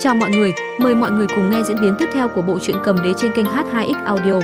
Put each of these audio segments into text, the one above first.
Chào mọi người, mời mọi người cùng nghe diễn biến tiếp theo của bộ truyện cầm đế trên kênh H2X Audio.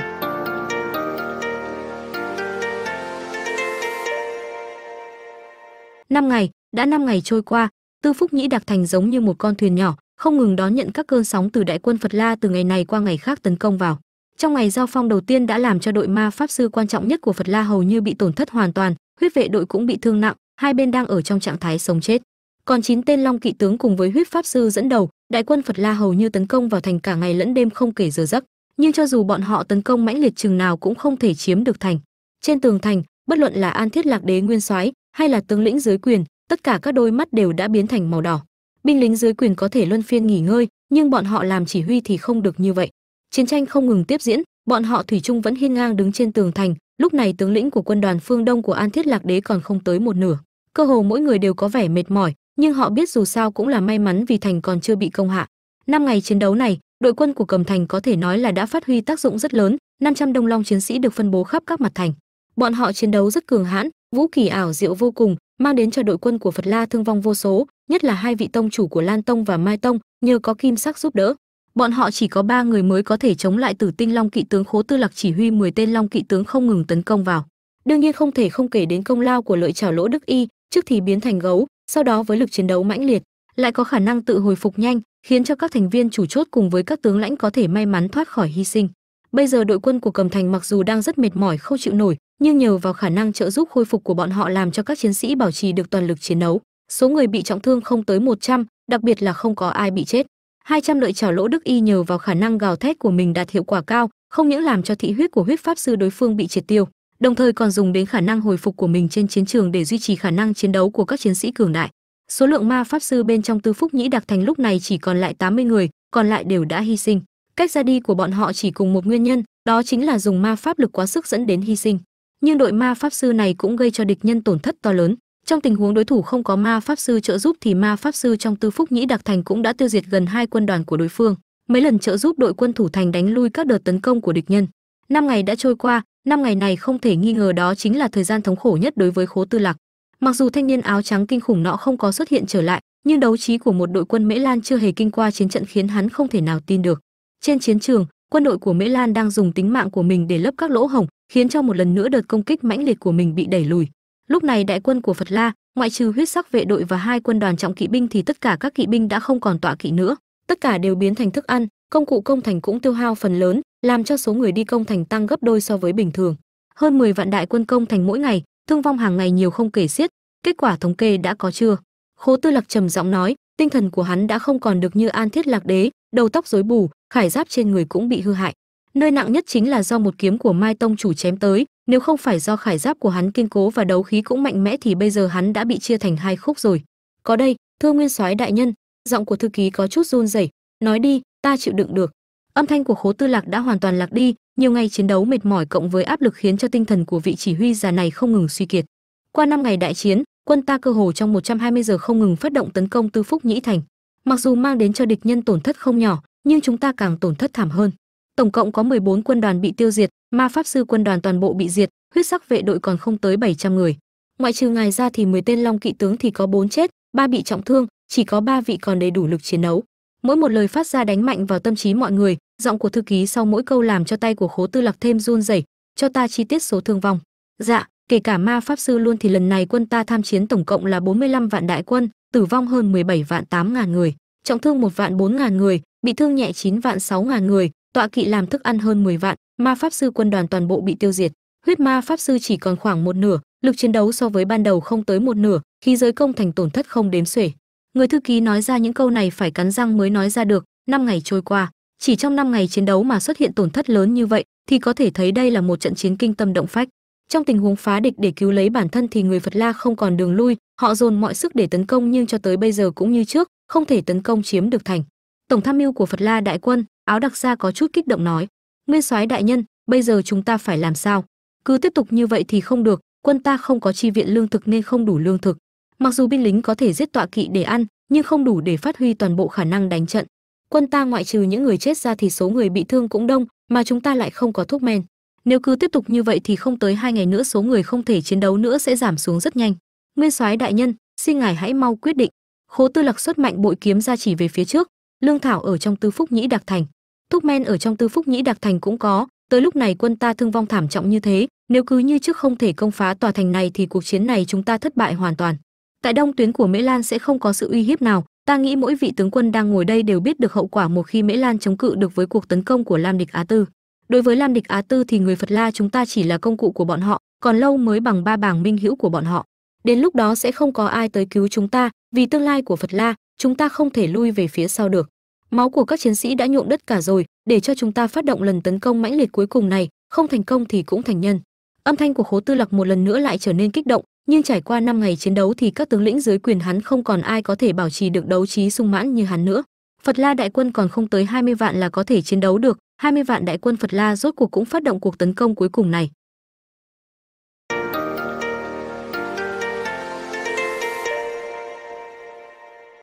Năm ngày, đã năm ngày trôi qua, Tư Phúc Nhĩ Đặc Thành giống như một con thuyền nhỏ, không ngừng đón nhận các cơn sóng từ đại quân Phật La từ ngày này qua ngày khác tấn công vào. Trong ngày giao phong đầu tiên đã làm cho đội ma pháp sư quan trọng nhất của Phật La hầu như bị tổn thất hoàn toàn, huyết vệ đội cũng bị thương nặng, hai bên đang ở trong trạng thái sống chết. Còn chín tên Long kỵ tướng cùng với huyết pháp sư dẫn đầu, đại quân Phật La hầu như tấn công vào thành cả ngày lẫn đêm không kể giờ giấc, nhưng cho dù bọn họ tấn công mãnh liệt chừng nào cũng không thể chiếm được thành. Trên tường thành, bất luận là An Thiết Lạc Đế Nguyên Soái hay là tướng lĩnh dưới quyền, tất cả các đôi mắt đều đã biến thành màu đỏ. Binh lính dưới quyền có thể luân phiên nghỉ ngơi, nhưng bọn họ làm chỉ huy thì không được như vậy. Chiến tranh không ngừng tiếp diễn, bọn họ thủy chung vẫn hiên ngang đứng trên tường thành, lúc này tướng lĩnh của quân đoàn phương Đông của An Thiết Lạc Đế còn không tới một nửa. Cơ hồ mỗi người đều có vẻ mệt mỏi, nhưng họ biết dù sao cũng là may mắn vì thành còn chưa bị công hạ. Năm ngày chiến đấu này, đội quân của Cầm Thành có thể nói là đã phát huy tác dụng rất lớn, 500 đông long chiến sĩ được phân bố khắp các mặt thành. Bọn họ chiến đấu rất cường hãn, vũ kỳ ảo diệu vô cùng, mang đến cho đội quân của Phật La thương vong vô số, nhất là hai vị tông chủ của Lan Tông và Mai Tông, nhờ có kim sắc giúp đỡ. Bọn họ chỉ có ba người mới có thể chống lại Tử Tinh Long kỵ tướng Khố Tư Lạc chỉ huy 10 tên Long kỵ tướng không ngừng tấn công vào. Đương nhiên không thể không kể đến công lao của Lợi Trảo Lỗ Đức Y, trước thì biến thành gấu, sau đó với lực chiến đấu mãnh liệt, lại có khả năng tự hồi phục nhanh, khiến cho các thành viên chủ chốt cùng với các tướng lãnh có thể may mắn thoát khỏi hy sinh. Bây giờ đội quân của Cầm Thành mặc dù đang rất mệt mỏi không chịu nổi, nhưng nhờ vào khả năng trợ giúp khôi phục của bọn họ làm cho các chiến sĩ bảo trì được toàn lực chiến đấu. Số người bị trọng thương không tới 100, đặc biệt là không có ai bị chết. 200 lợi chảo lỗ đức y nhờ vào khả năng gào thét của mình đạt hiệu quả cao, không những làm cho thị huyết của huyết pháp sư đối phương bị triệt tiêu, đồng thời còn dùng đến khả năng hồi phục của mình trên chiến trường để duy trì khả năng chiến đấu của các chiến sĩ cường đại. Số lượng ma pháp sư bên trong Tư Phúc Nhĩ Đặc Thành lúc này chỉ còn lại 80 người, còn lại đều đã hy sinh. Cách ra đi của bọn họ chỉ cùng một nguyên nhân, đó chính là dùng ma pháp lực quá sức dẫn đến hy sinh. Nhưng đội ma pháp sư này cũng gây cho địch nhân tổn thất to lớn. Trong tình huống đối thủ không có ma pháp sư trợ giúp thì ma pháp sư trong Tư Phúc Nhĩ Đặc Thành cũng đã tiêu diệt gần hai quân đoàn của đối phương. Mấy lần trợ giúp đội quân thủ thành đánh lui các đợt tấn công của địch nhân. Năm ngày đã trôi qua, năm ngày này không thể nghi ngờ đó chính là thời gian thống khổ nhất đối với Khố Tư Lạc. Mặc dù thanh niên áo trắng kinh khủng nọ không có xuất hiện trở lại, nhưng đấu trí của một đội quân Mễ Lan chưa hề kinh qua chiến trận khiến hắn không thể nào tin được. Trên chiến trường, quân đội của Mễ Lan đang dùng tính mạng của mình để lấp các lỗ hổng, khiến cho một lần nữa đợt công kích mãnh liệt của mình bị đẩy lùi. Lúc này đại quân của Phật La, ngoại trừ huyết sắc vệ đội và hai quân đoàn trọng kỵ binh thì tất cả các kỵ binh đã không còn tọa kỵ nữa, tất cả đều biến thành thức ăn, công cụ công thành cũng tiêu hao phần lớn, làm cho số người đi công thành tăng gấp đôi so với bình thường. Hơn 10 vạn đại quân công thành mỗi ngày, thương vong hàng ngày nhiều không kể xiết, kết quả thống kê đã có chưa? Khố Tư Lạc trầm giọng nói, tinh thần của hắn đã không còn được như An Thiết Lạc Đế, đầu tóc rối bù, khải giáp trên người cũng bị hư hại. Nơi nặng nhất chính là do một kiếm của Mai Tông chủ chém tới, nếu không phải do khải giáp của hắn kiên cố và đấu khí cũng mạnh mẽ thì bây giờ hắn đã bị chia thành hai khúc rồi. Có đây, thưa nguyên soái đại nhân, giọng của thư ký có chút run rẩy, nói đi, ta chịu đựng được. Âm thanh của Khố Tư Lạc đã hoàn toàn lạc đi, nhiều ngày chiến đấu mệt mỏi cộng với áp lực khiến cho tinh thần của vị chỉ huy già này không ngừng suy kiệt. Qua năm ngày đại chiến, quân ta cơ hồ trong 120 giờ không ngừng phát động tấn công Tư Phúc Nhĩ Thành. Mặc dù mang đến cho địch nhân tổn thất không nhỏ, nhưng chúng ta càng tổn thất thảm hơn. Tổng cộng có 14 quân đoàn bị tiêu diệt, ma pháp sư quân đoàn toàn bộ bị diệt, huyết sắc vệ đội còn không tới 700 người. Ngoại trừ ngài ra thì 10 tên long kỵ tướng thì có 4 chết, ba bị trọng thương, chỉ có ba vị còn đầy đủ lực chiến đấu. Mỗi một lời phát ra đánh mạnh vào tâm trí mọi người, giọng của thư ký sau mỗi câu làm cho tay của Khố Tư lặc thêm run rẩy, cho ta chi tiết số thương vong. Dạ, kể cả ma pháp sư luôn thì lần này quân ta tham chiến tổng cộng là 45 vạn đại quân, tử vong hơn 17 vạn 8 ngàn người, trọng thương một vạn 4 ngàn người, bị thương nhẹ 9 vạn 6 ngàn người, tọa kỵ làm thức ăn hơn 10 vạn, ma pháp sư quân đoàn toàn bộ bị tiêu diệt. Huyết ma pháp sư chỉ còn khoảng một nửa, lực chiến đấu so với ban đầu không tới một nửa, khí giới công thành tổn thất không đếm xuể. Người thư ký nói ra những câu này phải cắn răng mới nói ra được, năm ngày trôi qua, chỉ trong năm ngày chiến đấu mà xuất hiện tổn thất lớn như vậy, thì có thể thấy đây là một trận chiến kinh tâm động phách. Trong tình huống phá địch để cứu lấy bản thân thì người Phật La không còn đường lui, họ dồn mọi sức để tấn công nhưng cho tới bây giờ cũng như trước, không thể tấn công chiếm được thành. Tổng tham mưu của Phật La đại quân, áo đặc gia có chút kích động nói: "Nguyên soái đại nhân, bây giờ chúng ta phải làm sao? Cứ tiếp tục như vậy thì không được, quân ta không có chi viện lương thực nên không đủ lương thực. Mặc dù binh lính có thể giết tọa kỵ để ăn, nhưng không đủ để phát huy toàn bộ khả năng đánh trận. Quân ta ngoại trừ những người chết ra thì số người bị thương cũng đông, mà chúng ta lại không có thuốc men. Nếu cứ tiếp tục như vậy thì không tới hai ngày nữa số người không thể chiến đấu nữa sẽ giảm xuống rất nhanh. Nguyên soái đại nhân, xin ngài hãy mau quyết định. Khố Tư Lạc xuất mạnh bội kiếm ra chỉ về phía trước, lương thảo ở trong tư phúc nhĩ đặc thành thuốc men ở trong tư phúc nhĩ đặc thành cũng có tới lúc này quân ta thương vong thảm trọng như thế nếu cứ như trước không thể công phá tòa thành này thì cuộc chiến này chúng ta thất bại hoàn toàn tại đông, tuyến của mễ lan sẽ không có sự uy hiếp nào. Ta nghĩ mỗi vị tướng quân đang ngồi đây đều biết được hậu quả một khi mễ lan chống cự được với cuộc tấn công của lam địch á tư. Đối với lam địch á tư thì người phật la chúng ta chỉ là công cụ của bọn họ, còn lâu mới bằng ba bảng minh hữu của bọn họ. Đến lúc đó sẽ không có ai tới cứu chúng ta, vì tương lai của phật la, chúng ta không thể lui về phía sau được. Máu của các chiến sĩ đã nhuộm đất cả rồi, để cho chúng ta phát động lần tấn công mãnh liệt cuối cùng này, không thành công thì cũng thành nhân. Âm thanh của khố tư lặc một lần nữa lại trở nên kích động nhưng trải qua 5 ngày chiến đấu thì các tướng lĩnh dưới quyền hắn không còn ai có thể bảo trì được đấu trí sung mãn như hắn nữa. Phật la đại quân còn không tới 20 vạn là có thể chiến đấu được 20 vạn đại quân phật la rốt cuộc cũng phát động cuộc tấn công cuối cùng này.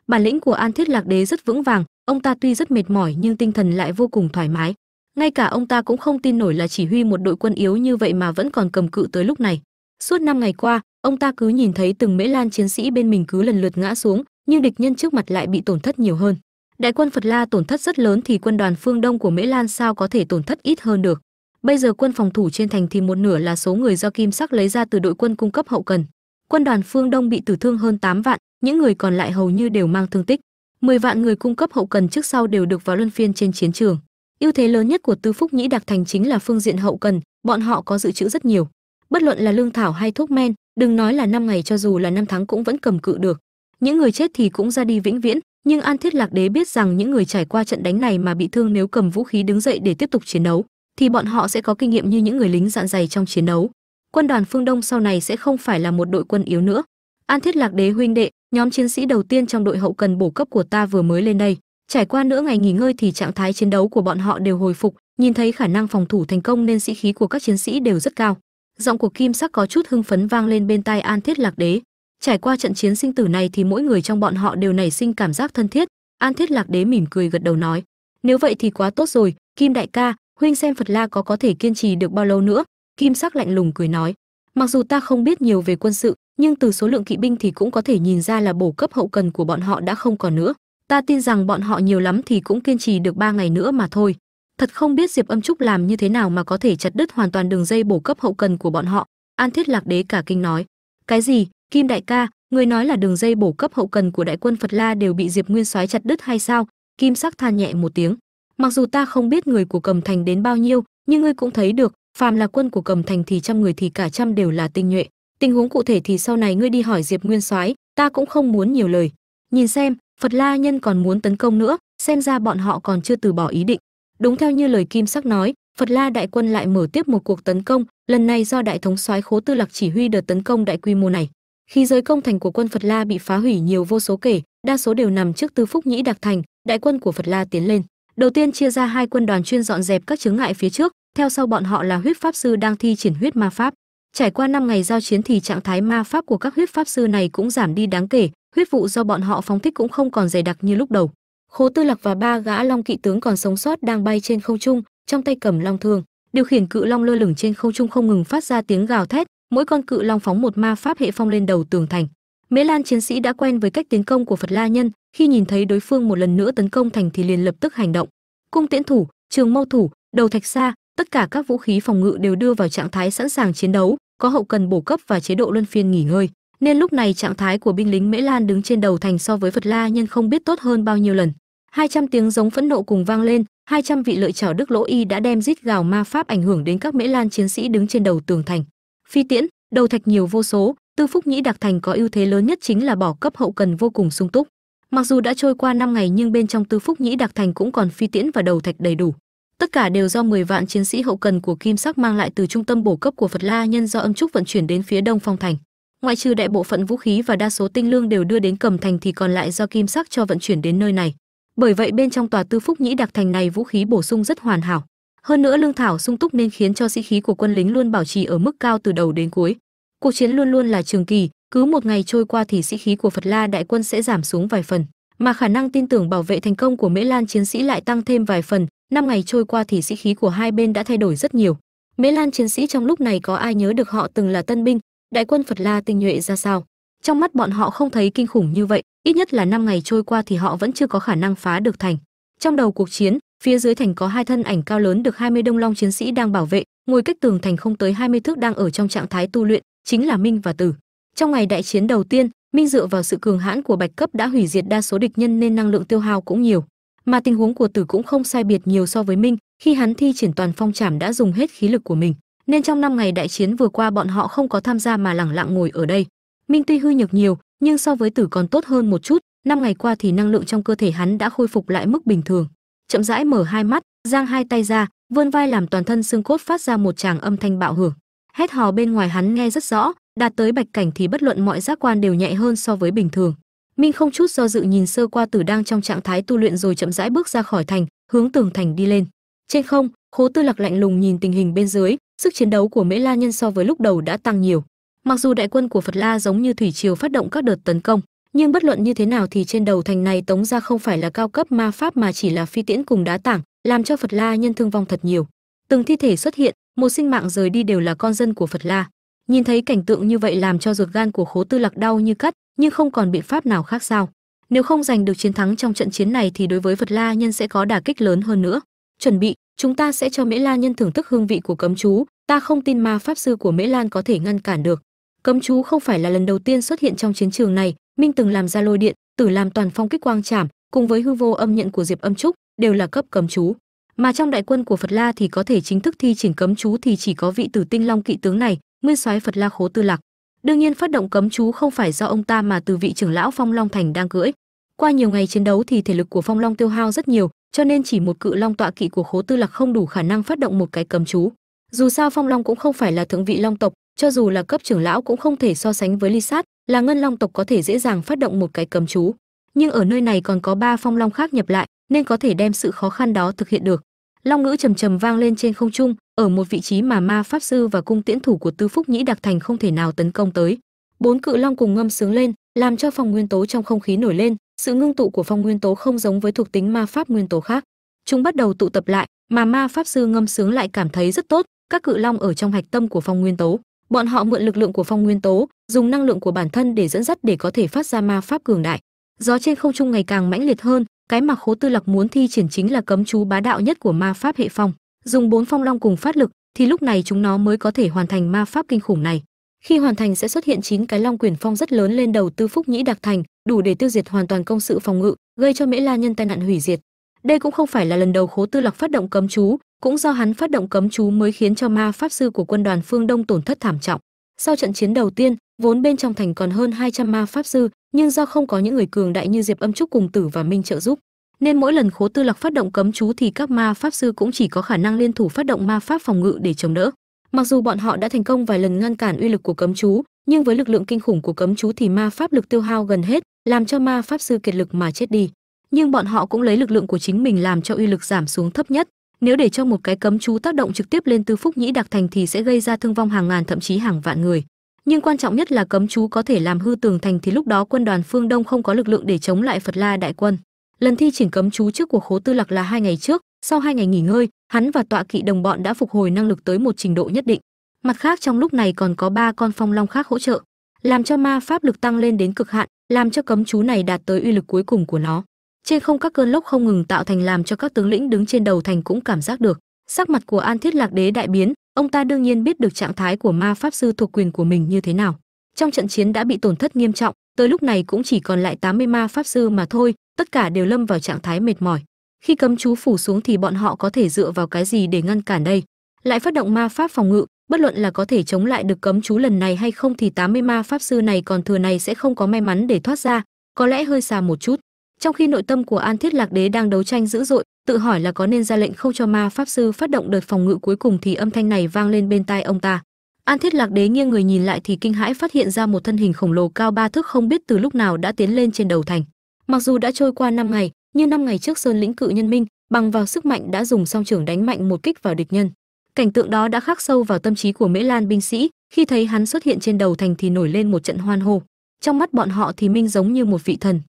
Bản lĩnh của an thiết lạc đế rất vững vàng, ông ta tuy rất mệt mỏi nhưng tinh thần lại vô cùng thoải mái. Ngay cả ông ta cũng không tin nổi là chỉ huy một đội quân yếu như vậy mà vẫn còn cầm cự tới lúc này suốt năm ngày qua, ông ta cứ nhìn thấy từng mễ lan chiến sĩ bên mình cứ lần lượt ngã xuống, nhưng địch nhân trước mặt lại bị tổn thất nhiều hơn. Đại quân phật la tổn thất rất lớn thì quân đoàn phương đông của mễ lan sao có thể tổn thất ít hơn được? Bây giờ quân phòng thủ trên thành thì một nửa là số người do kim sắc lấy ra từ đội quân cung cấp hậu cần. Quân đoàn phương đông bị tử thương hơn 8 vạn, những người còn lại hầu như đều mang thương tích. 10 vạn người cung cấp hậu cần trước sau đều được vào luân phiên trên chiến trường. Ưu thế lớn nhất của tư phúc nhĩ đặc thành chính là phương diện hậu cần, bọn họ có dự trữ rất nhiều bất luận là lương thảo hay thuốc men, đừng nói là năm ngày cho dù là năm tháng cũng vẫn cầm cự được. Những người chết thì cũng ra đi vĩnh viễn, nhưng an thiết lạc đế biết rằng những người trải qua trận đánh này mà bị thương nếu cầm vũ khí đứng dậy để tiếp tục chiến đấu, thì bọn họ sẽ có kinh nghiệm như những người lính dạn dày trong chiến đấu. Quân đoàn phương đông sau này sẽ không phải là một đội quân yếu nữa. An thiết lạc đế huynh đệ, nhóm chiến sĩ đầu tiên trong đội hậu cần bổ cấp của ta vừa mới lên đây. Trải qua nửa ngày nghỉ ngơi thì trạng thái chiến đấu của bọn họ đều hồi phục, nhìn thấy khả năng phòng thủ thành công nên sĩ khí của các chiến sĩ đều rất cao giọng của kim sắc có chút hưng phấn vang lên bên tai an thiết lạc đế. Trải qua trận chiến sinh tử này thì mỗi người trong bọn họ đều nảy sinh cảm giác thân thiết. An thiết lạc đế mỉm cười gật đầu nói, nếu vậy thì quá tốt rồi, kim đại ca, huynh xem phật la có có thể kiên trì được bao lâu nữa? Kim sắc lạnh lùng cười nói, mặc dù ta không biết nhiều về quân sự, nhưng từ số lượng kỵ binh thì cũng có thể nhìn ra là bổ cấp hậu cần của bọn họ đã không còn nữa. Ta tin rằng bọn họ nhiều lắm thì cũng kiên trì được ba ngày nữa mà thôi thật không biết diệp âm trúc làm như thế nào mà có thể chặt đứt hoàn toàn đường dây bổ cấp hậu cần của bọn họ, an thiết lạc đế cả kinh nói. Cái gì? Kim đại ca, người nói là đường dây bổ cấp hậu cần của đại quân phật la đều bị diệp nguyên soái chặt đứt hay sao? Kim sắc than nhẹ một tiếng. Mặc dù ta không biết người của cầm thành đến bao nhiêu, nhưng ngươi cũng thấy được, phàm là quân của cầm thành thì trăm người thì cả trăm đều là tinh nhuệ. Tình huống cụ thể thì sau này ngươi đi hỏi diệp nguyên soái, ta cũng không muốn nhiều lời. Nhìn xem, phật la nhân còn muốn tấn công nữa, xem ra bọn họ còn chưa từ bỏ ý định đúng theo như lời kim sắc nói, phật la đại quân lại mở tiếp một cuộc tấn công, lần này do đại thống soái khố tư lạc chỉ huy đợt tấn công đại quy mô này. Khi giới công thành của quân phật la bị phá hủy nhiều vô số kể, đa số đều nằm trước tư phúc nhĩ đặc thành, đại quân của phật la tiến lên. Đầu tiên chia ra hai quân đoàn chuyên dọn dẹp các chướng ngại phía trước, theo sau bọn họ là huyết pháp sư đang thi triển huyết ma pháp. Trải qua năm ngày giao chiến thì trạng thái ma pháp của các huyết pháp sư này cũng giảm đi đáng kể, huyết vụ do bọn họ phóng thích cũng không còn dày đặc như lúc đầu khố tư lạc và ba gã long kỵ tướng còn sống sót đang bay trên không trung, trong tay cầm long thương. Điều khiển cự long lơ lửng trên không trung không ngừng phát ra tiếng gào thét, mỗi con cự long phóng một ma pháp hệ phong lên đầu tường thành. Mễ lan chiến sĩ đã quen với cách tiến công của phật la nhân, khi nhìn thấy đối phương một lần nữa tấn công thành thì liền lập tức hành động. Cung tiễn thủ, trường mâu thủ, đầu thạch xa tất cả các vũ khí phòng ngự đều đưa vào trạng thái sẵn sàng chiến đấu, có hậu cần bổ cấp và chế độ luân phiên nghỉ ngơi. Nên lúc này trạng thái của binh lính mễ lan đứng trên đầu thành so với phật la nhân không biết tốt hơn bao nhiêu lần. 200 tiếng giống phẫn nộ cùng vang lên 200 vị lợi chảo đức lỗ y đã đem rít gào ma pháp ảnh hưởng đến các mễ lan chiến sĩ đứng trên đầu tường thành. Phi tiễn, đầu thạch nhiều vô số, tư phúc nhĩ đặc thành có ưu thế lớn nhất chính là bỏ cấp hậu cần vô cùng sung túc. Mặc dù đã trôi qua 5 ngày nhưng bên trong tư phúc nhĩ đặc thành cũng còn phi tiễn và đầu thạch đầy đủ. Tất cả đều do 10 vạn chiến sĩ hậu cần của kim sắc mang lại từ trung tâm bổ cấp của phật la nhân do âm trúc vận chuyển đến phía đông phong thành. Ngoại trừ đại bộ phận vũ khí và đa số tinh lương đều đưa đến cầm thành thì còn lại do kim sắc cho vận chuyển đến nơi này bởi vậy bên trong tòa tư phúc nhĩ đặc thành này vũ khí bổ sung rất hoàn hảo. Hơn nữa lương thảo sung túc nên khiến cho sĩ khí của quân lính luôn bảo trì ở mức cao từ đầu đến cuối. Cuộc chiến luôn luôn là trường kỳ, cứ một ngày trôi qua thì sĩ khí của phật la đại quân sẽ giảm xuống vài phần. Mà khả năng tin tưởng bảo vệ thành công của mễ lan chiến sĩ lại tăng thêm vài phần, năm ngày trôi qua thì sĩ khí của hai bên đã thay đổi rất nhiều. Mễ lan chiến sĩ trong lúc này có ai nhớ được họ từng là tân binh? Đại quân phật la tinh nhuệ ra sao? Trong mắt bọn họ không thấy kinh khủng như vậy ít nhất là năm ngày trôi qua thì họ vẫn chưa có khả năng phá được thành. Trong đầu cuộc chiến, phía dưới thành có hai thân ảnh cao lớn được 20 đông long chiến sĩ đang bảo vệ, ngồi cách tường thành không tới 20 thước đang ở trong trạng thái tu luyện, chính là minh và tử. Trong ngày đại chiến đầu tiên, minh dựa vào sự cường hãn của bạch cấp đã hủy diệt đa số địch nhân nên năng lượng tiêu hao cũng nhiều. Mà tình huống của tử cũng không sai biệt nhiều so với minh, khi hắn thi triển toàn phong trảm đã dùng hết khí lực của mình, nên trong năm ngày đại chiến vừa qua bọn họ không có tham gia mà lẳng lặng ngồi ở đây. Minh tuy hư nhược nhiều nhưng so với tử còn tốt hơn một chút, năm ngày qua thì năng lượng trong cơ thể hắn đã khôi phục lại mức bình thường. Chậm rãi mở hai mắt, giang hai tay ra, vươn vai làm toàn thân xương cốt phát ra một tràng âm thanh bạo hưởng. Hét hò bên ngoài hắn nghe rất rõ, đạt tới bạch cảnh thì bất luận mọi giác quan đều nhẹ hơn so với bình thường. Minh không chút do dự nhìn sơ qua tử đang trong trạng thái tu luyện rồi chậm rãi bước ra khỏi thành, hướng tường thành đi lên. Trên không, khố tư lạc lạnh lùng nhìn tình hình bên dưới, sức chiến đấu của mễ la nhân so với lúc đầu đã tăng nhiều mặc dù đại quân của phật la giống như thủy triều phát động các đợt tấn công, nhưng bất luận như thế nào thì trên đầu thành này tống ra không phải là cao cấp ma pháp mà chỉ là phi tiễn cùng đá tảng, làm cho phật la nhân thương vong thật nhiều. Từng thi thể xuất hiện, một sinh mạng rời đi đều là con dân của phật la. Nhìn thấy cảnh tượng như vậy làm cho ruột gan của khố tư lạc đau như cắt, nhưng không còn biện pháp nào khác sao. Nếu không giành được chiến thắng trong trận chiến này thì đối với phật la nhân sẽ có đả kích lớn hơn nữa. Chuẩn bị, chúng ta sẽ cho mễ la nhân thưởng thức hương vị của cấm chú. Ta không tin ma pháp sư của mễ lan có thể ngăn cản được cấm chú không phải là lần đầu tiên xuất hiện trong chiến trường này. Minh từng làm ra lôi điện, tử làm toàn phong kích quang trảm, cùng với hư vô âm nhận của diệp âm trúc, đều là cấp cấm chú. Mà trong đại quân của phật la thì có thể chính thức thi triển cấm chú thì chỉ có vị tử tinh long kỵ tướng này, nguyên soái phật la khố tư lạc. Đương nhiên phát động cấm chú không phải do ông ta mà từ vị trưởng lão phong long thành đang cưỡi. Qua nhiều ngày chiến đấu thì thể lực của phong long tiêu hao rất nhiều, cho nên chỉ một cự long tọa kỵ của khố tư lạc không đủ khả năng phát động một cái cấm chú. Dù sao phong long cũng không phải là thượng vị long tộc cho dù là cấp trưởng lão cũng không thể so sánh với ly sát là ngân long tộc có thể dễ dàng phát động một cái cấm chú. Nhưng ở nơi này còn có ba phong long khác nhập lại, nên có thể đem sự khó khăn đó thực hiện được. Long ngữ trầm trầm vang lên trên không trung, ở một vị trí mà ma pháp sư và cung tiễn thủ của tư phúc nhĩ đặc thành không thể nào tấn công tới. Bốn cự long cùng ngâm sướng lên, làm cho phong nguyên tố trong không khí nổi lên, sự ngưng tụ của phong nguyên tố không giống với thuộc tính ma pháp nguyên tố khác. Chúng bắt đầu tụ tập lại, mà ma pháp sư ngâm sướng lại cảm thấy rất tốt, các cự long ở trong hạch tâm của phong nguyên tố bọn họ mượn lực lượng của phong nguyên tố, dùng năng lượng của bản thân để dẫn dắt để có thể phát ra ma pháp cường đại. Gió trên không trung ngày càng mãnh liệt hơn, cái mà khố tư lạc muốn thi triển chính là cấm chú bá đạo nhất của ma pháp hệ phong. Dùng bốn phong long cùng phát lực, thì lúc này chúng nó mới có thể hoàn thành ma pháp kinh khủng này. Khi hoàn thành sẽ xuất hiện chín cái long quyển phong rất lớn lên đầu tư phúc nhĩ đặc thành, đủ để tiêu diệt hoàn toàn công sự phòng ngự, gây cho mễ la nhân tai nạn hủy diệt đây cũng không phải là lần đầu khố tư Lặc phát động cấm chú, cũng do hắn phát động cấm chú mới khiến cho ma pháp sư của quân đoàn phương đông tổn thất thảm trọng. Sau trận chiến đầu tiên, vốn bên trong thành còn hơn 200 ma pháp sư, nhưng do không có những người cường đại như diệp âm trúc cùng tử và minh trợ giúp, nên mỗi lần khố tư Lặc phát động cấm chú thì các ma pháp sư cũng chỉ có khả năng liên thủ phát động ma pháp phòng ngự để chống đỡ. Mặc dù bọn họ đã thành công vài lần ngăn cản uy lực của cấm chú, nhưng với lực lượng kinh khủng của cấm chú thì ma pháp lực tiêu hao gần hết, làm cho ma pháp sư kiệt lực mà chết đi nhưng bọn họ cũng lấy lực lượng của chính mình làm cho uy lực giảm xuống thấp nhất. Nếu để cho một cái cấm chú tác động trực tiếp lên tư phúc nhĩ đặc thành thì sẽ gây ra thương vong hàng ngàn, thậm chí hàng vạn người. Nhưng quan trọng nhất là cấm chú có thể làm hư tường thành thì lúc đó quân đoàn phương đông không có lực lượng để chống lại phật la đại quân. Lần thi triển cấm chú trước của khố tư lạc là hai ngày trước, sau hai ngày nghỉ ngơi, hắn và tọa kỵ đồng bọn đã phục hồi năng lực tới một trình độ nhất định. Mặt khác, trong lúc này còn có ba con phong long khác hỗ trợ, làm cho ma pháp lực tăng lên đến cực hạn, làm cho cấm chú này đạt tới uy lực cuối cùng của nó trên không các cơn lốc không ngừng tạo thành làm cho các tướng lĩnh đứng trên đầu thành cũng cảm giác được. Sắc mặt của an thiết lạc đế đại biến, ông ta đương nhiên biết được trạng thái của ma pháp sư thuộc quyền của mình như thế nào. Trong trận chiến đã bị tổn thất nghiêm trọng, tới lúc này cũng chỉ còn lại 80 ma pháp sư mà thôi, tất cả đều lâm vào trạng thái mệt mỏi. Khi cấm chú phủ xuống thì bọn họ có thể dựa vào cái gì để ngăn cản đây? Lại phát động ma pháp phòng ngự, bất luận là có thể chống lại được cấm chú lần này hay không thì 80 ma pháp sư này còn thừa này sẽ không có may mắn để thoát ra, có lẽ hơi xa một chút trong khi nội tâm của an thiết lạc đế đang đấu tranh dữ dội, tự hỏi là có nên ra lệnh không cho ma pháp sư phát động đợt phòng ngự cuối cùng thì âm thanh này vang lên bên tai ông ta. An thiết lạc đế nghiêng người nhìn lại thì kinh hãi phát hiện ra một thân hình khổng lồ cao ba thước không biết từ lúc nào đã tiến lên trên đầu thành. Mặc dù đã trôi qua năm ngày, nhưng năm ngày trước sơn lĩnh cự nhân minh, bằng vào sức mạnh đã dùng song trưởng đánh mạnh một kích vào địch nhân. Cảnh tượng đó đã khắc sâu vào tâm trí của mễ lan binh sĩ, khi thấy hắn xuất hiện trên đầu thành thì nổi lên một trận hoan hô. Trong mắt bọn họ thì minh giống như một vị thần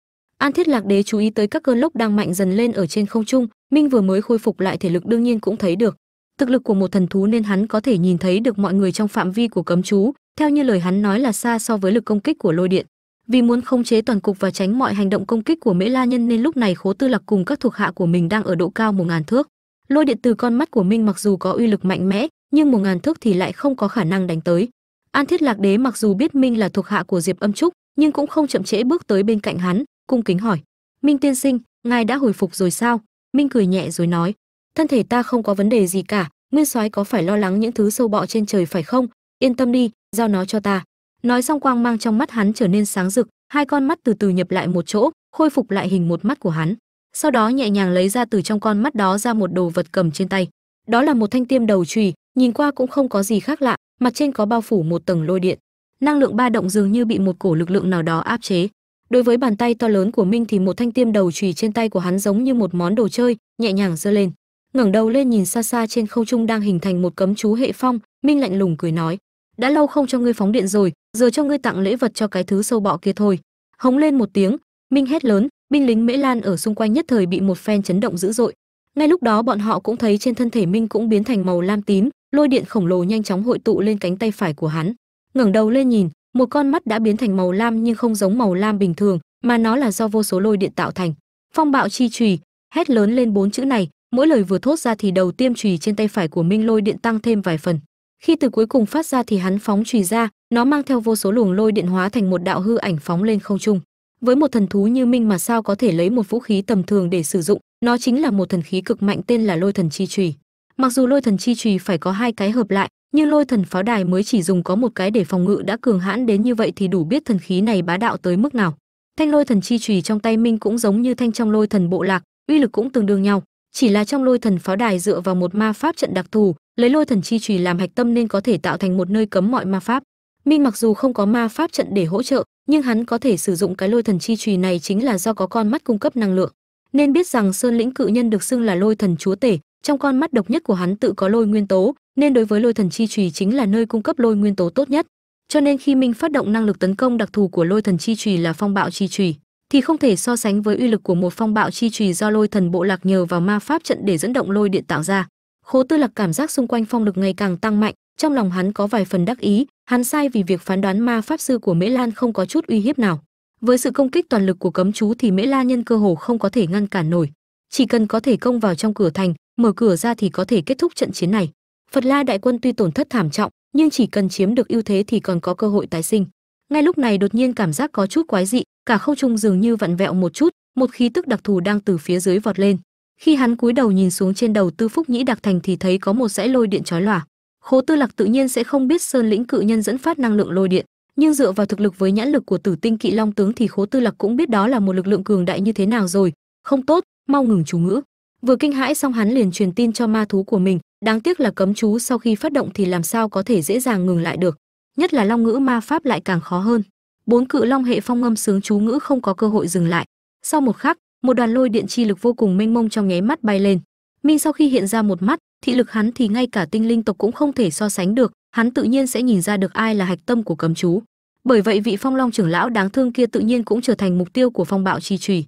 an thiết lạc đế chú ý tới các cơn lốc đang mạnh dần lên ở trên không trung, minh vừa mới khôi phục lại thể lực đương nhiên cũng thấy được. Thực lực của một thần thú nên hắn có thể nhìn thấy được mọi người trong phạm vi của cấm chú, theo như lời hắn nói là xa so với lực công kích của lôi điện. Vì muốn khống chế toàn cục và tránh mọi hành động công kích của mễ la nhân nên lúc này khố tư lạc cùng các thuộc hạ của mình đang ở độ cao một ngàn thước. Lôi điện từ con mắt của minh mặc dù có uy lực mạnh mẽ, nhưng một ngàn thước thì lại không có khả năng đánh tới. An thiết lạc đế mặc dù biết minh là thuộc hạ của diệp âm trúc, nhưng cũng không chậm trễ bước tới bên cạnh hắn cung kính hỏi, minh tiên sinh, ngài đã hồi phục rồi sao? Minh cười nhẹ rồi nói, thân thể ta không có vấn đề gì cả, nguyên soái có phải lo lắng những thứ sâu bọ trên trời phải không? Yên tâm đi, giao nó cho ta. Nói xong quang mang trong mắt hắn trở nên sáng rực, hai con mắt từ từ nhập lại một chỗ, khôi phục lại hình một mắt của hắn. Sau đó nhẹ nhàng lấy ra từ trong con mắt đó ra một đồ vật cầm trên tay. Đó là một thanh tiêm đầu chùy, nhìn qua cũng không có gì khác lạ, mặt trên có bao phủ một tầng lôi điện. Năng lượng ba động dường như bị một cổ lực lượng nào đó áp chế đối với bàn tay to lớn của minh thì một thanh tiêm đầu chùy trên tay của hắn giống như một món đồ chơi, nhẹ nhàng giơ lên. Ngẩng đầu lên nhìn xa xa trên không trung đang hình thành một cấm chú hệ phong, minh lạnh lùng cười nói, đã lâu không cho ngươi phóng điện rồi, giờ cho ngươi tặng lễ vật cho cái thứ sâu bọ kia thôi. Hống lên một tiếng, minh hét lớn, binh lính mễ lan ở xung quanh nhất thời bị một phen chấn động dữ dội. Ngay lúc đó bọn họ cũng thấy trên thân thể minh cũng biến thành màu lam tím, lôi điện khổng lồ nhanh chóng hội tụ lên cánh tay phải của hắn. Ngẩng đầu lên nhìn một con mắt đã biến thành màu lam nhưng không giống màu lam bình thường, mà nó là do vô số lôi điện tạo thành. Phong bạo chi trùy, hét lớn lên bốn chữ này, mỗi lời vừa thốt ra thì đầu tiêm trùy trên tay phải của minh lôi điện tăng thêm vài phần. Khi từ cuối cùng phát ra thì hắn phóng trùy ra, nó mang theo vô số luồng lôi điện hóa thành một đạo hư ảnh phóng lên không trung. Với một thần thú như minh mà sao có thể lấy một vũ khí tầm thường để sử dụng, nó chính là một thần khí cực mạnh tên là lôi thần chi trùy. Mặc dù lôi thần chi trùy phải có hai cái hợp lại nhưng lôi thần pháo đài mới chỉ dùng có một cái để phòng ngự đã cường hãn đến như vậy thì đủ biết thần khí này bá đạo tới mức nào. Thanh lôi thần chi trùy trong tay minh cũng giống như thanh trong lôi thần bộ lạc, uy lực cũng tương đương nhau. Chỉ là trong lôi thần pháo đài dựa vào một ma pháp trận đặc thù, lấy lôi thần chi trùy làm hạch tâm nên có thể tạo thành một nơi cấm mọi ma pháp. Minh mặc dù không có ma pháp trận để hỗ trợ, nhưng hắn có thể sử dụng cái lôi thần chi trùy này chính là do có con mắt cung cấp năng lượng. Nên biết rằng sơn lĩnh cự nhân được xưng là lôi thần chúa tể, trong con mắt độc nhất của hắn tự có lôi nguyên tố nên đối với lôi thần chi trùy chính là nơi cung cấp lôi nguyên tố tốt nhất. Cho nên khi minh phát động năng lực tấn công đặc thù của lôi thần chi trùy là phong bạo chi trùy, thì không thể so sánh với uy lực của một phong bạo chi trùy do lôi thần bộ lạc nhờ vào ma pháp trận để dẫn động lôi điện tạo ra. Khố tư lạc cảm giác xung quanh phong lực ngày càng tăng mạnh, trong lòng hắn có vài phần đắc ý, hắn sai vì việc phán đoán ma pháp sư của mễ lan không có chút uy hiếp nào. Với sự công kích toàn lực của cấm chú thì mễ la nhân cơ hồ không có thể ngăn cản nổi, chỉ cần có thể công vào trong cửa thành, mở cửa ra thì có thể kết thúc trận chiến này phật la đại quân tuy tổn thất thảm trọng, nhưng chỉ cần chiếm được ưu thế thì còn có cơ hội tái sinh. Ngay lúc này đột nhiên cảm giác có chút quái dị, cả không trung dường như vặn vẹo một chút, một khí tức đặc thù đang từ phía dưới vọt lên. Khi hắn cúi đầu nhìn xuống trên đầu tư phúc nhĩ đặc thành thì thấy có một dãy lôi điện chói lòa. Khố tư lạc tự nhiên sẽ không biết sơn lĩnh cự nhân dẫn phát năng lượng lôi điện, nhưng dựa vào thực lực với nhãn lực của tử tinh kỵ long tướng thì khố tư lạc cũng biết đó là một lực lượng cường đại như thế nào rồi. Không tốt, mau ngừng chú ngữ. Vừa kinh hãi xong hắn liền truyền tin cho ma thú của mình đáng tiếc là cấm chú sau khi phát động thì làm sao có thể dễ dàng ngừng lại được. Nhất là long ngữ ma pháp lại càng khó hơn. Bốn cự long hệ phong ngâm sướng chú ngữ không có cơ hội dừng lại. Sau một khắc, một đoàn lôi điện chi lực vô cùng mênh mông trong nháy mắt bay lên. Minh sau khi hiện ra một mắt, thị lực hắn thì ngay cả tinh linh tộc cũng không thể so sánh được, hắn tự nhiên sẽ nhìn ra được ai là hạch tâm của cấm chú. Bởi vậy vị phong long trưởng lão đáng thương kia tự nhiên cũng trở thành mục tiêu của phong bạo chi trùy.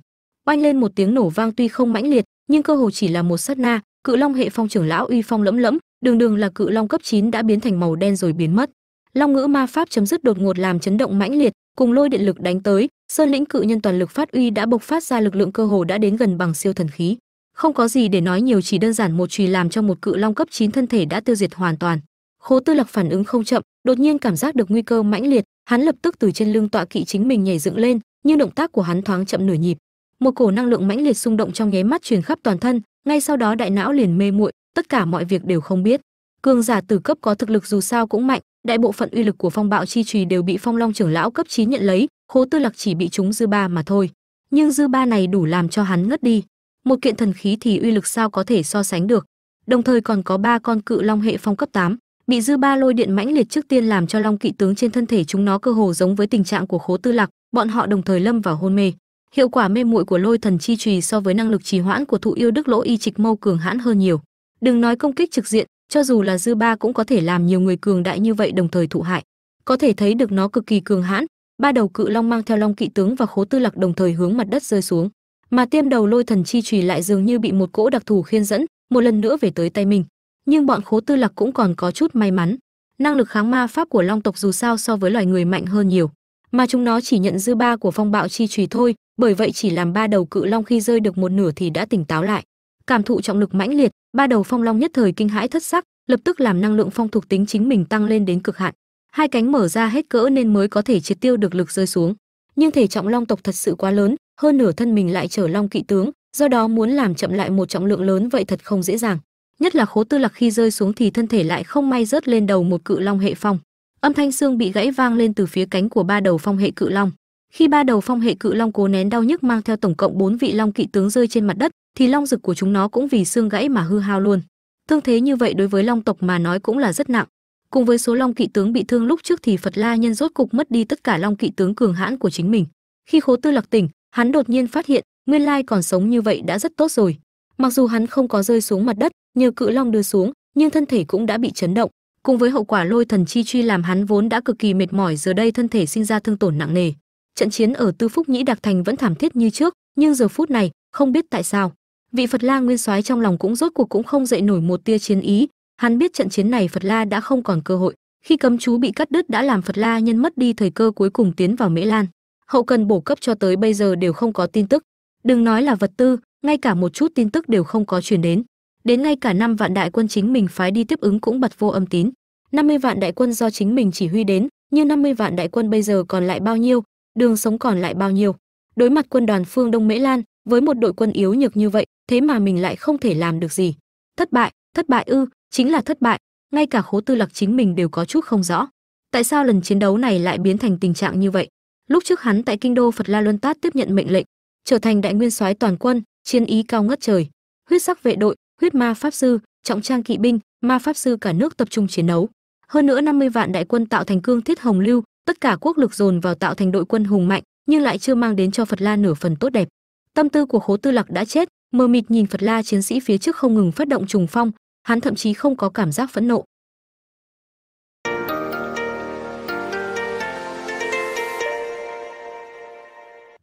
Oanh lên một tiếng nổ vang tuy không mãnh liệt, nhưng cơ hồ chỉ là một sát na cự long hệ phong trưởng lão uy phong lẫm lẫm, đường đường là cự long cấp 9 đã biến thành màu đen rồi biến mất. Long ngữ ma pháp chấm dứt đột ngột làm chấn động mãnh liệt, cùng lôi điện lực đánh tới, sơn lĩnh cự nhân toàn lực phát uy đã bộc phát ra lực lượng cơ hồ đã đến gần bằng siêu thần khí. Không có gì để nói nhiều, chỉ đơn giản một chùy làm cho một cự long cấp 9 thân thể đã tiêu diệt hoàn toàn. Khố tư lạc phản ứng không chậm, đột nhiên cảm giác được nguy cơ mãnh liệt, hắn lập tức từ trên lưng tọa kỵ chính mình nhảy dựng lên, nhưng động tác của hắn thoáng chậm nửa nhịp. Một cổ năng lượng mãnh liệt xung động trong nháy mắt truyền khắp toàn thân ngay sau đó đại não liền mê muội tất cả mọi việc đều không biết. Cường giả tử cấp có thực lực dù sao cũng mạnh đại bộ phận uy lực của phong bạo chi trùy đều bị phong long trưởng lão cấp 9 nhận lấy khố tư lạc chỉ bị chúng dư ba mà thôi. Nhưng dư ba này đủ làm cho hắn ngất đi. Một kiện thần khí thì uy lực sao có thể so sánh được. Đồng thời còn có ba con cự long hệ phong cấp 8, bị dư ba lôi điện mãnh liệt trước tiên làm cho long kỵ tướng trên thân thể chúng nó cơ hồ giống với tình trạng của khố tư lạc bọn họ đồng thời lâm vào hôn mê hiệu quả mê muội của lôi thần chi trùy so với năng lực trì hoãn của thụ yêu đức lỗ y trịch mâu cường hãn hơn nhiều. Đừng nói công kích trực diện, cho dù là dư ba cũng có thể làm nhiều người cường đại như vậy đồng thời thụ hại. Có thể thấy được nó cực kỳ cường hãn, ba đầu cự long mang theo long kỵ tướng và khố tư lạc đồng thời hướng mặt đất rơi xuống. Mà tiêm đầu lôi thần chi trùy lại dường như bị một cỗ đặc thù khiên dẫn, một lần nữa về tới tay mình. Nhưng bọn khố tư lạc cũng còn có chút may mắn. Năng lực kháng ma pháp của long tộc dù sao so với loài người mạnh hơn nhiều mà chúng nó chỉ nhận dư ba của phong bạo chi trùy thôi, bởi vậy chỉ làm ba đầu cự long khi rơi được một nửa thì đã tỉnh táo lại. Cảm thụ trọng lực mãnh liệt, ba đầu phong long nhất thời kinh hãi thất sắc, lập tức làm năng lượng phong thuộc tính chính mình tăng lên đến cực hạn. Hai cánh mở ra hết cỡ nên mới có thể triệt tiêu được lực rơi xuống. Nhưng thể trọng long tộc thật sự quá lớn, hơn nửa thân mình lại trở long kỵ tướng, do đó muốn làm chậm lại một trọng lượng lớn vậy thật không dễ dàng. Nhất là khố tư lạc khi rơi xuống thì thân thể lại không may rớt lên đầu một cự long hệ phong âm thanh xương bị gãy vang lên từ phía cánh của ba đầu phong hệ cự long. Khi ba đầu phong hệ cự long cố nén đau nhức mang theo tổng cộng bốn vị long kỵ tướng rơi trên mặt đất, thì long rực của chúng nó cũng vì xương gãy mà hư hao luôn. Thương thế như vậy đối với long tộc mà nói cũng là rất nặng. Cùng với số long kỵ tướng bị thương lúc trước thì phật la nhân rốt cục mất đi tất cả long kỵ tướng cường hãn của chính mình. Khi khố tư lạc tỉnh, hắn đột nhiên phát hiện, nguyên lai còn sống như vậy đã rất tốt rồi. Mặc dù hắn không có rơi xuống mặt đất, nhờ cự long đưa xuống, nhưng thân thể cũng đã bị chấn động cùng với hậu quả lôi thần chi truy làm hắn vốn đã cực kỳ mệt mỏi, giờ đây thân thể sinh ra thương tổn nặng nề. Trận chiến ở tư phúc nhĩ đặc thành vẫn thảm thiết như trước, nhưng giờ phút này, không biết tại sao, vị phật la nguyên soái trong lòng cũng rốt cuộc cũng không dậy nổi một tia chiến ý. Hắn biết trận chiến này phật la đã không còn cơ hội, khi cấm chú bị cắt đứt đã làm phật la nhân mất đi thời cơ cuối cùng tiến vào mễ lan. Hậu cần bổ cấp cho tới bây giờ đều không có tin tức. Đừng nói là vật tư, ngay cả một chút tin tức đều không có truyền đến đến ngay cả năm vạn đại quân chính mình phái đi tiếp ứng cũng bật vô âm tín. 50 vạn đại quân do chính mình chỉ huy đến, như 50 vạn đại quân bây giờ còn lại bao nhiêu, đường sống còn lại bao nhiêu. Đối mặt quân đoàn phương đông mễ lan, với một đội quân yếu nhược như vậy, thế mà mình lại không thể làm được gì. Thất bại thất bại ư, chính là thất bại. Ngay cả khố tư lạc chính mình đều có chút không rõ. Tại sao lần chiến đấu này lại biến thành tình trạng như vậy? Lúc trước hắn tại kinh đô phật la luân tát tiếp nhận mệnh lệnh, trở thành đại nguyên soái toàn quân, chiến ý cao ngất trời. Huyết sắc vệ đội huyết ma pháp sư, trọng trang kỵ binh, ma pháp sư cả nước tập trung chiến đấu. Hơn nữa 50 vạn đại quân tạo thành cương thiết hồng lưu, tất cả quốc lực dồn vào tạo thành đội quân hùng mạnh, nhưng lại chưa mang đến cho phật la nửa phần tốt đẹp. Tâm tư của khố tư lạc đã chết, mờ mịt nhìn phật la chiến sĩ phía trước không ngừng phát động trùng phong, hắn thậm chí không có cảm giác phẫn nộ.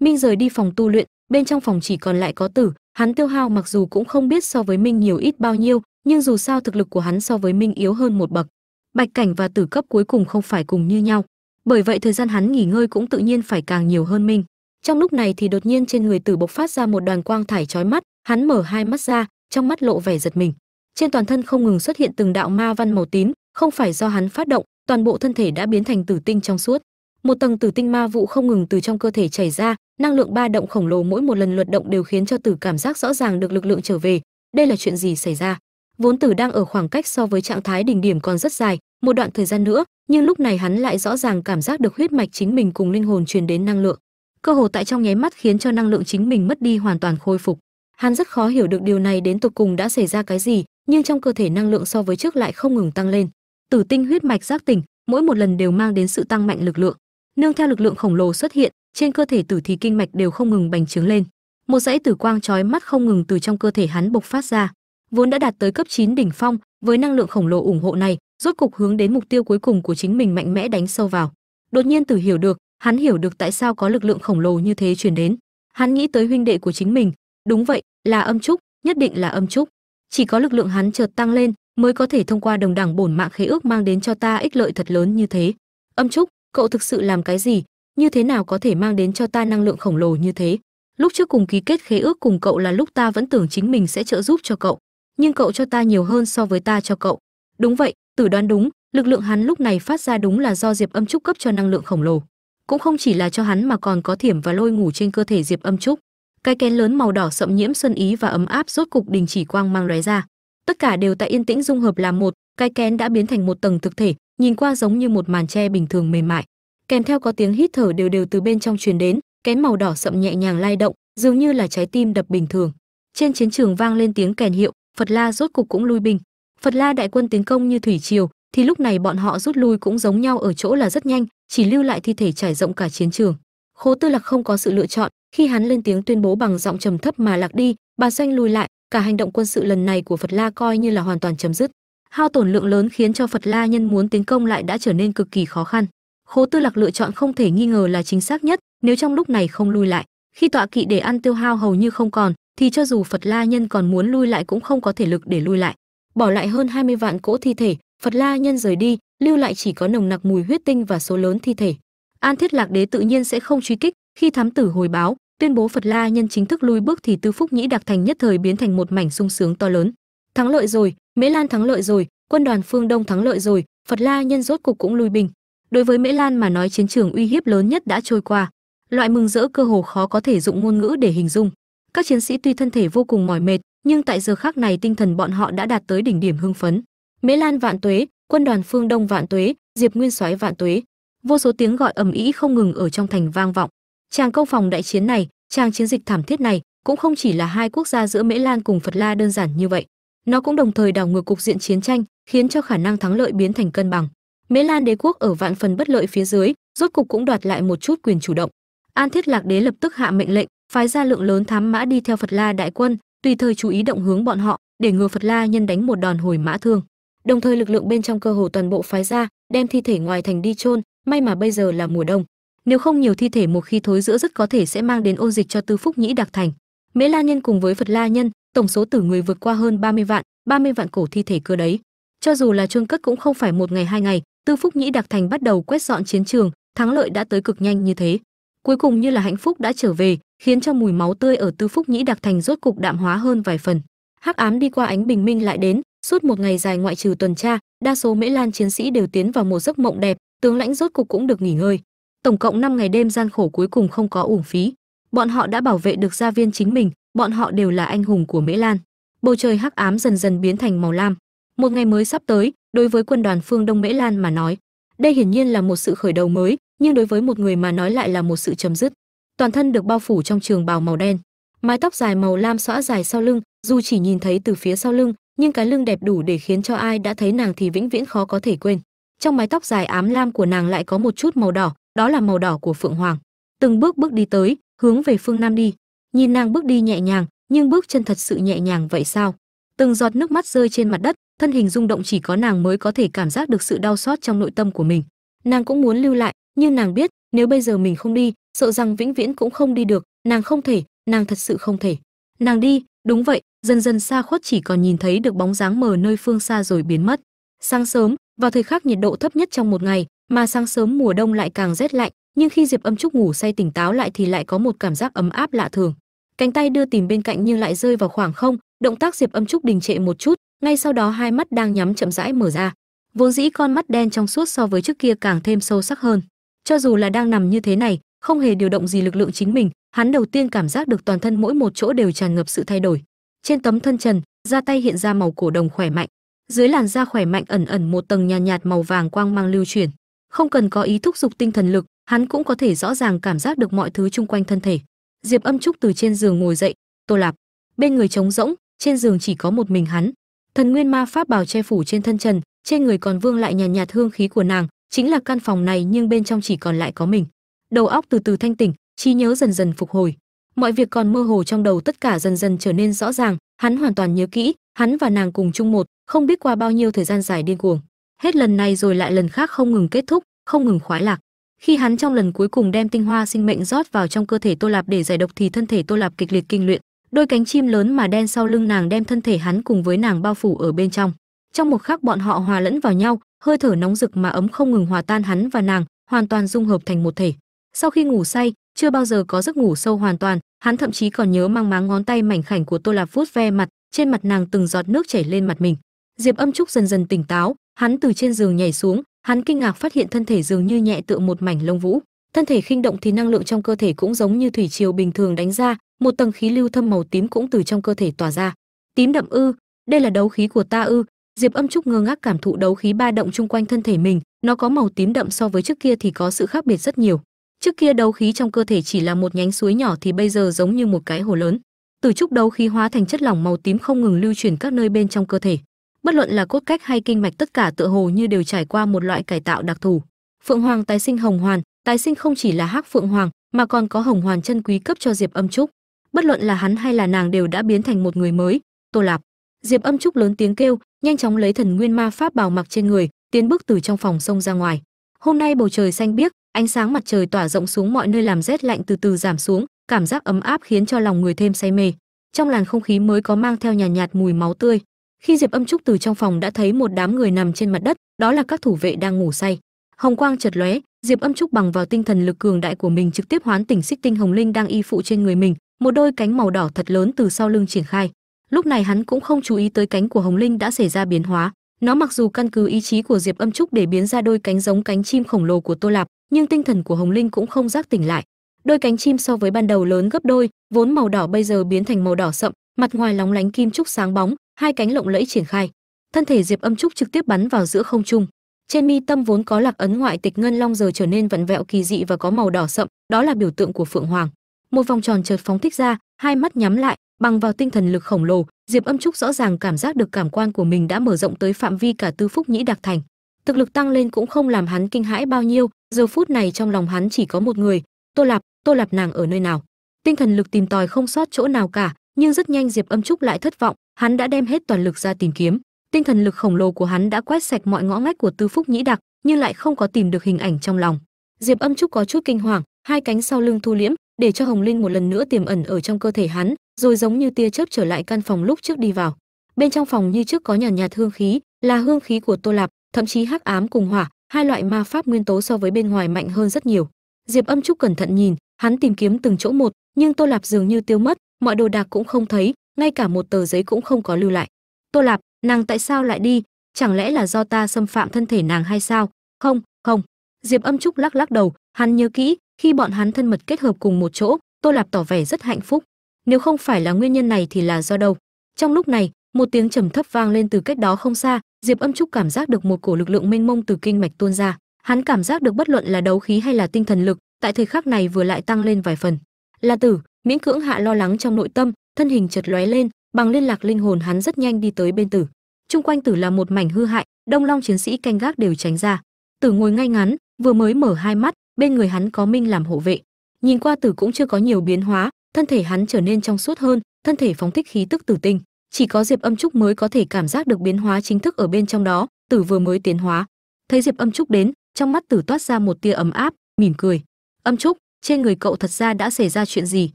Minh rời đi phòng tu luyện bên trong phòng chỉ còn lại có tử. Hắn tiêu hao mặc dù cũng không biết so với minh nhiều ít bao nhiêu, nhưng dù sao thực lực của hắn so với minh yếu hơn một bậc. Bạch cảnh và tử cấp cuối cùng không phải cùng như nhau. Bởi vậy thời gian hắn nghỉ ngơi cũng tự nhiên phải càng nhiều hơn minh. Trong lúc này thì đột nhiên trên người tử bộc phát ra một đoàn quang thải chói mắt, hắn mở hai mắt ra, trong mắt lộ vẻ giật mình. Trên toàn thân không ngừng xuất hiện từng đạo ma văn màu tím, không phải do hắn phát động, toàn bộ thân thể đã biến thành tử tinh trong suốt. Một tầng tử tinh ma vụ không ngừng từ trong cơ thể chảy ra năng lượng ba động khổng lồ mỗi một lần luật động đều khiến cho tử cảm giác rõ ràng được lực lượng trở về. Đây là chuyện gì xảy ra? Vốn tử đang ở khoảng cách so với trạng thái đỉnh điểm còn rất dài, một đoạn thời gian nữa, nhưng lúc này hắn lại rõ ràng cảm giác được huyết mạch chính mình cùng linh hồn truyền đến năng lượng. Cơ hồ tại trong nháy mắt khiến cho năng lượng chính mình mất đi hoàn toàn khôi phục. Hắn rất khó hiểu được điều này đến tột cùng đã xảy ra cái gì, nhưng trong cơ thể năng lượng so với trước lại không ngừng tăng lên. Tử tinh huyết mạch giác tỉnh, mỗi một lần đều mang đến sự tăng mạnh lực lượng. Nương theo lực lượng khổng lồ xuất hiện trên cơ thể tử thì kinh mạch đều không ngừng bành trướng lên. Một dãy tử quang chói mắt không ngừng từ trong cơ thể hắn bộc phát ra, vốn đã đạt tới cấp 9 đỉnh phong, với năng lượng khổng lồ ủng hộ này, rốt cục hướng đến mục tiêu cuối cùng của chính mình mạnh mẽ đánh sâu vào. Đột nhiên tử hiểu được, hắn hiểu được tại sao có lực lượng khổng lồ như thế truyền đến. Hắn nghĩ tới huynh đệ của chính mình. Đúng vậy, là âm trúc, nhất định là âm trúc. Chỉ có lực lượng hắn chợt tăng lên, mới có thể thông qua đồng đẳng bổn mạng khế ước mang đến cho ta ích lợi thật lớn như thế. Âm trúc, cậu thực sự làm cái gì? Như thế nào có thể mang đến cho ta năng lượng khổng lồ như thế? Lúc trước cùng ký kết khế ước cùng cậu là lúc ta vẫn tưởng chính mình sẽ trợ giúp cho cậu, nhưng cậu cho ta nhiều hơn so với ta cho cậu. Đúng vậy, tử đoán đúng, lực lượng hắn lúc này phát ra đúng là do diệp âm trúc cấp cho năng lượng khổng lồ. Cũng không chỉ là cho hắn mà còn có thiểm và lôi ngủ trên cơ thể diệp âm trúc. Cái kén lớn màu đỏ sậm nhiễm xuân ý và ấm áp rốt cục đình chỉ quang mang lóe ra. Tất cả đều tại yên tĩnh dung hợp làm một, cái kén đã biến thành một tầng thực thể, nhìn qua giống như một màn tre bình thường mềm mại kèm theo có tiếng hít thở đều đều từ bên trong truyền đến kén màu đỏ sậm nhẹ nhàng lay động, dường như là trái tim đập bình thường. Trên chiến trường vang lên tiếng kèn hiệu, phật la rốt cục cũng lui binh. Phật la đại quân tiến công như thủy triều, thì lúc này bọn họ rút lui cũng giống nhau ở chỗ là rất nhanh, chỉ lưu lại thi thể trải rộng cả chiến trường. Khố tư lạc không có sự lựa chọn, khi hắn lên tiếng tuyên bố bằng giọng trầm thấp mà lạc đi, bà doanh lùi lại, cả hành động quân sự lần này của phật la coi như là hoàn toàn chấm dứt. Hao tổn lượng lớn khiến cho phật la nhân muốn tiến công lại đã trở nên cực kỳ khó khăn khố tư lạc lựa chọn không thể nghi ngờ là chính xác nhất, nếu trong lúc này không lui lại. Khi tọa kỵ để ăn tiêu hao hầu như không còn, thì cho dù phật la nhân còn muốn lui lại cũng không có thể lực để lui lại. Bỏ lại hơn 20 vạn cỗ thi thể, phật la nhân rời đi, lưu lại chỉ có nồng nặc mùi huyết tinh và số lớn thi thể. An thiết lạc đế tự nhiên sẽ không truy kích, khi thám tử hồi báo, tuyên bố phật la nhân chính thức lui bước thì tư phúc nhĩ đặc thành nhất thời biến thành một mảnh sung sướng to lớn. Thắng lợi rồi, mễ lan thắng lợi rồi, quân đoàn phương đông thắng lợi rồi, phật la nhân rốt cục cũng lui binh đối với mễ lan mà nói chiến trường uy hiếp lớn nhất đã trôi qua. Loại mừng rỡ cơ hồ khó có thể dụng ngôn ngữ để hình dung. Các chiến sĩ tuy thân thể vô cùng mỏi mệt, nhưng tại giờ khác này tinh thần bọn họ đã đạt tới đỉnh điểm hưng phấn. Mễ lan vạn tuế, quân đoàn phương đông vạn tuế, diệp nguyên soái vạn tuế. Vô số tiếng gọi ầm ĩ không ngừng ở trong thành vang vọng. Tràng công phòng đại chiến này, tràng chiến dịch thảm thiết này cũng không chỉ là hai quốc gia giữa mễ lan cùng phật la đơn giản như vậy. Nó cũng đồng thời đảo ngược cục diện chiến tranh, khiến cho khả năng thắng lợi biến thành cân bằng mễ lan đế quốc ở vạn phần bất lợi phía dưới, rốt cục cũng đoạt lại một chút quyền chủ động. An thiết lạc đế lập tức hạ mệnh lệnh, phái ra lượng lớn thám mã đi theo phật la đại quân, tùy thời chú ý động hướng bọn họ, để ngừa phật la nhân đánh một đòn hồi mã thương. Đồng thời lực lượng bên trong cơ hồ toàn bộ phái ra, đem thi thể ngoài thành đi chôn, may mà bây giờ là mùa đông. Nếu không nhiều thi thể một khi thối giữa rất có thể sẽ mang đến ôn dịch cho tư phúc nhĩ đặc thành. Mễ la nhân cùng với phật la nhân, tổng số tử người vượt qua hơn 30 vạn 30 vạn cổ thi thể cơ đấy. Cho dù là chôn cất cũng không phải một ngày hai ngày tư phúc nhĩ đặc thành bắt đầu quét dọn chiến trường, thắng lợi đã tới cực nhanh như thế. Cuối cùng như là hạnh phúc đã trở về, khiến cho mùi máu tươi ở tư phúc nhĩ đặc thành rốt cục đạm hóa hơn vài phần. Hắc ám đi qua ánh bình minh lại đến, suốt một ngày dài ngoại trừ tuần tra, đa số mễ lan chiến sĩ đều tiến vào một giấc mộng đẹp, tướng lãnh rốt cục cũng được nghỉ ngơi. Tổng cộng 5 ngày đêm gian khổ cuối cùng không có uổng phí. Bọn họ đã bảo vệ được gia viên chính mình, bọn họ đều là anh hùng của mễ lan. Bầu trời hắc ám dần dần biến thành màu lam. Một ngày mới sắp tới đối với quân đoàn phương đông mễ lan mà nói, đây hiển nhiên là một sự khởi đầu mới, nhưng đối với một người mà nói lại là một sự chấm dứt. Toàn thân được bao phủ trong trường bào màu đen, mái tóc dài màu lam xõa dài sau lưng, dù chỉ nhìn thấy từ phía sau lưng, nhưng cái lưng đẹp đủ để khiến cho ai đã thấy nàng thì vĩnh viễn khó có thể quên. Trong mái tóc dài ám lam của nàng lại có một chút màu đỏ, đó là màu đỏ của phượng hoàng. Từng bước bước đi tới, hướng về phương nam đi. Nhìn nàng bước đi nhẹ nhàng, nhưng bước chân thật sự nhẹ nhàng vậy sao? Từng giọt nước mắt rơi trên mặt đất thân hình rung động chỉ có nàng mới có thể cảm giác được sự đau xót trong nội tâm của mình. Nàng cũng muốn lưu lại, nhưng nàng biết, nếu bây giờ mình không đi, sợ rằng vĩnh viễn cũng không đi được, nàng không thể, nàng thật sự không thể. Nàng đi, đúng vậy, dần dần xa khuất chỉ còn nhìn thấy được bóng dáng mờ nơi phương xa rồi biến mất. Sáng sớm, vào thời khắc nhiệt độ thấp nhất trong một ngày, mà sáng sớm mùa đông lại càng rét lạnh, nhưng khi diệp âm trúc ngủ say tỉnh táo lại thì lại có một cảm giác ấm áp lạ thường. Cánh tay đưa tìm bên cạnh nhưng lại rơi vào khoảng không, động tác diệp âm trúc đình trệ một chút ngay sau đó hai mắt đang nhắm chậm rãi mở ra. Vốn dĩ con mắt đen trong suốt so với trước kia càng thêm sâu sắc hơn. Cho dù là đang nằm như thế này không hề điều động gì lực lượng chính mình hắn đầu tiên cảm giác được toàn thân mỗi một chỗ đều tràn ngập sự thay đổi. Trên tấm thân trần da tay hiện ra màu cổ đồng khỏe mạnh. Dưới làn da khỏe mạnh ẩn ẩn một tầng nhàn nhạt, nhạt màu vàng quang mang lưu chuyển. Không cần có ý thúc giục tinh thần lực hắn cũng có thể rõ ràng cảm giác được mọi thứ chung quanh thân thể. Diệp âm trúc từ trên giường ngồi dậy tô lạp. Bên người trống rỗng trên giường chỉ có một mình hắn thần nguyên ma pháp bào che phủ trên thân trần trên người còn vương lại nhàn nhạt, nhạt hương khí của nàng chính là căn phòng này nhưng bên trong chỉ còn lại có mình. Đầu óc từ từ thanh tỉnh trí nhớ dần dần phục hồi. Mọi việc còn mơ hồ trong đầu tất cả dần dần trở nên rõ ràng hắn hoàn toàn nhớ kỹ hắn và nàng cùng chung một không biết qua bao nhiêu thời gian dài điên cuồng. Hết lần này rồi lại lần khác không ngừng kết thúc không ngừng khoái lạc. Khi hắn trong lần cuối cùng đem tinh hoa sinh mệnh rót vào trong cơ thể tô lạp để giải độc thì thân thể tô lạp kịch liệt kinh luyện đôi cánh chim lớn mà đen sau lưng nàng đem thân thể hắn cùng với nàng bao phủ ở bên trong. Trong một khắc bọn họ hòa lẫn vào nhau, hơi thở nóng rực mà ấm không ngừng hòa tan hắn và nàng, hoàn toàn dung hợp thành một thể. Sau khi ngủ say, chưa bao giờ có giấc ngủ sâu hoàn toàn, hắn thậm chí còn nhớ mang máng ngón tay mảnh khảnh của tô lạp vuốt ve mặt, trên mặt nàng từng giọt nước chảy lên mặt mình. Diệp âm trúc dần dần tỉnh táo, hắn từ trên giường nhảy xuống, hắn kinh ngạc phát hiện thân thể dường như nhẹ tựa một mảnh lông vũ thân thể khinh động thì năng lượng trong cơ thể cũng giống như thủy triều bình thường đánh ra, một tầng khí lưu thâm màu tím cũng từ trong cơ thể tỏa ra. Tím đậm ư, đây là đấu khí của ta ư. Diệp âm trúc ngơ ngác cảm thụ đấu khí ba động chung quanh thân thể mình, nó có màu tím đậm so với trước kia thì có sự khác biệt rất nhiều. Trước kia đấu khí trong cơ thể chỉ là một nhánh suối nhỏ thì bây giờ giống như một cái hồ lớn. Từ trúc đấu khí hóa thành chất lỏng màu tím không ngừng lưu chuyển các nơi bên trong cơ thể. Bất luận là cốt cách hay kinh mạch, tất cả tựa hồ như đều trải qua một loại cải tạo đặc thù. Phượng hoàng tái sinh hồng hoàn tái sinh không chỉ là hắc phượng hoàng mà còn có hồng hoàn chân quý cấp cho diệp âm trúc. Bất luận là hắn hay là nàng đều đã biến thành một người mới. Tô lạp. Diệp âm trúc lớn tiếng kêu nhanh chóng lấy thần nguyên ma pháp bào mặc trên người tiến bước từ trong phòng sông ra ngoài. Hôm nay bầu trời xanh biếc ánh sáng mặt trời tỏa rộng xuống mọi nơi làm rét lạnh từ từ giảm xuống cảm giác ấm áp khiến cho lòng người thêm say mê. Trong làn không khí mới có mang theo nhàn nhạt, nhạt mùi máu tươi. Khi diệp âm trúc từ trong phòng đã thấy một đám người nằm trên mặt đất đó là các thủ vệ đang ngủ say. Hồng quang chật lóe diệp âm trúc bằng vào tinh thần lực cường đại của mình trực tiếp hoán tỉnh xích tinh hồng linh đang y phụ trên người mình, một đôi cánh màu đỏ thật lớn từ sau lưng triển khai. Lúc này hắn cũng không chú ý tới cánh của hồng linh đã xảy ra biến hóa. Nó mặc dù căn cứ ý chí của diệp âm trúc để biến ra đôi cánh giống cánh chim khổng lồ của tô lạp, nhưng tinh thần của hồng linh cũng không giác tỉnh lại. Đôi cánh chim so với ban đầu lớn gấp đôi, vốn màu đỏ bây giờ biến thành màu đỏ sậm, mặt ngoài lóng lánh kim trúc sáng bóng, hai cánh lộng lẫy triển khai. Thân thể diệp âm trúc trực tiếp bắn vào giữa không trung trên mi tâm vốn có lạc ấn ngoại tịch ngân long giờ trở nên vặn vẹo kỳ dị và có màu đỏ sậm, đó là biểu tượng của phượng hoàng. Một vòng tròn chợt phóng thích ra, hai mắt nhắm lại, bằng vào tinh thần lực khổng lồ, diệp âm trúc rõ ràng cảm giác được cảm quan của mình đã mở rộng tới phạm vi cả tư phúc nhĩ đặc thành. Thực lực tăng lên cũng không làm hắn kinh hãi bao nhiêu, giờ phút này trong lòng hắn chỉ có một người, tô lạp tô lạp nàng ở nơi nào? Tinh thần lực tìm tòi không sót chỗ nào cả, nhưng rất nhanh diệp âm trúc lại thất vọng, hắn đã đem hết toàn lực ra tìm kiếm tinh thần lực khổng lồ của hắn đã quét sạch mọi ngõ ngách của tư phúc nhĩ đặc nhưng lại không có tìm được hình ảnh trong lòng. Diệp âm trúc có chút kinh hoàng hai cánh sau lưng thu liễm để cho hồng linh một lần nữa tiềm ẩn ở trong cơ thể hắn rồi giống như tia chớp trở lại căn phòng lúc trước đi vào. Bên trong phòng như trước có nhàn nhạt, nhạt hương khí là hương khí của tô lạp thậm chí hắc ám cùng hỏa hai loại ma pháp nguyên tố so với bên ngoài mạnh hơn rất nhiều. Diệp âm trúc cẩn thận nhìn hắn tìm kiếm từng chỗ một nhưng tô lạp dường như tiêu mất mọi đồ đạc cũng không thấy ngay cả một tờ giấy cũng không có lưu lại. Tô lạp nàng tại sao lại đi? Chẳng lẽ là do ta xâm phạm thân thể nàng hay sao? Không không. Diệp âm trúc lắc lắc đầu, hắn nhớ kỹ, khi bọn hắn thân mật kết hợp cùng một chỗ, tô lạp tỏ vẻ rất hạnh phúc. Nếu không phải là nguyên nhân này thì là do đâu? Trong lúc này, một tiếng trầm thấp vang lên từ cách đó không xa, diệp âm trúc cảm giác được một cổ lực lượng mênh mông từ kinh mạch tuôn ra. Hắn cảm giác được bất luận là đấu khí hay là tinh thần lực, tại thời khắc này vừa lại tăng lên vài phần. Là tử, miễn cưỡng hạ lo lắng trong nội tâm, thân hình chợt lóe lên bằng liên lạc linh hồn hắn rất nhanh đi tới bên tử. Chung quanh tử là một mảnh hư hại, đông long chiến sĩ canh gác đều tránh ra. Tử ngồi ngay ngắn, vừa mới mở hai mắt, bên người hắn có minh làm hộ vệ. Nhìn qua tử cũng chưa có nhiều biến hóa, thân thể hắn trở nên trong suốt hơn, thân thể phóng thích khí tức tử tinh. Chỉ có diệp âm trúc mới có thể cảm giác được biến hóa chính thức ở bên trong đó, tử vừa mới tiến hóa. Thấy diệp âm trúc đến, trong mắt tử toát ra một tia ấm áp, mỉm cười. Âm trúc, trên người cậu thật ra đã xảy ra chuyện gì?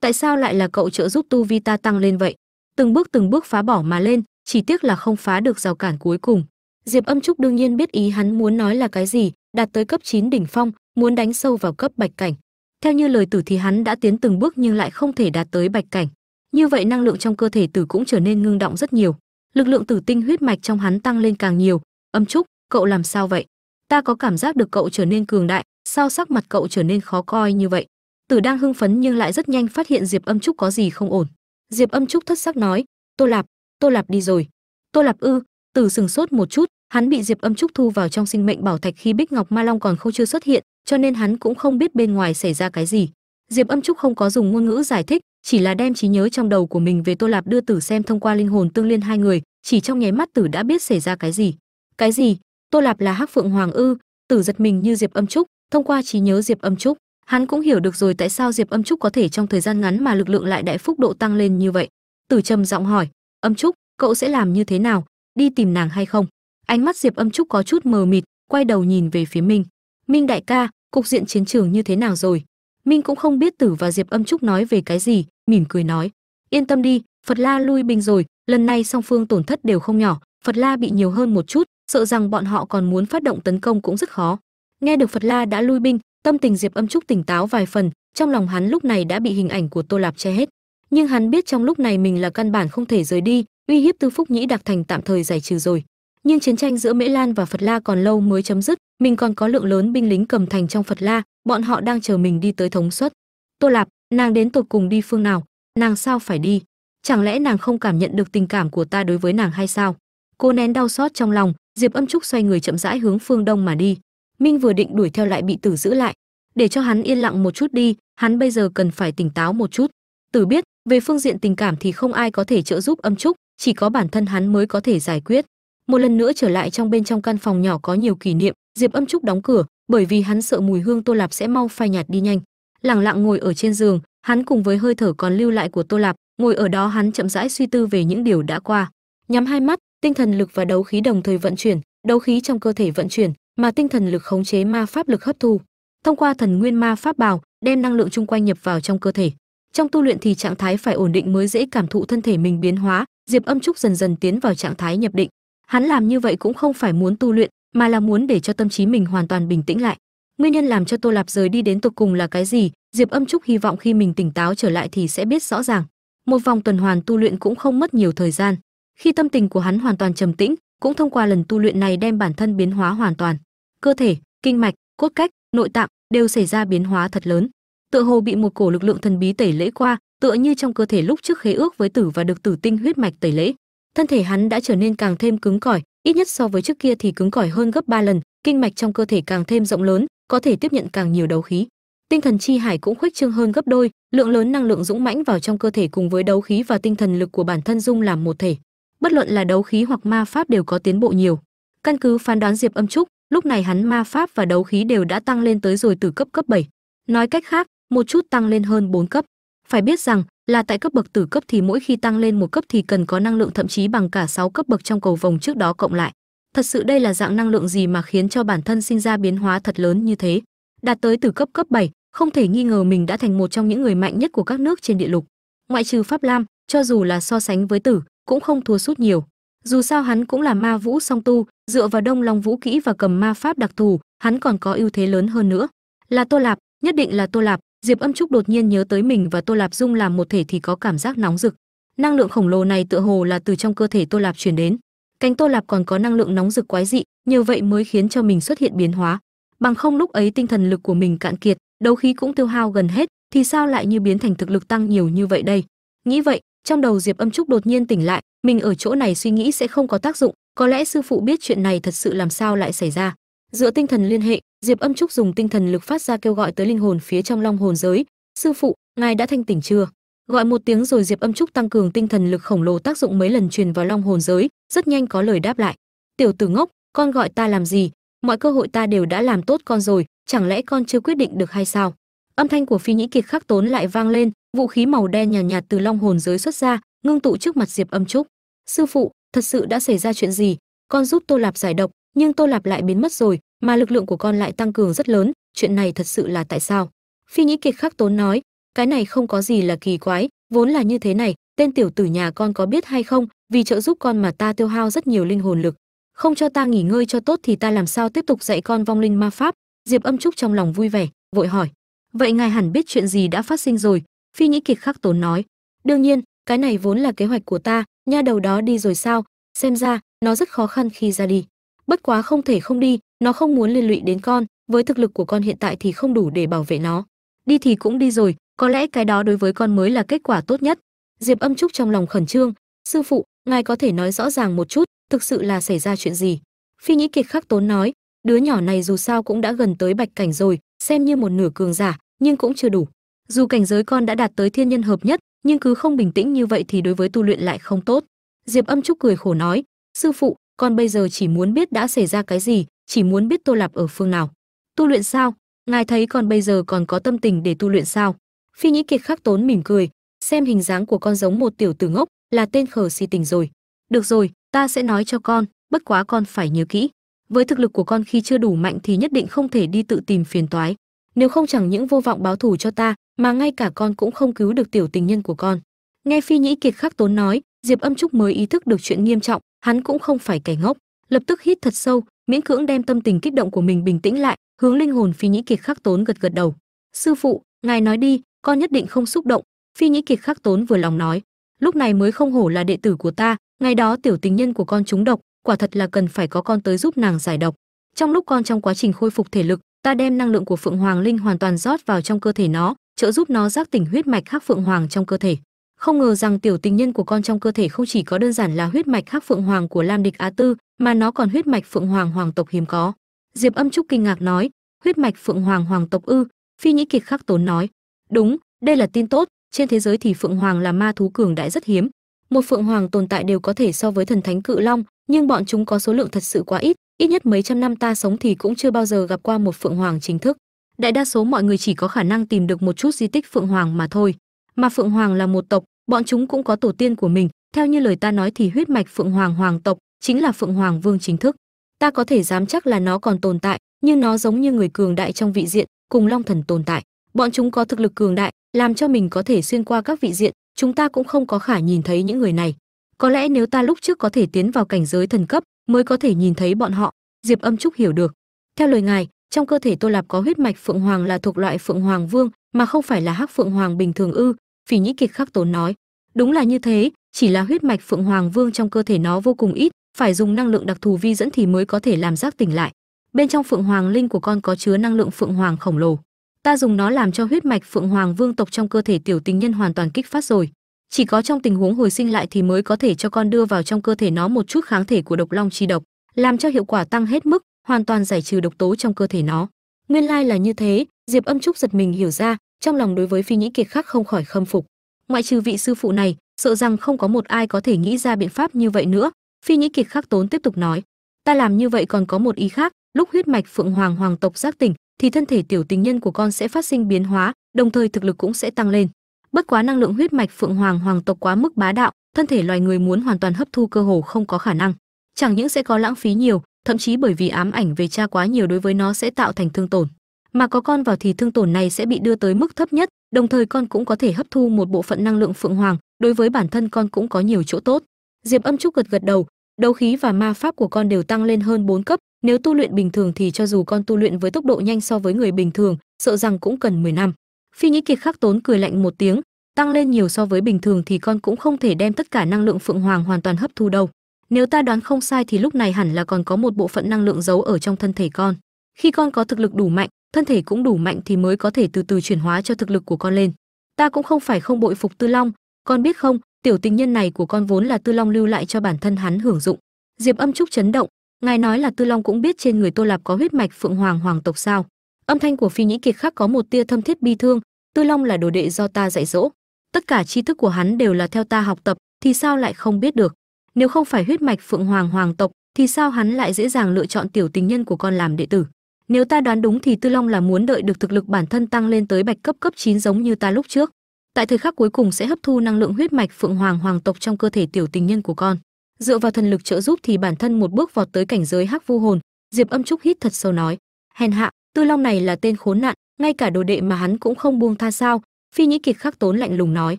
Tại sao lại là cậu trợ giúp tu vi ta tăng lên vậy? Từng bước từng bước phá bỏ mà lên, chỉ tiếc là không phá được rào cản cuối cùng. Diệp âm trúc đương nhiên biết ý hắn muốn nói là cái gì, đạt tới cấp 9 đỉnh phong, muốn đánh sâu vào cấp bạch cảnh. Theo như lời tử thì hắn đã tiến từng bước nhưng lại không thể đạt tới bạch cảnh. Như vậy năng lượng trong cơ thể tử cũng trở nên ngưng động rất nhiều. Lực lượng tử tinh huyết mạch trong hắn tăng lên càng nhiều. Âm trúc, cậu làm sao vậy? Ta có cảm giác được cậu trở nên cường đại, sao sắc mặt cậu trở nên khó coi như vậy? Tử đang hưng phấn nhưng lại rất nhanh phát hiện diệp âm trúc có gì không ổn diệp âm trúc thất sắc nói, tô lạp tô lạp đi rồi. Tô lạp ư? Tử sừng sốt một chút, hắn bị diệp âm trúc thu vào trong sinh mệnh bảo thạch khi bích ngọc ma long còn không chưa xuất hiện, cho nên hắn cũng không biết bên ngoài xảy ra cái gì. Diệp âm trúc không có dùng ngôn ngữ giải thích, chỉ là đem trí nhớ trong đầu của mình về tô lạp đưa tử xem thông qua linh hồn tương liên hai người, chỉ trong nháy mắt tử đã biết xảy ra cái gì. Cái gì? Tô lạp là hắc phượng hoàng ư? Tử giật mình như diệp âm trúc, thông qua trí nhớ diệp âm trúc hắn cũng hiểu được rồi tại sao diệp âm trúc có thể trong thời gian ngắn mà lực lượng lại đại phúc độ tăng lên như vậy. Tử trầm giọng hỏi, âm trúc, cậu sẽ làm như thế nào? Đi tìm nàng hay không? Ánh mắt diệp âm trúc có chút mờ mịt, quay đầu nhìn về phía minh. Minh đại ca, cục diện chiến trường như thế nào rồi? Minh cũng không biết tử và diệp âm trúc nói về cái gì, mỉm cười nói, yên tâm đi, phật la lui binh rồi, lần này song phương tổn thất đều không nhỏ, phật la bị nhiều hơn một chút, sợ rằng bọn họ còn muốn phát động tấn công cũng rất khó. Nghe được phật la đã lui binh tâm tình diệp âm trúc tỉnh táo vài phần, trong lòng hắn lúc này đã bị hình ảnh của tô lạp che hết. Nhưng hắn biết trong lúc này mình là căn bản không thể rời đi, uy hiếp tư phúc nhĩ đặc thành tạm thời giải trừ rồi. Nhưng chiến tranh giữa mễ lan và phật la còn lâu mới chấm dứt, mình còn có lượng lớn binh lính cầm thành trong phật la, bọn họ đang chờ mình đi tới thống suất. Tô lạp, nàng đến tột cùng đi phương nào? Nàng sao phải đi? Chẳng lẽ nàng không cảm nhận được tình cảm của ta đối với nàng hay sao? Cô nén đau xót trong lòng, diệp âm trúc xoay người chậm rãi hướng phương đông mà đi minh vừa định đuổi theo lại bị tử giữ lại. Để cho hắn yên lặng một chút đi, hắn bây giờ cần phải tỉnh táo một chút. Tử biết, về phương diện tình cảm thì không ai có thể trợ giúp âm trúc, chỉ có bản thân hắn mới có thể giải quyết. Một lần nữa trở lại trong bên trong căn phòng nhỏ có nhiều kỷ niệm, diệp âm trúc đóng cửa, bởi vì hắn sợ mùi hương tô lạp sẽ mau phai nhạt đi nhanh. Lẳng lặng ngồi ở trên giường, hắn cùng với hơi thở còn lưu lại của tô lạp, ngồi ở đó hắn chậm rãi suy tư về những điều đã qua. Nhắm hai mắt, tinh thần lực và đấu khí đồng thời vận chuyển, đấu khí trong cơ thể vận chuyển mà tinh thần lực khống chế ma pháp lực hấp thu. Thông qua thần nguyên ma pháp bào, đem năng lượng chung quanh nhập vào trong cơ thể. Trong tu luyện thì trạng thái phải ổn định mới dễ cảm thụ thân thể mình biến hóa, diệp âm trúc dần dần tiến vào trạng thái nhập định. Hắn làm như vậy cũng không phải muốn tu luyện, mà là muốn để cho tâm trí mình hoàn toàn bình tĩnh lại. Nguyên nhân làm cho tô lạp rời đi đến tục cùng là cái gì, diệp âm trúc hy vọng khi mình tỉnh táo trở lại thì sẽ biết rõ ràng. Một vòng tuần hoàn tu luyện cũng không mất nhiều thời gian. Khi tâm tình của hắn hoàn toàn trầm tĩnh, cũng thông qua lần tu luyện này đem bản thân biến hóa hoàn toàn cơ thể, kinh mạch, cốt cách, nội tạng đều xảy ra biến hóa thật lớn. Tựa hồ bị một cổ lực lượng thần bí tẩy lễ qua, tựa như trong cơ thể lúc trước khế ước với tử và được tử tinh huyết mạch tẩy lễ. Thân thể hắn đã trở nên càng thêm cứng cỏi, ít nhất so với trước kia thì cứng cỏi hơn gấp 3 lần, kinh mạch trong cơ thể càng thêm rộng lớn, có thể tiếp nhận càng nhiều đấu khí. Tinh thần chi hải cũng khuếch trương hơn gấp đôi, lượng lớn năng lượng dũng mãnh vào trong cơ thể cùng với đấu khí và tinh thần lực của bản thân dung làm một thể. Bất luận là đấu khí hoặc ma pháp đều có tiến bộ nhiều. Căn cứ phán đoán diệp âm trúc lúc này hắn ma pháp và đấu khí đều đã tăng lên tới rồi từ cấp cấp 7. nói cách khác một chút tăng lên hơn 4 cấp. Phải biết rằng là tại cấp bậc tử cấp thì mỗi khi tăng lên một cấp thì cần có năng lượng thậm chí bằng cả 6 cấp bậc trong cầu vòng trước đó cộng lại. Thật sự đây là dạng năng lượng gì mà khiến cho bản thân sinh ra biến hóa thật lớn như thế? Đạt tới từ cấp cấp 7, không thể nghi ngờ mình đã thành một trong những người mạnh nhất của các nước trên địa lục. Ngoại trừ pháp lam cho dù là so sánh với tử cũng không thua sút nhiều dù sao hắn cũng là ma vũ song tu, dựa vào đông long vũ kỹ và cầm ma pháp đặc thù, hắn còn có ưu thế lớn hơn nữa. Là tô lạp, nhất định là tô lạp, diệp âm trúc đột nhiên nhớ tới mình và tô lạp dung làm một thể thì có cảm giác nóng rực. Năng lượng khổng lồ này tựa hồ là từ trong cơ thể tô lạp truyền đến. Cánh tô lạp còn có năng lượng nóng rực quái dị, nhờ vậy mới khiến cho mình xuất hiện biến hóa. Bằng không lúc ấy tinh thần lực của mình cạn kiệt, đấu khí cũng tiêu hao gần hết, thì sao lại như biến thành thực lực tăng nhiều như vậy đây? Nghĩ vậy trong đầu diệp âm trúc đột nhiên tỉnh lại, mình ở chỗ này suy nghĩ sẽ không có tác dụng, có lẽ sư phụ biết chuyện này thật sự làm sao lại xảy ra. Dựa tinh thần liên hệ, diệp âm trúc dùng tinh thần lực phát ra kêu gọi tới linh hồn phía trong long hồn giới. Sư phụ, ngài đã thanh tỉnh chưa? Gọi một tiếng rồi diệp âm trúc tăng cường tinh thần lực khổng lồ tác dụng mấy lần truyền vào long hồn giới, rất nhanh có lời đáp lại. Tiểu tử ngốc, con gọi ta làm gì? Mọi cơ hội ta đều đã làm tốt con rồi, chẳng lẽ con chưa quyết định được hay sao? Âm thanh của phi nhĩ kiệt khắc tốn lại vang lên vũ khí màu đen nhàn nhạt, nhạt từ long hồn giới xuất ra ngưng tụ trước mặt diệp âm trúc. Sư phụ thật sự đã xảy ra chuyện gì? Con giúp tô lạp giải độc nhưng tô lạp lại biến mất rồi mà lực lượng của con lại tăng cường rất lớn chuyện này thật sự là tại sao? Phi nhĩ kiệt khắc tốn nói cái này không có gì là kỳ quái vốn là như thế này tên tiểu tử nhà con có biết hay không? Vì trợ giúp con mà ta tiêu hao rất nhiều linh hồn lực. Không cho ta nghỉ ngơi cho tốt thì ta làm sao tiếp tục dạy con vong linh ma pháp? Diệp âm trúc trong lòng vui vẻ vội hỏi. Vậy ngài hẳn biết chuyện gì đã phát sinh rồi? Phi nhĩ kiệt khắc tốn nói, đương nhiên, cái này vốn là kế hoạch của ta, nha đầu đó đi rồi sao? Xem ra, nó rất khó khăn khi ra đi. Bất quá không thể không đi, nó không muốn liên lụy đến con, với thực lực của con hiện tại thì không đủ để bảo vệ nó. Đi thì cũng đi rồi, có lẽ cái đó đối với con mới là kết quả tốt nhất. Diệp âm trúc trong lòng khẩn trương, sư phụ, ngài có thể nói rõ ràng một chút, thực sự là xảy ra chuyện gì? Phi nhĩ kiệt khắc tốn nói, đứa nhỏ này dù sao cũng đã gần tới bạch cảnh rồi, xem như một nửa cường giả, nhưng cũng chưa đủ dù cảnh giới con đã đạt tới thiên nhân hợp nhất, nhưng cứ không bình tĩnh như vậy thì đối với tu luyện lại không tốt. Diệp âm trúc cười khổ nói, sư phụ, con bây giờ chỉ muốn biết đã xảy ra cái gì, chỉ muốn biết tô lạp ở phương nào. Tu luyện sao? Ngài thấy con bây giờ còn có tâm tình để tu luyện sao? Phi nhĩ kiệt khắc tốn mỉm cười, xem hình dáng của con giống một tiểu tử ngốc, là tên khờ si tình rồi. Được rồi, ta sẽ nói cho con, bất quá con phải nhớ kỹ. Với thực lực của con khi chưa đủ mạnh thì nhất định không thể đi tự tìm phiền toái nếu không chẳng những vô vọng báo thù cho ta, mà ngay cả con cũng không cứu được tiểu tình nhân của con. Nghe phi nhĩ kiệt khắc tốn nói, diệp âm trúc mới ý thức được chuyện nghiêm trọng, hắn cũng không phải kẻ ngốc. Lập tức hít thật sâu, miễn cưỡng đem tâm tình kích động của mình bình tĩnh lại, hướng linh hồn phi nhĩ kiệt khắc tốn gật gật đầu. Sư phụ, ngài nói đi, con nhất định không xúc động, phi nhĩ kiệt khắc tốn vừa lòng nói. Lúc này mới không hổ là đệ tử của ta, ngày đó tiểu tình nhân của con trúng độc, quả thật là cần phải có con tới giúp nàng giải độc. Trong lúc con trong quá trình khôi phục thể lực ta đem năng lượng của phượng hoàng linh hoàn toàn rót vào trong cơ thể nó, trợ giúp nó giác tỉnh huyết mạch khắc phượng hoàng trong cơ thể. Không ngờ rằng tiểu tình nhân của con trong cơ thể không chỉ có đơn giản là huyết mạch khắc phượng hoàng của lam địch á tư, mà nó còn huyết mạch phượng hoàng hoàng tộc hiếm có. Diệp âm trúc kinh ngạc nói, huyết mạch phượng hoàng hoàng tộc ư? Phi nhĩ kiệt khắc tốn nói, đúng, đây là tin tốt, trên thế giới thì phượng hoàng là ma thú cường đại rất hiếm. Một phượng hoàng tồn tại đều có thể so với thần thánh cự long, nhưng bọn chúng có số lượng thật sự quá ít ít nhất mấy trăm năm ta sống thì cũng chưa bao giờ gặp qua một phượng hoàng chính thức. Đại đa số mọi người chỉ có khả năng tìm được một chút di tích phượng hoàng mà thôi. Mà phượng hoàng là một tộc, bọn chúng cũng có tổ tiên của mình. Theo như lời ta nói thì huyết mạch phượng hoàng hoàng tộc chính là phượng hoàng vương chính thức. Ta có thể dám chắc là nó còn tồn tại, nhưng nó giống như người cường đại trong vị diện, cùng long thần tồn tại. Bọn chúng có thực lực cường đại, làm cho mình có thể xuyên qua các vị diện, chúng ta cũng không có khả nhìn thấy những người này. Có lẽ nếu ta lúc trước có thể tiến vào cảnh giới thần cấp mới có thể nhìn thấy bọn họ. Diệp âm trúc hiểu được. Theo lời ngài, trong cơ thể tô lạp có huyết mạch phượng hoàng là thuộc loại phượng hoàng vương, mà không phải là hắc phượng hoàng bình thường ư, phỉ nhĩ kiệt khắc tốn nói. Đúng là như thế, chỉ là huyết mạch phượng hoàng vương trong cơ thể nó vô cùng ít, phải dùng năng lượng đặc thù vi dẫn thì mới có thể làm giác tỉnh lại. Bên trong phượng hoàng linh của con có chứa năng lượng phượng hoàng khổng lồ. Ta dùng nó làm cho huyết mạch phượng hoàng vương tộc trong cơ thể tiểu tình nhân hoàn toàn kích phát rồi chỉ có trong tình huống hồi sinh lại thì mới có thể cho con đưa vào trong cơ thể nó một chút kháng thể của độc long chi độc, làm cho hiệu quả tăng hết mức, hoàn toàn giải trừ độc tố trong cơ thể nó. Nguyên lai là như thế, diệp âm trúc giật mình hiểu ra, trong lòng đối với phi nhĩ kiệt khắc không khỏi khâm phục. Ngoại trừ vị sư phụ này, sợ rằng không có một ai có thể nghĩ ra biện pháp như vậy nữa, phi nhĩ kiệt khắc tốn tiếp tục nói. Ta làm như vậy còn có một ý khác, lúc huyết mạch phượng hoàng hoàng tộc giác tỉnh, thì thân thể tiểu tình nhân của con sẽ phát sinh biến hóa, đồng thời thực lực cũng sẽ tăng lên bất quá năng lượng huyết mạch phượng hoàng hoàng tộc quá mức bá đạo, thân thể loài người muốn hoàn toàn hấp thu cơ hồ không có khả năng. Chẳng những sẽ có lãng phí nhiều, thậm chí bởi vì ám ảnh về cha quá nhiều đối với nó sẽ tạo thành thương tổn. Mà có con vào thì thương tổn này sẽ bị đưa tới mức thấp nhất, đồng thời con cũng có thể hấp thu một bộ phận năng lượng phượng hoàng, đối với bản thân con cũng có nhiều chỗ tốt. Diệp âm trúc gật gật đầu, đấu khí và ma pháp của con đều tăng lên hơn 4 cấp, nếu tu luyện bình thường thì cho dù con tu luyện với tốc độ nhanh so với người bình thường, sợ rằng cũng cần 10 năm phi nhĩ kiệt khắc tốn cười lạnh một tiếng, tăng lên nhiều so với bình thường thì con cũng không thể đem tất cả năng lượng phượng hoàng hoàn toàn hấp thu đâu. Nếu ta đoán không sai thì lúc này hẳn là còn có một bộ phận năng lượng giấu ở trong thân thể con. Khi con có thực lực đủ mạnh, thân thể cũng đủ mạnh thì mới có thể từ từ chuyển hóa cho thực lực của con lên. Ta cũng không phải không bội phục tư long, con biết không, tiểu tình nhân này của con vốn là tư long lưu lại cho bản thân hắn hưởng dụng. Diệp âm trúc chấn động, ngài nói là tư long cũng biết trên người tô lạp có huyết mạch phượng hoàng hoàng tộc sao? Âm thanh của phi nhĩ kiệt khắc có một tia thâm thiết bi thương tư long là đồ đệ do ta dạy dỗ. Tất cả tri thức của hắn đều là theo ta học tập, thì sao lại không biết được? Nếu không phải huyết mạch phượng hoàng hoàng tộc, thì sao hắn lại dễ dàng lựa chọn tiểu tình nhân của con làm đệ tử? Nếu ta đoán đúng thì tư long là muốn đợi được thực lực bản thân tăng lên tới bạch cấp cấp 9 giống như ta lúc trước. Tại thời khắc cuối cùng sẽ hấp thu năng lượng huyết mạch phượng hoàng hoàng tộc trong cơ thể tiểu tình nhân của con. Dựa vào thần lực trợ giúp thì bản thân một bước vọt tới cảnh giới hắc vu hồn, diệp âm trúc hít thật sâu nói, hèn hạ tư long này là tên khốn nạn, ngay cả đồ đệ mà hắn cũng không buông tha sao? Phi nhĩ kiệt khắc tốn lạnh lùng nói.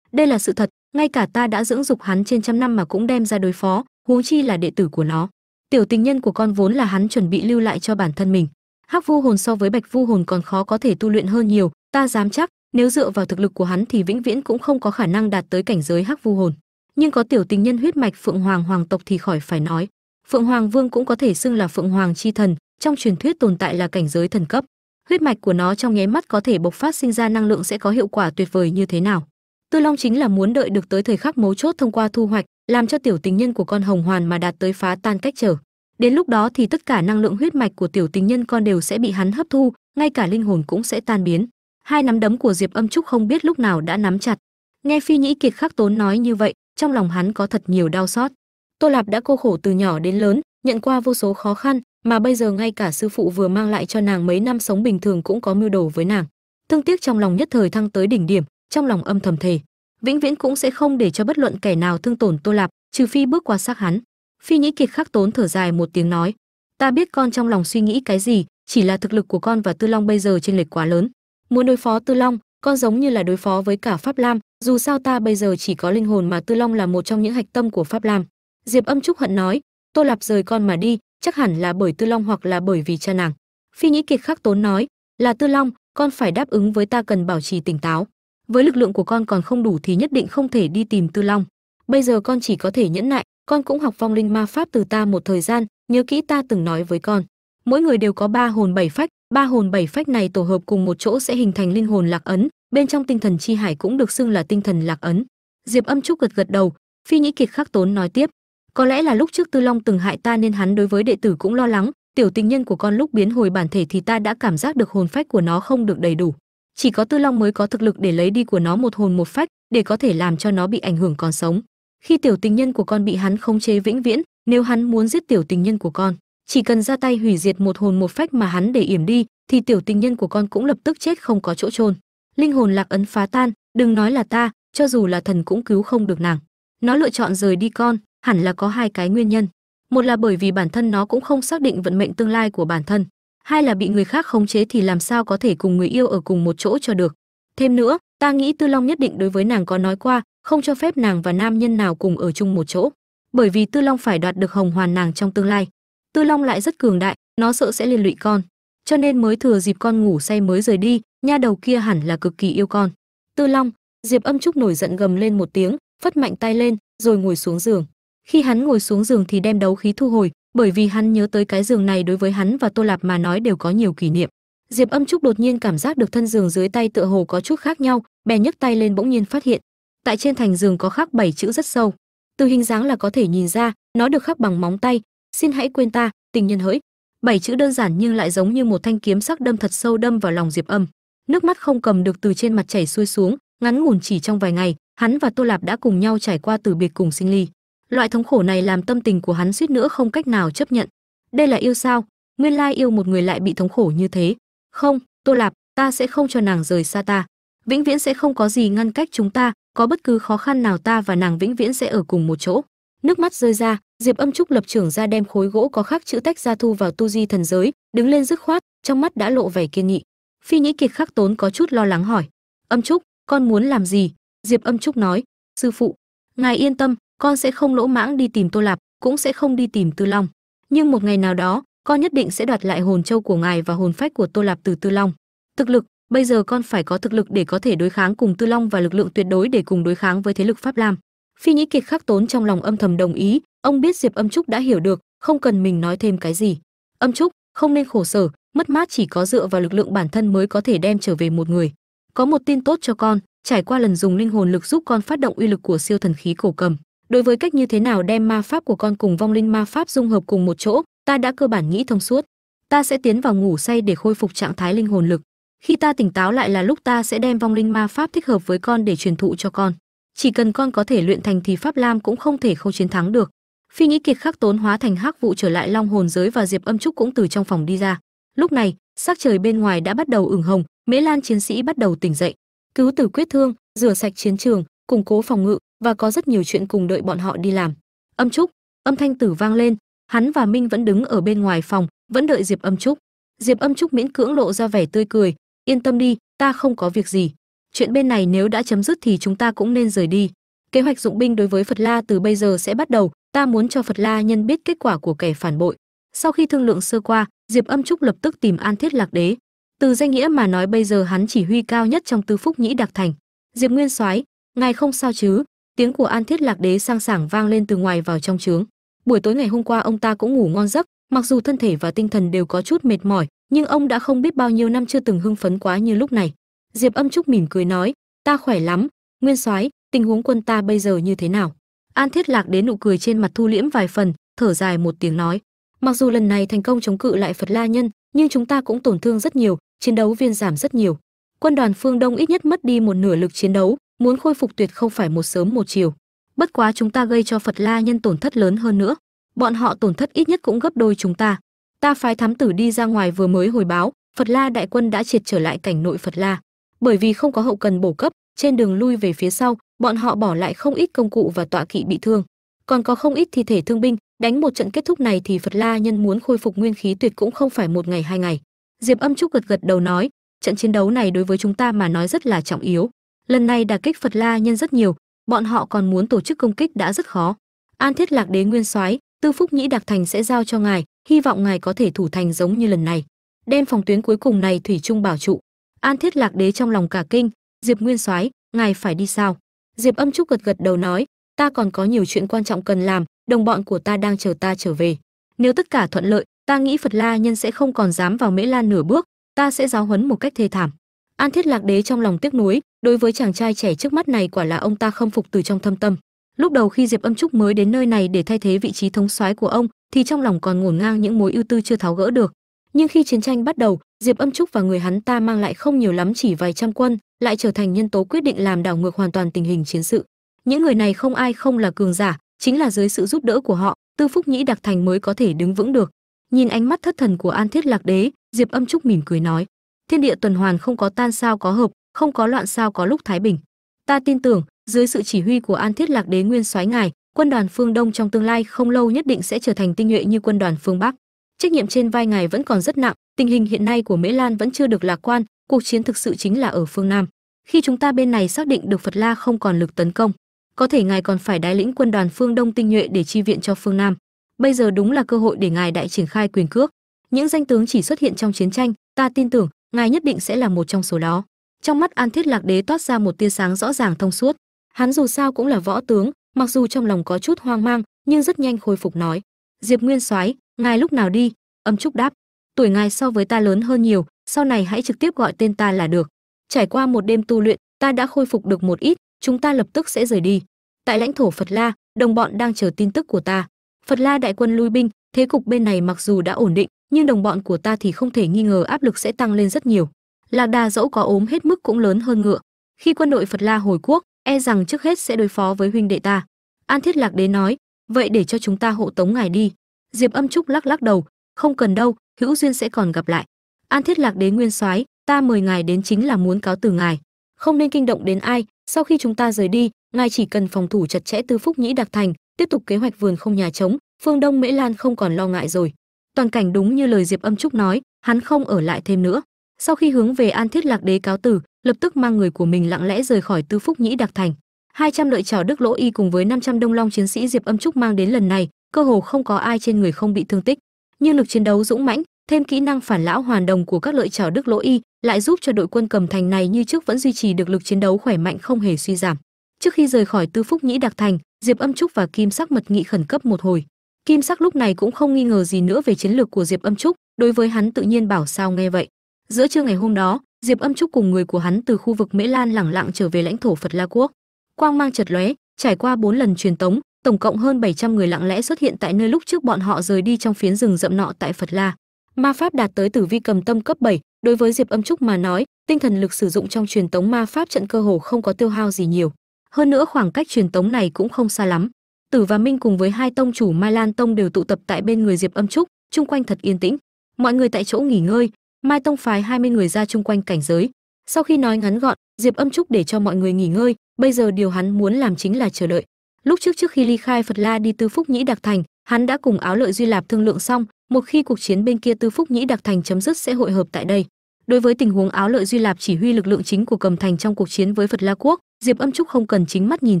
Đây là sự thật, ngay cả ta đã dưỡng dục hắn trên trăm năm mà cũng đem ra đối phó, huống chi là đệ tử của nó. Tiểu tình nhân của con vốn là hắn chuẩn bị lưu lại cho bản thân mình. Hắc vu hồn so với bạch vu hồn còn khó có thể tu luyện hơn nhiều, ta dám chắc, nếu dựa vào thực lực của hắn thì vĩnh viễn cũng không có khả năng đạt tới cảnh giới hắc vu hồn. Nhưng có tiểu tình nhân huyết mạch phượng hoàng hoàng tộc thì khỏi phải nói. Phượng hoàng vương cũng có thể xưng là phượng hoàng chi thần trong truyền thuyết tồn tại là cảnh giới thần cấp, huyết mạch của nó trong nháy mắt có thể bộc phát sinh ra năng lượng sẽ có hiệu quả tuyệt vời như thế nào. Tư long chính là muốn đợi được tới thời khắc mấu chốt thông qua thu hoạch, làm cho tiểu tình nhân của con hồng hoàn mà đạt tới phá tan cách trở. Đến lúc đó thì tất cả năng lượng huyết mạch của tiểu tình nhân con đều sẽ bị hắn hấp thu, ngay cả linh hồn cũng sẽ tan biến. Hai nắm đấm của diệp âm trúc không biết lúc nào đã nắm chặt. Nghe phi nhĩ kiệt khắc tốn nói như vậy, trong lòng hắn có thật nhiều đau xót. Tô lạp đã cô khổ từ nhỏ đến lớn, nhận qua vô số khó khăn mà bây giờ ngay cả sư phụ vừa mang lại cho nàng mấy năm sống bình thường cũng có mưu đồ với nàng. Thương tiếc trong lòng nhất thời thăng tới đỉnh điểm, trong lòng âm thầm thề. Vĩnh viễn cũng sẽ không để cho bất luận kẻ nào thương tổn tô lạp, trừ phi bước qua xác hắn. Phi nhĩ kiệt khắc tốn thở dài một tiếng nói, ta biết con trong lòng suy nghĩ cái gì, chỉ là thực lực của con và tư long bây giờ trên lệch quá lớn. Muốn đối phó tư long, con giống như là đối phó với cả pháp lam, dù sao ta bây giờ chỉ có linh hồn mà tư long là một trong những hạch tâm của pháp lam. Diệp âm trúc hận nói, tô lạp rời con mà đi chắc hẳn là bởi tư long hoặc là bởi vì cha nàng. Phi nhĩ kiệt khắc tốn nói, là tư long, con phải đáp ứng với ta cần bảo trì tỉnh táo. Với lực lượng của con còn không đủ thì nhất định không thể đi tìm tư long. Bây giờ con chỉ có thể nhẫn nại, con cũng học vong linh ma pháp từ ta một thời gian, nhớ kỹ ta từng nói với con. Mỗi người đều có ba hồn bảy phách, ba hồn bảy phách này tổ hợp cùng một chỗ sẽ hình thành linh hồn lạc ấn, bên trong tinh thần chi hải cũng được xưng là tinh thần lạc ấn. Diệp âm trúc gật gật đầu, phi nhĩ kiệt khắc tốn nói tiếp có lẽ là lúc trước tư long từng hại ta nên hắn đối với đệ tử cũng lo lắng. Tiểu tình nhân của con lúc biến hồi bản thể thì ta đã cảm giác được hồn phách của nó không được đầy đủ. Chỉ có tư long mới có thực lực để lấy đi của nó một hồn một phách, để có thể làm cho nó bị ảnh hưởng còn sống. Khi tiểu tình nhân của con bị hắn khống chế vĩnh viễn, nếu hắn muốn giết tiểu tình nhân của con, chỉ cần ra tay hủy diệt một hồn một phách mà hắn để yểm đi, thì tiểu tình nhân của con cũng lập tức chết không có chỗ chôn. Linh hồn lạc ấn phá tan, đừng nói là ta, cho dù là thần cũng cứu không được nàng. Nó lựa chọn rời đi con hẳn là có hai cái nguyên nhân. Một là bởi vì bản thân nó cũng không xác định vận mệnh tương lai của bản thân. Hai là bị người khác khống chế thì làm sao có thể cùng người yêu ở cùng một chỗ cho được. Thêm nữa, ta nghĩ tư long nhất định đối với nàng có nói qua, không cho phép nàng và nam nhân nào cùng ở chung một chỗ. Bởi vì tư long phải đoạt được hồng hoàn nàng trong tương lai. Tư long lại rất cường đại, nó sợ sẽ liên lụy con. Cho nên mới thừa dịp con ngủ say mới rời đi, nha đầu kia hẳn là cực kỳ yêu con. Tư long, diệp âm trúc nổi giận gầm lên một tiếng, phất mạnh tay lên, rồi ngồi xuống giường khi hắn ngồi xuống giường thì đem đấu khí thu hồi, bởi vì hắn nhớ tới cái giường này đối với hắn và tô lạp mà nói đều có nhiều kỷ niệm. Diệp âm trúc đột nhiên cảm giác được thân giường dưới tay tựa hồ có chút khác nhau bèn nhấc tay lên bỗng nhiên phát hiện. Tại trên thành giường có khắc bảy chữ rất sâu. Từ hình dáng là có thể nhìn ra, nó được khắc bằng móng tay. Xin hãy quên ta, tình nhân hỡi. Bảy chữ đơn giản nhưng lại giống như một thanh kiếm sắc đâm thật sâu đâm vào lòng diệp âm. Nước mắt không cầm được từ trên mặt chảy xuôi xuống, ngắn ngủn chỉ trong vài ngày, hắn và tô lạp đã cùng nhau trải qua từ biệt cùng sinh ly loại thống khổ này làm tâm tình của hắn suýt nữa không cách nào chấp nhận. Đây là yêu sao? Nguyên lai yêu một người lại bị thống khổ như thế. Không, tô lạp, ta sẽ không cho nàng rời xa ta. Vĩnh viễn sẽ không có gì ngăn cách chúng ta, có bất cứ khó khăn nào ta và nàng vĩnh viễn sẽ ở cùng một chỗ. Nước mắt rơi ra, diệp âm trúc lập trưởng ra đem khối gỗ có khắc chữ tách ra thu vào tu di thần giới, đứng lên dứt khoát, trong mắt đã lộ vẻ kiên nghị. Phi nhĩ kiệt khắc tốn có chút lo lắng hỏi, âm trúc, con muốn làm gì? Diệp âm trúc nói, sư phụ, ngài yên tâm con sẽ không lỗ mãng đi tìm tô lạp, cũng sẽ không đi tìm tư long. Nhưng một ngày nào đó, con nhất định sẽ đoạt lại hồn châu của ngài và hồn phách của tô lạp từ tư long. Thực lực, bây giờ con phải có thực lực để có thể đối kháng cùng tư long và lực lượng tuyệt đối để cùng đối kháng với thế lực pháp lam. Phi nhĩ kiệt khắc tốn trong lòng âm thầm đồng ý, ông biết diệp âm trúc đã hiểu được, không cần mình nói thêm cái gì. Âm trúc, không nên khổ sở, mất mát chỉ có dựa vào lực lượng bản thân mới có thể đem trở về một người. Có một tin tốt cho con, trải qua lần dùng linh hồn lực giúp con phát động uy lực của siêu thần khí cổ cầm đối với cách như thế nào đem ma pháp của con cùng vong linh ma pháp dung hợp cùng một chỗ, ta đã cơ bản nghĩ thông suốt. Ta sẽ tiến vào ngủ say để khôi phục trạng thái linh hồn lực. Khi ta tỉnh táo lại là lúc ta sẽ đem vong linh ma pháp thích hợp với con để truyền thụ cho con. Chỉ cần con có thể luyện thành thì pháp lam cũng không thể không chiến thắng được. Phi nghĩ kiệt khắc tốn hóa thành hắc vụ trở lại long hồn giới và diệp âm trúc cũng từ trong phòng đi ra. Lúc này, sắc trời bên ngoài đã bắt đầu ửng hồng, mễ lan chiến sĩ bắt đầu tỉnh dậy. Cứu tử quyết thương, rửa sạch chiến trường, củng cố phòng ngự và có rất nhiều chuyện cùng đợi bọn họ đi làm. Âm trúc, âm thanh tử vang lên, hắn và minh vẫn đứng ở bên ngoài phòng, vẫn đợi diệp âm trúc. Diệp âm trúc miễn cưỡng lộ ra vẻ tươi cười, yên tâm đi, ta không có việc gì. Chuyện bên này nếu đã chấm dứt thì chúng ta cũng nên rời đi. Kế hoạch dụng binh đối với phật la từ bây giờ sẽ bắt đầu, ta muốn cho phật la nhân biết kết quả của kẻ phản bội. Sau khi thương lượng sơ qua, diệp âm trúc lập tức tìm an thiết lạc đế. Từ danh nghĩa mà nói bây giờ hắn chỉ huy cao nhất trong tư phúc nhĩ đặc thành. Diệp nguyên soái, ngài không sao chứ? Tiếng của an thiết lạc đế sang sảng vang lên từ ngoài vào trong trướng. Buổi tối ngày hôm qua, ông ta cũng ngủ ngon giấc. Mặc dù thân thể và tinh thần đều có chút mệt mỏi, nhưng ông đã không biết bao nhiêu năm chưa từng hưng phấn quá như lúc này. Diệp âm trúc mỉm cười nói, ta khỏe lắm, nguyên soái, tình huống quân ta bây giờ như thế nào? An thiết lạc đến nụ cười trên mặt thu liễm vài phần, thở dài một tiếng nói, mặc dù lần này thành công chống cự lại phật la nhân, nhưng chúng ta cũng tổn thương rất nhiều, chiến đấu viên giảm rất nhiều. Quân đoàn phương đông ít nhất mất đi một nửa lực chiến đấu muốn khôi phục tuyệt không phải một sớm một chiều. Bất quá chúng ta gây cho phật la nhân tổn thất lớn hơn nữa. Bọn họ tổn thất ít nhất cũng gấp đôi chúng ta. Ta phái thám tử đi ra ngoài vừa mới hồi báo, phật la đại quân đã triệt trở lại cảnh nội phật la. Bởi vì không có hậu cần bổ cấp, trên đường lui về phía sau, bọn họ bỏ lại không ít công cụ và tọa kỵ bị thương. Còn có không ít thi thể thương binh, đánh một trận kết thúc này thì phật la nhân muốn khôi phục nguyên khí tuyệt cũng không phải một ngày hai ngày. Diệp âm trúc gật gật đầu nói, trận chiến đấu này đối với chúng ta mà nói rất là trọng yếu lần này đả kích phật la nhân rất nhiều, bọn họ còn muốn tổ chức công kích đã rất khó. An thiết lạc đế nguyên soái, tư phúc nhĩ đặc thành sẽ giao cho ngài, hy vọng ngài có thể thủ thành giống như lần này. Đem phòng tuyến cuối cùng này thủy trung bảo trụ. An thiết lạc đế trong lòng cả kinh, diệp nguyên soái, ngài phải đi sao? Diệp âm trúc gật gật đầu nói, ta còn có nhiều chuyện quan trọng cần làm, đồng bọn của ta đang chờ ta trở về. Nếu tất cả thuận lợi, ta nghĩ phật la nhân sẽ không còn dám vào mễ lan nửa bước, ta sẽ giáo huấn một cách thê thảm. An thiết lạc đế trong lòng tiếc nuối đối với chàng trai trẻ trước mắt này quả là ông ta không phục từ trong thâm tâm. Lúc đầu khi diệp âm trúc mới đến nơi này để thay thế vị trí thống soái của ông, thì trong lòng còn ngổn ngang những mối ưu tư chưa tháo gỡ được. Nhưng khi chiến tranh bắt đầu, diệp âm trúc và người hắn ta mang lại không nhiều lắm chỉ vài trăm quân, lại trở thành nhân tố quyết định làm đảo ngược hoàn toàn tình hình chiến sự. Những người này không ai không là cường giả, chính là dưới sự giúp đỡ của họ, tư phúc nhĩ đặc thành mới có thể đứng vững được. Nhìn ánh mắt thất thần của an thiết lạc đế, diệp âm trúc mỉm cười nói, thiên địa tuần hoàn không có tan sao có hợp không có loạn sao có lúc thái bình. Ta tin tưởng, dưới sự chỉ huy của an thiết lạc đế nguyên soái ngài, quân đoàn phương đông trong tương lai không lâu nhất định sẽ trở thành tinh nhuệ như quân đoàn phương bắc. Trách nhiệm trên vai ngài vẫn còn rất nặng, tình hình hiện nay của mễ lan vẫn chưa được lạc quan, cuộc chiến thực sự chính là ở phương nam. Khi chúng ta bên này xác định được phật la không còn lực tấn công, có thể ngài còn phải đái lĩnh quân đoàn phương đông tinh nhuệ để chi viện cho phương nam. Bây giờ đúng là cơ hội để ngài đại triển khai quyền cước. Những danh tướng chỉ xuất hiện trong chiến tranh, ta tin tưởng, ngài nhất định sẽ là một trong số đó trong mắt an thiết lạc đế toát ra một tia sáng rõ ràng thông suốt. Hắn dù sao cũng là võ tướng, mặc dù trong lòng có chút hoang mang, nhưng rất nhanh khôi phục nói. Diệp nguyên soái, ngài lúc nào đi? Âm trúc đáp. Tuổi ngài so với ta lớn hơn nhiều, sau này hãy trực tiếp gọi tên ta là được. Trải qua một đêm tu luyện, ta đã khôi phục được một ít, chúng ta lập tức sẽ rời đi. Tại lãnh thổ phật la, đồng bọn đang chờ tin tức của ta. Phật la đại quân lui binh, thế cục bên này mặc dù đã ổn định, nhưng đồng bọn của ta thì không thể nghi ngờ áp lực sẽ tăng lên rất nhiều lạc đà dẫu có ốm hết mức cũng lớn hơn ngựa. Khi quân đội phật la hồi quốc e rằng trước hết sẽ đối phó với huynh đệ ta. An thiết lạc đế nói, vậy để cho chúng ta hộ tống ngài đi. Diệp âm trúc lắc lắc đầu, không cần đâu, hữu duyên sẽ còn gặp lại. An thiết lạc đế nguyên soái, ta mời ngài đến chính là muốn cáo từ ngài. Không nên kinh động đến ai. Sau khi chúng ta rời đi, ngài chỉ cần phòng thủ chặt chẽ tư phúc nhĩ đặc thành, tiếp tục kế hoạch vườn không nhà trống, phương đông mễ lan không còn lo ngại rồi. Toàn cảnh đúng như lời diệp âm trúc nói, hắn không ở lại thêm nữa sau khi hướng về an thiết lạc đế cáo tử, lập tức mang người của mình lặng lẽ rời khỏi tư phúc nhĩ đặc thành. 200 lợi chào đức lỗ y cùng với 500 đông long chiến sĩ diệp âm trúc mang đến lần này, cơ hồ không có ai trên người không bị thương tích. Nhưng lực chiến đấu dũng mãnh, thêm kỹ năng phản lão hoàn đồng của các lợi chào đức lỗ y lại giúp cho đội quân cầm thành này như trước vẫn duy trì được lực chiến đấu khỏe mạnh không hề suy giảm. Trước khi rời khỏi tư phúc nhĩ đặc thành, diệp âm trúc và kim sắc mật nghị khẩn cấp một hồi. Kim sắc lúc này cũng không nghi ngờ gì nữa về chiến lược của diệp âm trúc, đối với hắn tự nhiên bảo sao nghe vậy giữa trưa ngày hôm đó diệp âm trúc cùng người của hắn từ khu vực mễ lan lẳng lặng trở về lãnh thổ phật la quốc. Quang mang chật lóe trải qua bốn lần truyền tống tổng cộng hơn 700 người lặng lẽ xuất hiện tại nơi lúc trước bọn họ rời đi trong phiến rừng rậm nọ tại phật la. Ma pháp đạt tới tử vi cầm tâm cấp 7, đối với diệp âm trúc mà nói tinh thần lực sử dụng trong truyền tống ma pháp trận cơ hồ không có tiêu hao gì nhiều. Hơn nữa khoảng cách truyền tống này cũng không xa lắm. Tử và minh cùng với hai tông chủ mai lan tông đều tụ tập tại bên người diệp âm trúc chung quanh thật yên tĩnh. Mọi người tại chỗ nghỉ ngơi mai tông phái 20 người ra chung quanh cảnh giới. Sau khi nói ngắn gọn, diệp âm trúc để cho mọi người nghỉ ngơi, bây giờ điều hắn muốn làm chính là chờ đợi. Lúc trước trước khi ly khai phật la đi tư phúc nhĩ đặc thành, hắn đã cùng áo lợi duy lạp thương lượng xong, một khi cuộc chiến bên kia tư phúc nhĩ đặc thành chấm dứt sẽ hội hợp tại đây. Đối với tình huống áo lợi duy lạp chỉ huy lực lượng chính của cầm thành trong cuộc chiến với phật la quốc, diệp âm trúc không cần chính mắt nhìn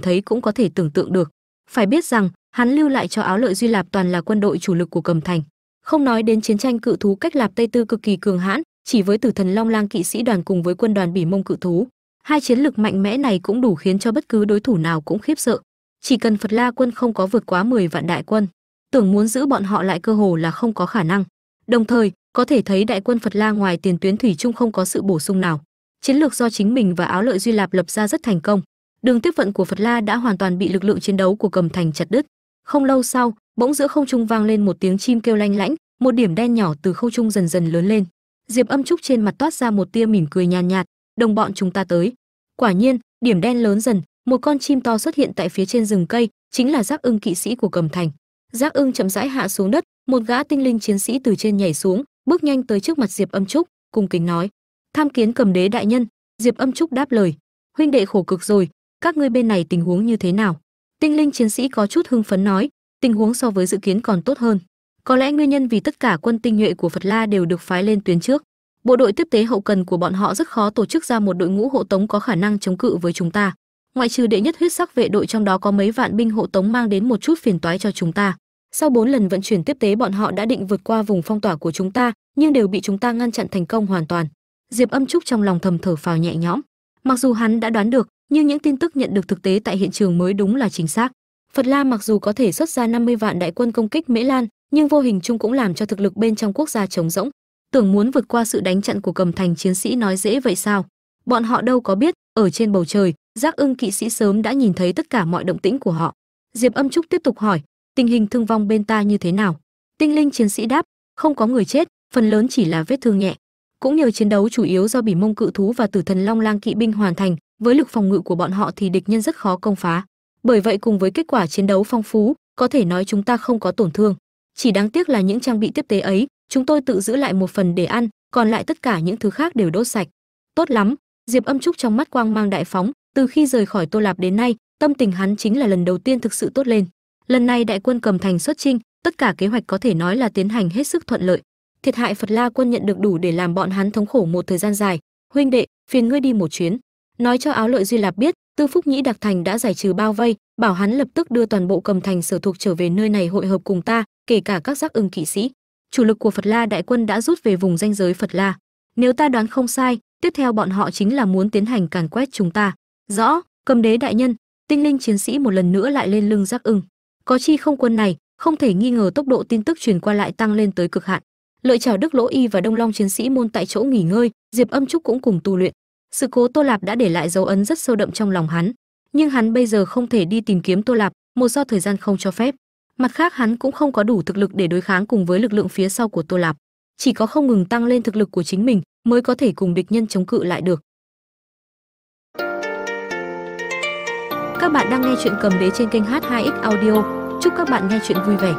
thấy cũng có thể tưởng tượng được. Phải biết rằng, hắn lưu lại cho áo lợi duy lạp toàn là quân đội chủ lực của cầm thành không nói đến chiến tranh cự thú cách lạp tây tư cực kỳ cường hãn, chỉ với tử thần long lang kỵ sĩ đoàn cùng với quân đoàn bỉ mông cự thú. Hai chiến lực mạnh mẽ này cũng đủ khiến cho bất cứ đối thủ nào cũng khiếp sợ. Chỉ cần phật la quân không có vượt quá 10 vạn đại quân, tưởng muốn giữ bọn họ lại cơ hồ là không có khả năng. Đồng thời, có thể thấy đại quân phật la ngoài tiền tuyến thủy chung không có sự bổ sung nào. Chiến lược do chính mình và áo lợi duy lạp lập ra rất thành công. Đường tiếp vận của phật la đã hoàn toàn bị lực lượng chiến đấu của cầm thành chặt đứt không lâu sau bỗng giữa không trung vang lên một tiếng chim kêu lanh lãnh một điểm đen nhỏ từ không trung dần dần lớn lên. Diệp âm trúc trên mặt toát ra một tia mỉm cười nhàn nhạt, nhạt đồng bọn chúng ta tới. Quả nhiên điểm đen lớn dần một con chim to xuất hiện tại phía trên rừng cây chính là giác ưng kỵ sĩ của cầm thành. Giác ưng chậm rãi hạ xuống đất một gã tinh linh chiến sĩ từ trên nhảy xuống bước nhanh tới trước mặt diệp âm trúc cung kính nói tham kiến cầm đế đại nhân. Diệp âm trúc đáp lời huynh đệ khổ cực rồi các ngươi bên này tình huống như thế nào? Tinh linh chiến sĩ có chút hưng phấn nói, tình huống so với dự kiến còn tốt hơn. Có lẽ nguyên nhân vì tất cả quân tinh nhuệ của phật la đều được phái lên tuyến trước. Bộ đội tiếp tế hậu cần của bọn họ rất khó tổ chức ra một đội ngũ hộ tống có khả năng chống cự với chúng ta. Ngoại trừ đệ nhất huyết sắc vệ đội trong đó có mấy vạn binh hộ tống mang đến một chút phiền toái cho chúng ta. Sau bốn lần vận chuyển tiếp tế bọn họ đã định vượt qua vùng phong tỏa của chúng ta, nhưng đều bị chúng ta ngăn chặn thành công hoàn toàn. Diệp âm trúc trong lòng thầm thở phào nhẹ nhõm. Mặc dù hắn đã đoán được nhưng những tin tức nhận được thực tế tại hiện trường mới đúng là chính xác. Phật la mặc dù có thể xuất ra 50 vạn đại quân công kích mễ lan, nhưng vô hình chung cũng làm cho thực lực bên trong quốc gia trống rỗng. Tưởng muốn vượt qua sự đánh chặn của cầm thành chiến sĩ nói dễ vậy sao? Bọn họ đâu có biết, ở trên bầu trời, giác ưng kỵ sĩ sớm đã nhìn thấy tất cả mọi động tĩnh của họ. Diệp âm trúc tiếp tục hỏi, tình hình thương vong bên ta như thế nào? Tinh linh chiến sĩ đáp, không có người chết, phần lớn chỉ là vết thương nhẹ. Cũng nhờ chiến đấu chủ yếu do bỉ mông cự thú và tử thần long lang kỵ binh hoàn thành với lực phòng ngự của bọn họ thì địch nhân rất khó công phá. Bởi vậy cùng với kết quả chiến đấu phong phú, có thể nói chúng ta không có tổn thương. Chỉ đáng tiếc là những trang bị tiếp tế ấy, chúng tôi tự giữ lại một phần để ăn, còn lại tất cả những thứ khác đều đốt sạch. Tốt lắm, diệp âm trúc trong mắt quang mang đại phóng, từ khi rời khỏi tô lạp đến nay, tâm tình hắn chính là lần đầu tiên thực sự tốt lên. Lần này đại quân cầm thành xuất chinh, tất cả kế hoạch có thể nói là tiến hành hết sức thuận lợi. Thiệt hại phật la quân nhận được đủ để làm bọn hắn thống khổ một thời gian dài. Huynh đệ, phiền ngươi đi một chuyến nói cho áo lợi duy lạp biết tư phúc nhĩ đặc thành đã giải trừ bao vây bảo hắn lập tức đưa toàn bộ cầm thành sở thuộc trở về nơi này hội hợp cùng ta kể cả các giác ưng kỵ sĩ chủ lực của Phật La đại quân đã rút về vùng danh giới Phật La. Nếu ta đoán không sai, tiếp theo bọn họ chính là muốn tiến hành càn quét chúng ta. Rõ, cầm đế đại nhân, tinh linh chiến sĩ một lần nữa lại lên lưng giác ưng. Có chi không quân này, không thể nghi ngờ tốc độ tin tức truyền qua lại tăng lên tới cực hạn. Lợi chào Đức Lỗ Y và Đông Long chiến sĩ môn tại chỗ nghỉ ngơi, Diệp Âm Trúc cũng cùng tu luyện. Sự cố Tô Lạp đã để lại dấu ấn rất sâu đậm trong lòng hắn, nhưng hắn bây giờ không thể đi tìm kiếm Tô Lạp, một do thời gian không cho phép. Mặt khác hắn cũng không có đủ thực lực để đối kháng cùng với lực lượng phía sau của Tô Lạp, chỉ có không ngừng tăng lên thực lực của chính mình mới có thể cùng địch nhân chống cự lại được. Các bạn đang nghe chuyện cầm đế trên kênh H2X Audio. Chúc các bạn nghe chuyện vui vẻ.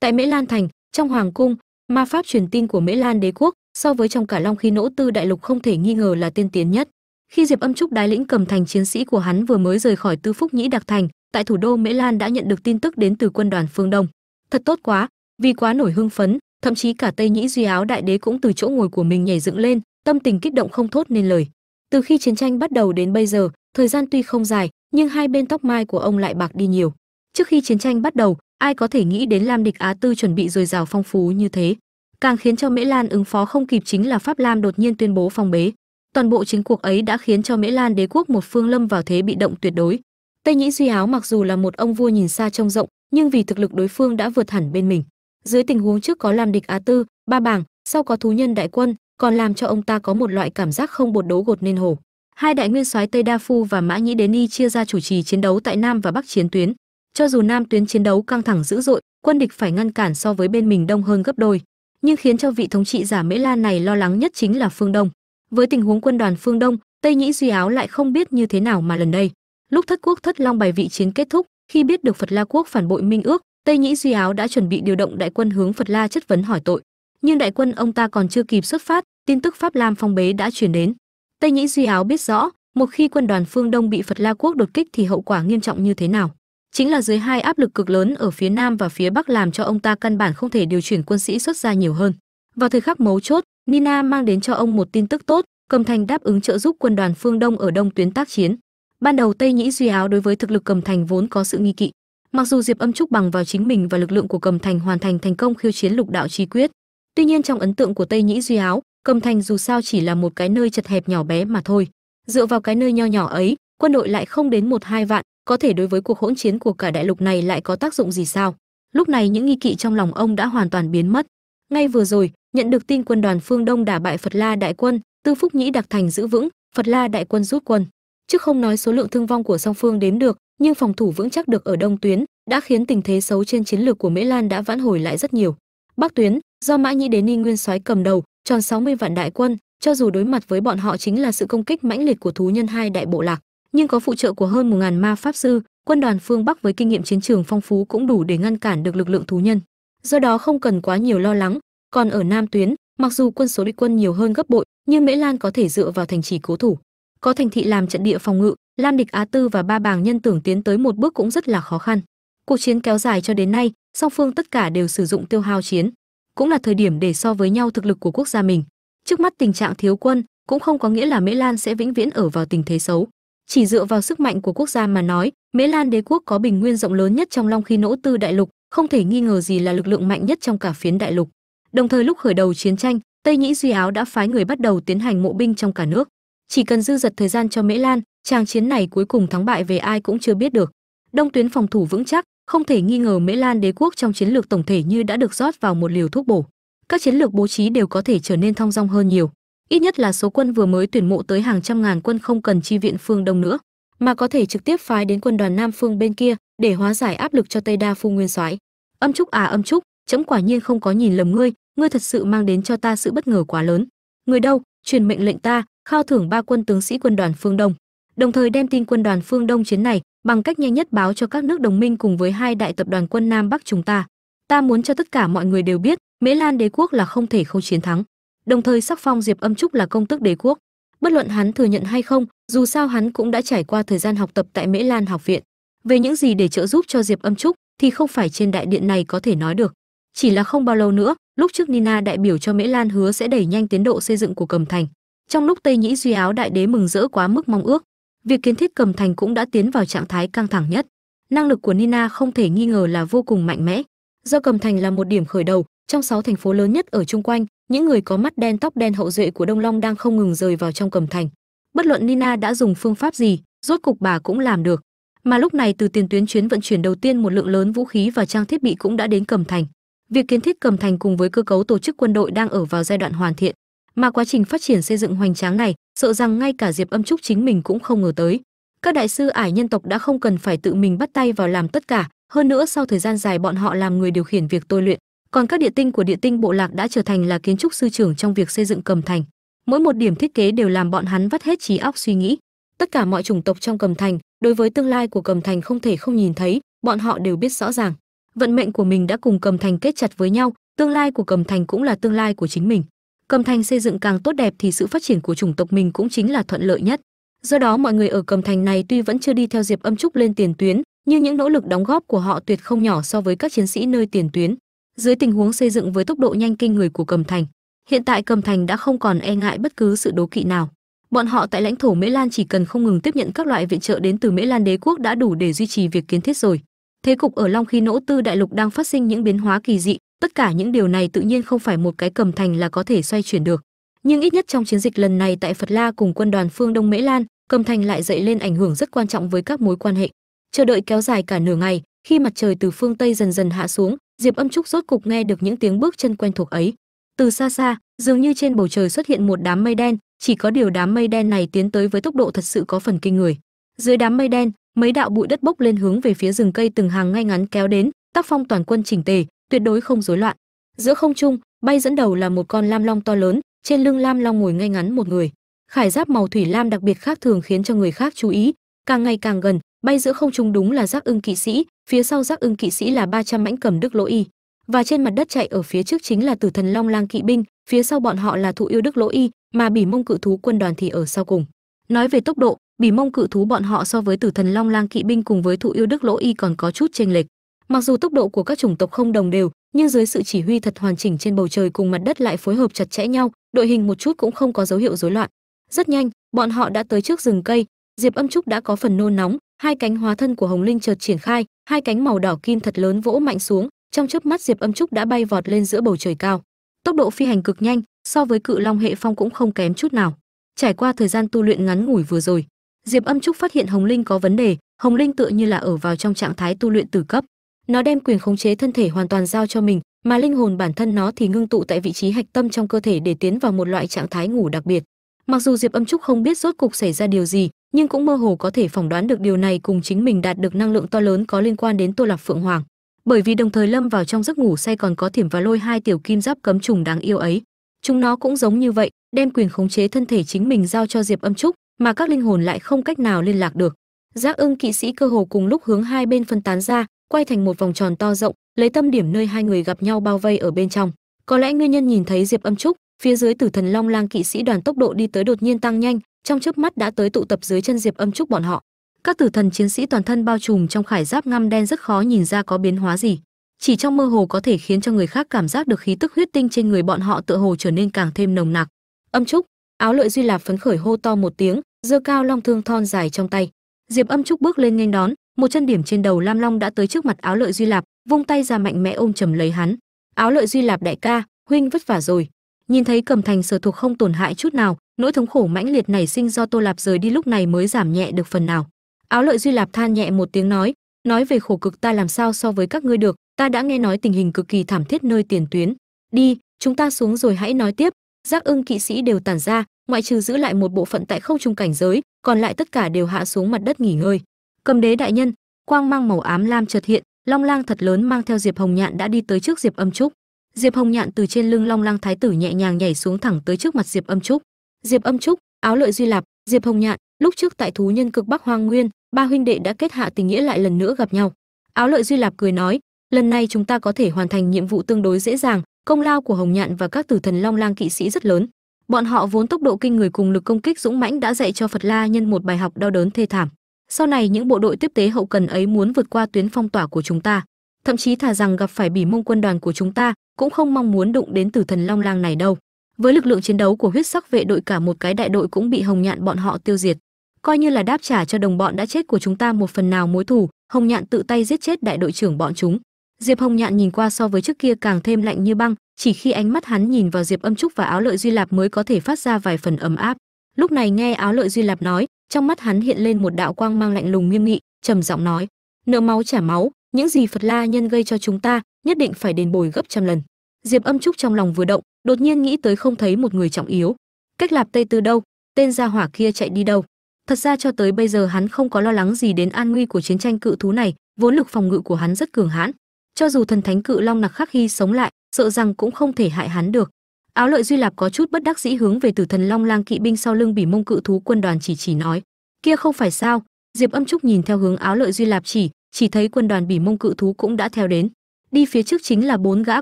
Tại Mễ Lan thành, trong hoàng cung, ma pháp truyền tin của Mễ Lan đế quốc so với trong cả Long Khí Nỗ Tư đại lục không thể nghi ngờ là tiên tiến nhất. Khi Diệp Âm Trúc đái lĩnh cầm thành chiến sĩ của hắn vừa mới rời khỏi Tư Phúc Nhĩ Đặc thành, tại thủ đô Mễ Lan đã nhận được tin tức đến từ quân đoàn phương Đông. Thật tốt quá, vì quá nổi hưng phấn, thậm chí cả Tây Nhĩ Duy Áo đại đế cũng từ chỗ ngồi của mình nhảy dựng lên, tâm tình kích động không thốt nên lời. Từ khi chiến tranh bắt đầu đến bây giờ, thời gian tuy không dài, nhưng hai bên tóc mai của ông lại bạc đi nhiều. Trước khi chiến tranh bắt đầu, ai có thể nghĩ đến Lam địch Á Tư chuẩn bị dồi dào phong phú như thế. Càng khiến cho Mễ Lan ứng phó không kịp chính là Pháp Lam đột nhiên tuyên bố phong bế. Toàn bộ chiến cuộc ấy đã khiến cho Mễ Lan đế quốc một phương lâm vào thế bị động tuyệt đối. Tây Nhĩ Duy Áo mặc dù là một ông vua nhìn xa trông rộng, nhưng vì thực lực đối phương đã vượt hẳn bên mình. Dưới tình huống trước có Lam địch Á Tư, ba bảng, sau có thú nhân đại quân, còn làm cho ông ta có một loại cảm giác không bột đấu gột nên hổ. Hai đại nguyên soái Tây Đa Phu và Mã Nhĩ đến Ni chia ra chủ trì chiến đấu tại Nam và Bắc chiến tuyến. Cho dù Nam tuyến chiến đấu căng thẳng dữ dội, quân địch phải ngăn cản so với bên mình đông hơn gấp đôi, nhưng khiến cho vị thống trị giả Mễ Lan này lo lắng nhất chính là phương Đông. Với tình huống quân đoàn phương Đông, Tây Nhĩ Duy Áo lại không biết như thế nào mà lần đây. Lúc thất quốc thất long bài vị chiến kết thúc, khi biết được Phật La quốc phản bội minh ước, Tây Nhĩ Duy Áo đã chuẩn bị điều động đại quân hướng Phật La chất vấn hỏi tội. Nhưng đại quân ông ta còn chưa kịp xuất phát, tin tức Pháp Lam phong bế đã truyền đến. Tây Nhĩ Duy Áo biết rõ, một khi quân đoàn phương Đông bị Phật La quốc đột kích thì hậu quả nghiêm trọng như thế nào. Chính là dưới hai áp lực cực lớn ở phía Nam và phía Bắc làm cho ông ta căn bản không thể điều chuyển quân sĩ xuất ra nhiều hơn. Vào thời khắc mấu chốt, Nina mang đến cho ông một tin tức tốt, Cầm Thành đáp ứng trợ giúp quân đoàn phương Đông ở đông tuyến tác chiến. Ban đầu Tây Nhĩ Duy Áo đối với thực lực Cầm Thành vốn có sự nghi kỵ. Mặc dù Diệp Âm Trúc bằng vào chính mình và lực lượng của Cầm Thành hoàn thành thành công khiêu chiến lục đạo chi quyết, tuy nhiên trong ấn tượng của Tây Nhĩ Duy Áo, Cầm Thành dù sao chỉ là một cái nơi chật hẹp nhỏ bé mà thôi. Dựa vào cái nơi nho nhỏ ấy, quân đội lại không đến một hai vạn, có thể đối với cuộc hỗn chiến của cả đại lục này lại có tác dụng gì sao? Lúc này những nghi kỵ trong lòng ông đã hoàn toàn biến mất. Ngay vừa rồi, nhận được tin quân đoàn phương Đông đả bại Phật La đại quân, Tư Phúc Nhĩ đặc thành giữ vững, Phật La đại quân rút quân. Chứ không nói số lượng thương vong của song phương đếm được, nhưng phòng thủ vững chắc được ở đông tuyến đã khiến tình thế xấu trên chiến lược của Mễ Lan đã vãn hồi lại rất nhiều. Bắc tuyến, do Mã Nhĩ Đế Ni Nguyên soái cầm đầu, tròn 60 vạn đại quân, cho dù đối mặt với bọn họ chính là sự công kích mãnh liệt của thú nhân hai đại bộ lạc, nhưng có phụ trợ của hơn 1000 ma pháp sư, quân đoàn phương Bắc với kinh nghiệm chiến trường phong phú cũng đủ để ngăn cản được lực lượng thú nhân. Do đó không cần quá nhiều lo lắng, còn ở Nam tuyến, mặc dù quân số địch quân nhiều hơn gấp bội, nhưng Mễ Lan có thể dựa vào thành trì cố thủ. Có thành thị làm trận địa phòng ngự, Lam địch Á Tư và ba bàng nhân tưởng tiến tới một bước cũng rất là khó khăn. Cuộc chiến kéo dài cho đến nay, song phương tất cả đều sử dụng tiêu hao chiến, cũng là thời điểm để so với nhau thực lực của quốc gia mình. Trước mắt tình trạng thiếu quân cũng không có nghĩa là Mễ Lan sẽ vĩnh viễn ở vào tình thế xấu. Chỉ dựa vào sức mạnh của quốc gia mà nói, Mễ Lan đế quốc có bình nguyên rộng lớn nhất trong Long Khí Nỗ Tư đại lục, không thể nghi ngờ gì là lực lượng mạnh nhất trong cả phiến đại lục. Đồng thời lúc khởi đầu chiến tranh, Tây Nhĩ Duy Áo đã phái người bắt đầu tiến hành mộ binh trong cả nước. Chỉ cần dư dật thời gian cho Mễ Lan, tràng chiến này cuối cùng thắng bại về ai cũng chưa biết được. Đông tuyến phòng thủ vững chắc, không thể nghi ngờ Mễ Lan đế quốc trong chiến lược tổng thể như đã được rót vào một liều thuốc bổ. Các chiến lược bố trí đều có thể trở nên thong dong hơn nhiều. Ít nhất là số quân vừa mới tuyển mộ tới hàng trăm ngàn quân không cần chi viện phương Đông nữa, mà có thể trực tiếp phái đến quân đoàn Nam phương bên kia để hóa giải áp lực cho Tây Đa Phu Nguyên Soái. Âm Trúc à Âm Trúc, chấm quả nhiên không có nhìn lầm ngươi, ngươi thật sự mang đến cho ta sự bất ngờ quá lớn. Người đâu, truyền mệnh lệnh ta, khao thưởng ba quân tướng sĩ quân đoàn phương Đông, đồng thời đem tin quân đoàn phương Đông chiến này bằng cách nhanh nhất báo cho các nước đồng minh cùng với hai đại tập đoàn quân Nam Bắc chúng ta. Ta muốn cho tất cả mọi người đều biết, Mễ Lan đế quốc là không thể không chiến thắng. Đồng thời sắc phong Diệp Âm Trúc là công tước đế quốc. Bất luận hắn thừa nhận hay không, dù sao hắn cũng đã trải qua thời gian học tập tại Mễ Lan học viện. Về những gì để trợ giúp cho Diệp Âm Trúc thì không phải trên đại điện này có thể nói được. Chỉ là không bao lâu nữa, lúc trước Nina đại biểu cho Mễ Lan hứa sẽ đẩy nhanh tiến độ xây dựng của Cầm Thành. Trong lúc Tây Nhĩ Duy Áo đại đế mừng rỡ quá mức mong ước, việc kiến thiết Cầm Thành cũng đã tiến vào trạng thái căng thẳng nhất. năng lực của nina không thể nghi ngờ là vô cùng mạnh mẽ do cầm thành là một điểm khởi đầu trong sáu thành phố lớn nhất ở chung quanh những người có mắt đen, tóc đen, hậu duệ của đông long đang không ngừng rời vào trong cầm thành. Bất luận nina đã dùng phương pháp gì, rốt cục bà cũng làm được. Mà lúc này từ tiền tuyến chuyến vận chuyển đầu tiên, một lượng lớn vũ khí và trang thiết bị cũng đã đến cầm thành. Việc kiến thiết cầm thành cùng với cơ cấu tổ chức quân đội đang ở vào giai đoạn hoàn thiện. Mà quá trình phát triển xây dựng hoành tráng này, sợ rằng ngay cả diệp âm trúc chính mình cũng không ngờ tới. Các đại sư ải nhân tộc đã không cần phải tự mình bắt tay vào làm tất cả. Hơn nữa, sau thời gian dài bọn họ làm người điều khiển việc tôi luyện còn các địa tinh của địa tinh bộ lạc đã trở thành là kiến trúc sư trưởng trong việc xây dựng cầm thành. Mỗi một điểm thiết kế đều làm bọn hắn vắt hết trí óc suy nghĩ. Tất cả mọi chủng tộc trong cầm thành, đối với tương lai của cầm thành không thể không nhìn thấy, bọn họ đều biết rõ ràng. Vận mệnh của mình đã cùng cầm thành kết chặt với nhau, tương lai của cầm thành cũng là tương lai của chính mình. Cầm thành xây dựng càng tốt đẹp thì sự phát triển của chủng tộc mình cũng chính là thuận lợi nhất. Do đó mọi người ở cầm thành này tuy vẫn chưa đi theo diệp âm trúc lên tiền tuyến, nhưng những nỗ lực đóng góp của họ tuyệt không nhỏ so với các chiến sĩ nơi tiền tuyến dưới tình huống xây dựng với tốc độ nhanh kinh người của cầm thành, hiện tại cầm thành đã không còn e ngại bất cứ sự đố kỵ nào. Bọn họ tại lãnh thổ mễ lan chỉ cần không ngừng tiếp nhận các loại viện trợ đến từ mễ lan đế quốc đã đủ để duy trì việc kiến thiết rồi. Thế cục ở long khi nỗ tư đại lục đang phát sinh những biến hóa kỳ dị, tất cả những điều này tự nhiên không phải một cái cầm thành là có thể xoay chuyển được. Nhưng ít nhất trong chiến dịch lần này tại phật la cùng quân đoàn phương đông mễ lan, cầm thành lại dậy lên ảnh hưởng rất quan trọng với các mối quan hệ. Chờ đợi kéo dài cả nửa ngày, khi mặt trời từ phương tây dần dần hạ xuống diệp âm trúc rốt cục nghe được những tiếng bước chân quen thuộc ấy. Từ xa xa, dường như trên bầu trời xuất hiện một đám mây đen, chỉ có điều đám mây đen này tiến tới với tốc độ thật sự có phần kinh người. Dưới đám mây đen, mấy đạo bụi đất bốc lên hướng về phía rừng cây từng hàng ngay ngắn kéo đến, tác phong toàn quân chỉnh tề, tuyệt đối không rối loạn. Giữa không trung, bay dẫn đầu là một con lam long to lớn, trên lưng lam long ngồi ngay ngắn một người. Khải giáp màu thủy lam đặc biệt khác thường khiến cho người khác chú ý, càng ngày càng gần bay giữa không trung đúng là giác ưng kỵ sĩ, phía sau giác ưng kỵ sĩ là 300 mãnh cầm đức lỗ y. Và trên mặt đất chạy ở phía trước chính là tử thần long lang kỵ binh, phía sau bọn họ là thụ yêu đức lỗ y, mà bỉ mông cự thú quân đoàn thì ở sau cùng. Nói về tốc độ, bỉ mông cự thú bọn họ so với tử thần long lang kỵ binh cùng với thụ yêu đức lỗ y còn có chút chênh lệch. Mặc dù tốc độ của các chủng tộc không đồng đều, nhưng dưới sự chỉ huy thật hoàn chỉnh trên bầu trời cùng mặt đất lại phối hợp chặt chẽ nhau, đội hình một chút cũng không có dấu hiệu rối loạn. Rất nhanh, bọn họ đã tới trước rừng cây diệp âm trúc đã có phần nôn nóng, hai cánh hóa thân của hồng linh chợt triển khai, hai cánh màu đỏ kim thật lớn vỗ mạnh xuống, trong chớp mắt diệp âm trúc đã bay vọt lên giữa bầu trời cao. Tốc độ phi hành cực nhanh, so với cự long hệ phong cũng không kém chút nào. Trải qua thời gian tu luyện ngắn ngủi vừa rồi, diệp âm trúc phát hiện hồng linh có vấn đề, hồng linh tựa như là ở vào trong trạng thái tu luyện tử cấp. Nó đem quyền khống chế thân thể hoàn toàn giao cho mình, mà linh hồn bản thân nó thì ngưng tụ tại vị trí hạch tâm trong cơ thể để tiến vào một loại trạng thái ngủ đặc biệt. Mặc dù diệp âm trúc không biết rốt cục xảy ra điều gì nhưng cũng mơ hồ có thể phỏng đoán được điều này cùng chính mình đạt được năng lượng to lớn có liên quan đến tô lạc phượng hoàng. Bởi vì đồng thời lâm vào trong giấc ngủ say còn có thiểm và lôi hai tiểu kim giáp cấm trùng đáng yêu ấy. Chúng nó cũng giống như vậy, đem quyền khống chế thân thể chính mình giao cho diệp âm trúc, mà các linh hồn lại không cách nào liên lạc được. Giác ưng kỵ sĩ cơ hồ cùng lúc hướng hai bên phân tán ra, quay thành một vòng tròn to rộng, lấy tâm điểm nơi hai người gặp nhau bao vây ở bên trong. Có lẽ nguyên nhân nhìn thấy diệp âm trúc phía dưới tử thần long lang kỵ sĩ đoàn tốc độ đi tới đột nhiên tăng nhanh, trong chớp mắt đã tới tụ tập dưới chân diệp âm trúc bọn họ. Các tử thần chiến sĩ toàn thân bao trùm trong khải giáp ngăm đen rất khó nhìn ra có biến hóa gì. Chỉ trong mơ hồ có thể khiến cho người khác cảm giác được khí tức huyết tinh trên người bọn họ tựa hồ trở nên càng thêm nồng nặc. Âm trúc, áo lợi duy lạp phấn khởi hô to một tiếng, giơ cao long thương thon dài trong tay. Diệp âm trúc bước lên nghênh đón, một chân điểm trên đầu lam long đã tới trước mặt áo lợi duy lạp, vung tay ra mạnh mẽ ôm chầm lấy hắn. Áo lợi duy lạp đại ca, huynh vất vả rồi nhìn thấy cầm thành sở thuộc không tổn hại chút nào, nỗi thống khổ mãnh liệt nảy sinh do tô lạp rời đi lúc này mới giảm nhẹ được phần nào. Áo lợi duy lạp than nhẹ một tiếng nói nói về khổ cực ta làm sao so với các ngươi được, ta đã nghe nói tình hình cực kỳ thảm thiết nơi tiền tuyến. Đi, chúng ta xuống rồi hãy nói tiếp. Giác ưng kỵ sĩ đều tản ra, ngoại trừ giữ lại một bộ phận tại không trung cảnh giới, còn lại tất cả đều hạ xuống mặt đất nghỉ ngơi. Cầm đế đại nhân, quang mang màu ám lam chợt hiện, long lang thật lớn mang theo diệp hồng nhạn đã đi tới trước diệp âm trúc diệp hồng nhạn từ trên lưng long lang thái tử nhẹ nhàng nhảy xuống thẳng tới trước mặt diệp âm trúc. Diệp âm trúc, áo lợi duy lạp, diệp hồng nhạn, lúc trước tại thú nhân cực bắc hoang nguyên, ba huynh đệ đã kết hạ tình nghĩa lại lần nữa gặp nhau. Áo lợi duy lạp cười nói, lần này chúng ta có thể hoàn thành nhiệm vụ tương đối dễ dàng, công lao của hồng nhạn và các tử thần long lang kỵ sĩ rất lớn. Bọn họ vốn tốc độ kinh người cùng lực công kích dũng mãnh đã dạy cho phật la nhân một bài học đau đớn thê thảm. Sau này những bộ đội tiếp tế hậu cần ấy muốn vượt qua tuyến phong tỏa của chúng ta thậm chí thà rằng gặp phải bỉ mông quân đoàn của chúng ta, cũng không mong muốn đụng đến tử thần long lang này đâu. Với lực lượng chiến đấu của huyết sắc vệ đội cả một cái đại đội cũng bị hồng nhạn bọn họ tiêu diệt. Coi như là đáp trả cho đồng bọn đã chết của chúng ta một phần nào mối thù, hồng nhạn tự tay giết chết đại đội trưởng bọn chúng. Diệp hồng nhạn nhìn qua so với trước kia càng thêm lạnh như băng, chỉ khi ánh mắt hắn nhìn vào diệp âm trúc và áo lợi duy lạp mới có thể phát ra vài phần ấm áp. Lúc này nghe áo lợi duy lạp nói, trong mắt hắn hiện lên một đạo quang mang lạnh lùng nghiêm nghị, trầm giọng nói, nợ máu trả máu những gì phật la nhân gây cho chúng ta, nhất định phải đền bồi gấp trăm lần. Diệp âm trúc trong lòng vừa động, đột nhiên nghĩ tới không thấy một người trọng yếu. Cách lạp tây từ đâu? Tên gia hỏa kia chạy đi đâu? Thật ra cho tới bây giờ hắn không có lo lắng gì đến an nguy của chiến tranh cự thú này, vốn lực phòng ngự của hắn rất cường hãn. Cho dù thần thánh cự long nặc khắc hy sống lại, sợ rằng cũng không thể hại hắn được. Áo lợi duy lạp có chút bất đắc dĩ hướng về tử thần long lang kỵ binh sau lưng bỉ mông cự thú quân đoàn chỉ chỉ nói, kia không phải sao? Diệp âm trúc nhìn theo hướng áo lợi duy lạp chỉ chỉ thấy quân đoàn bỉ mông cự thú cũng đã theo đến. Đi phía trước chính là bốn gã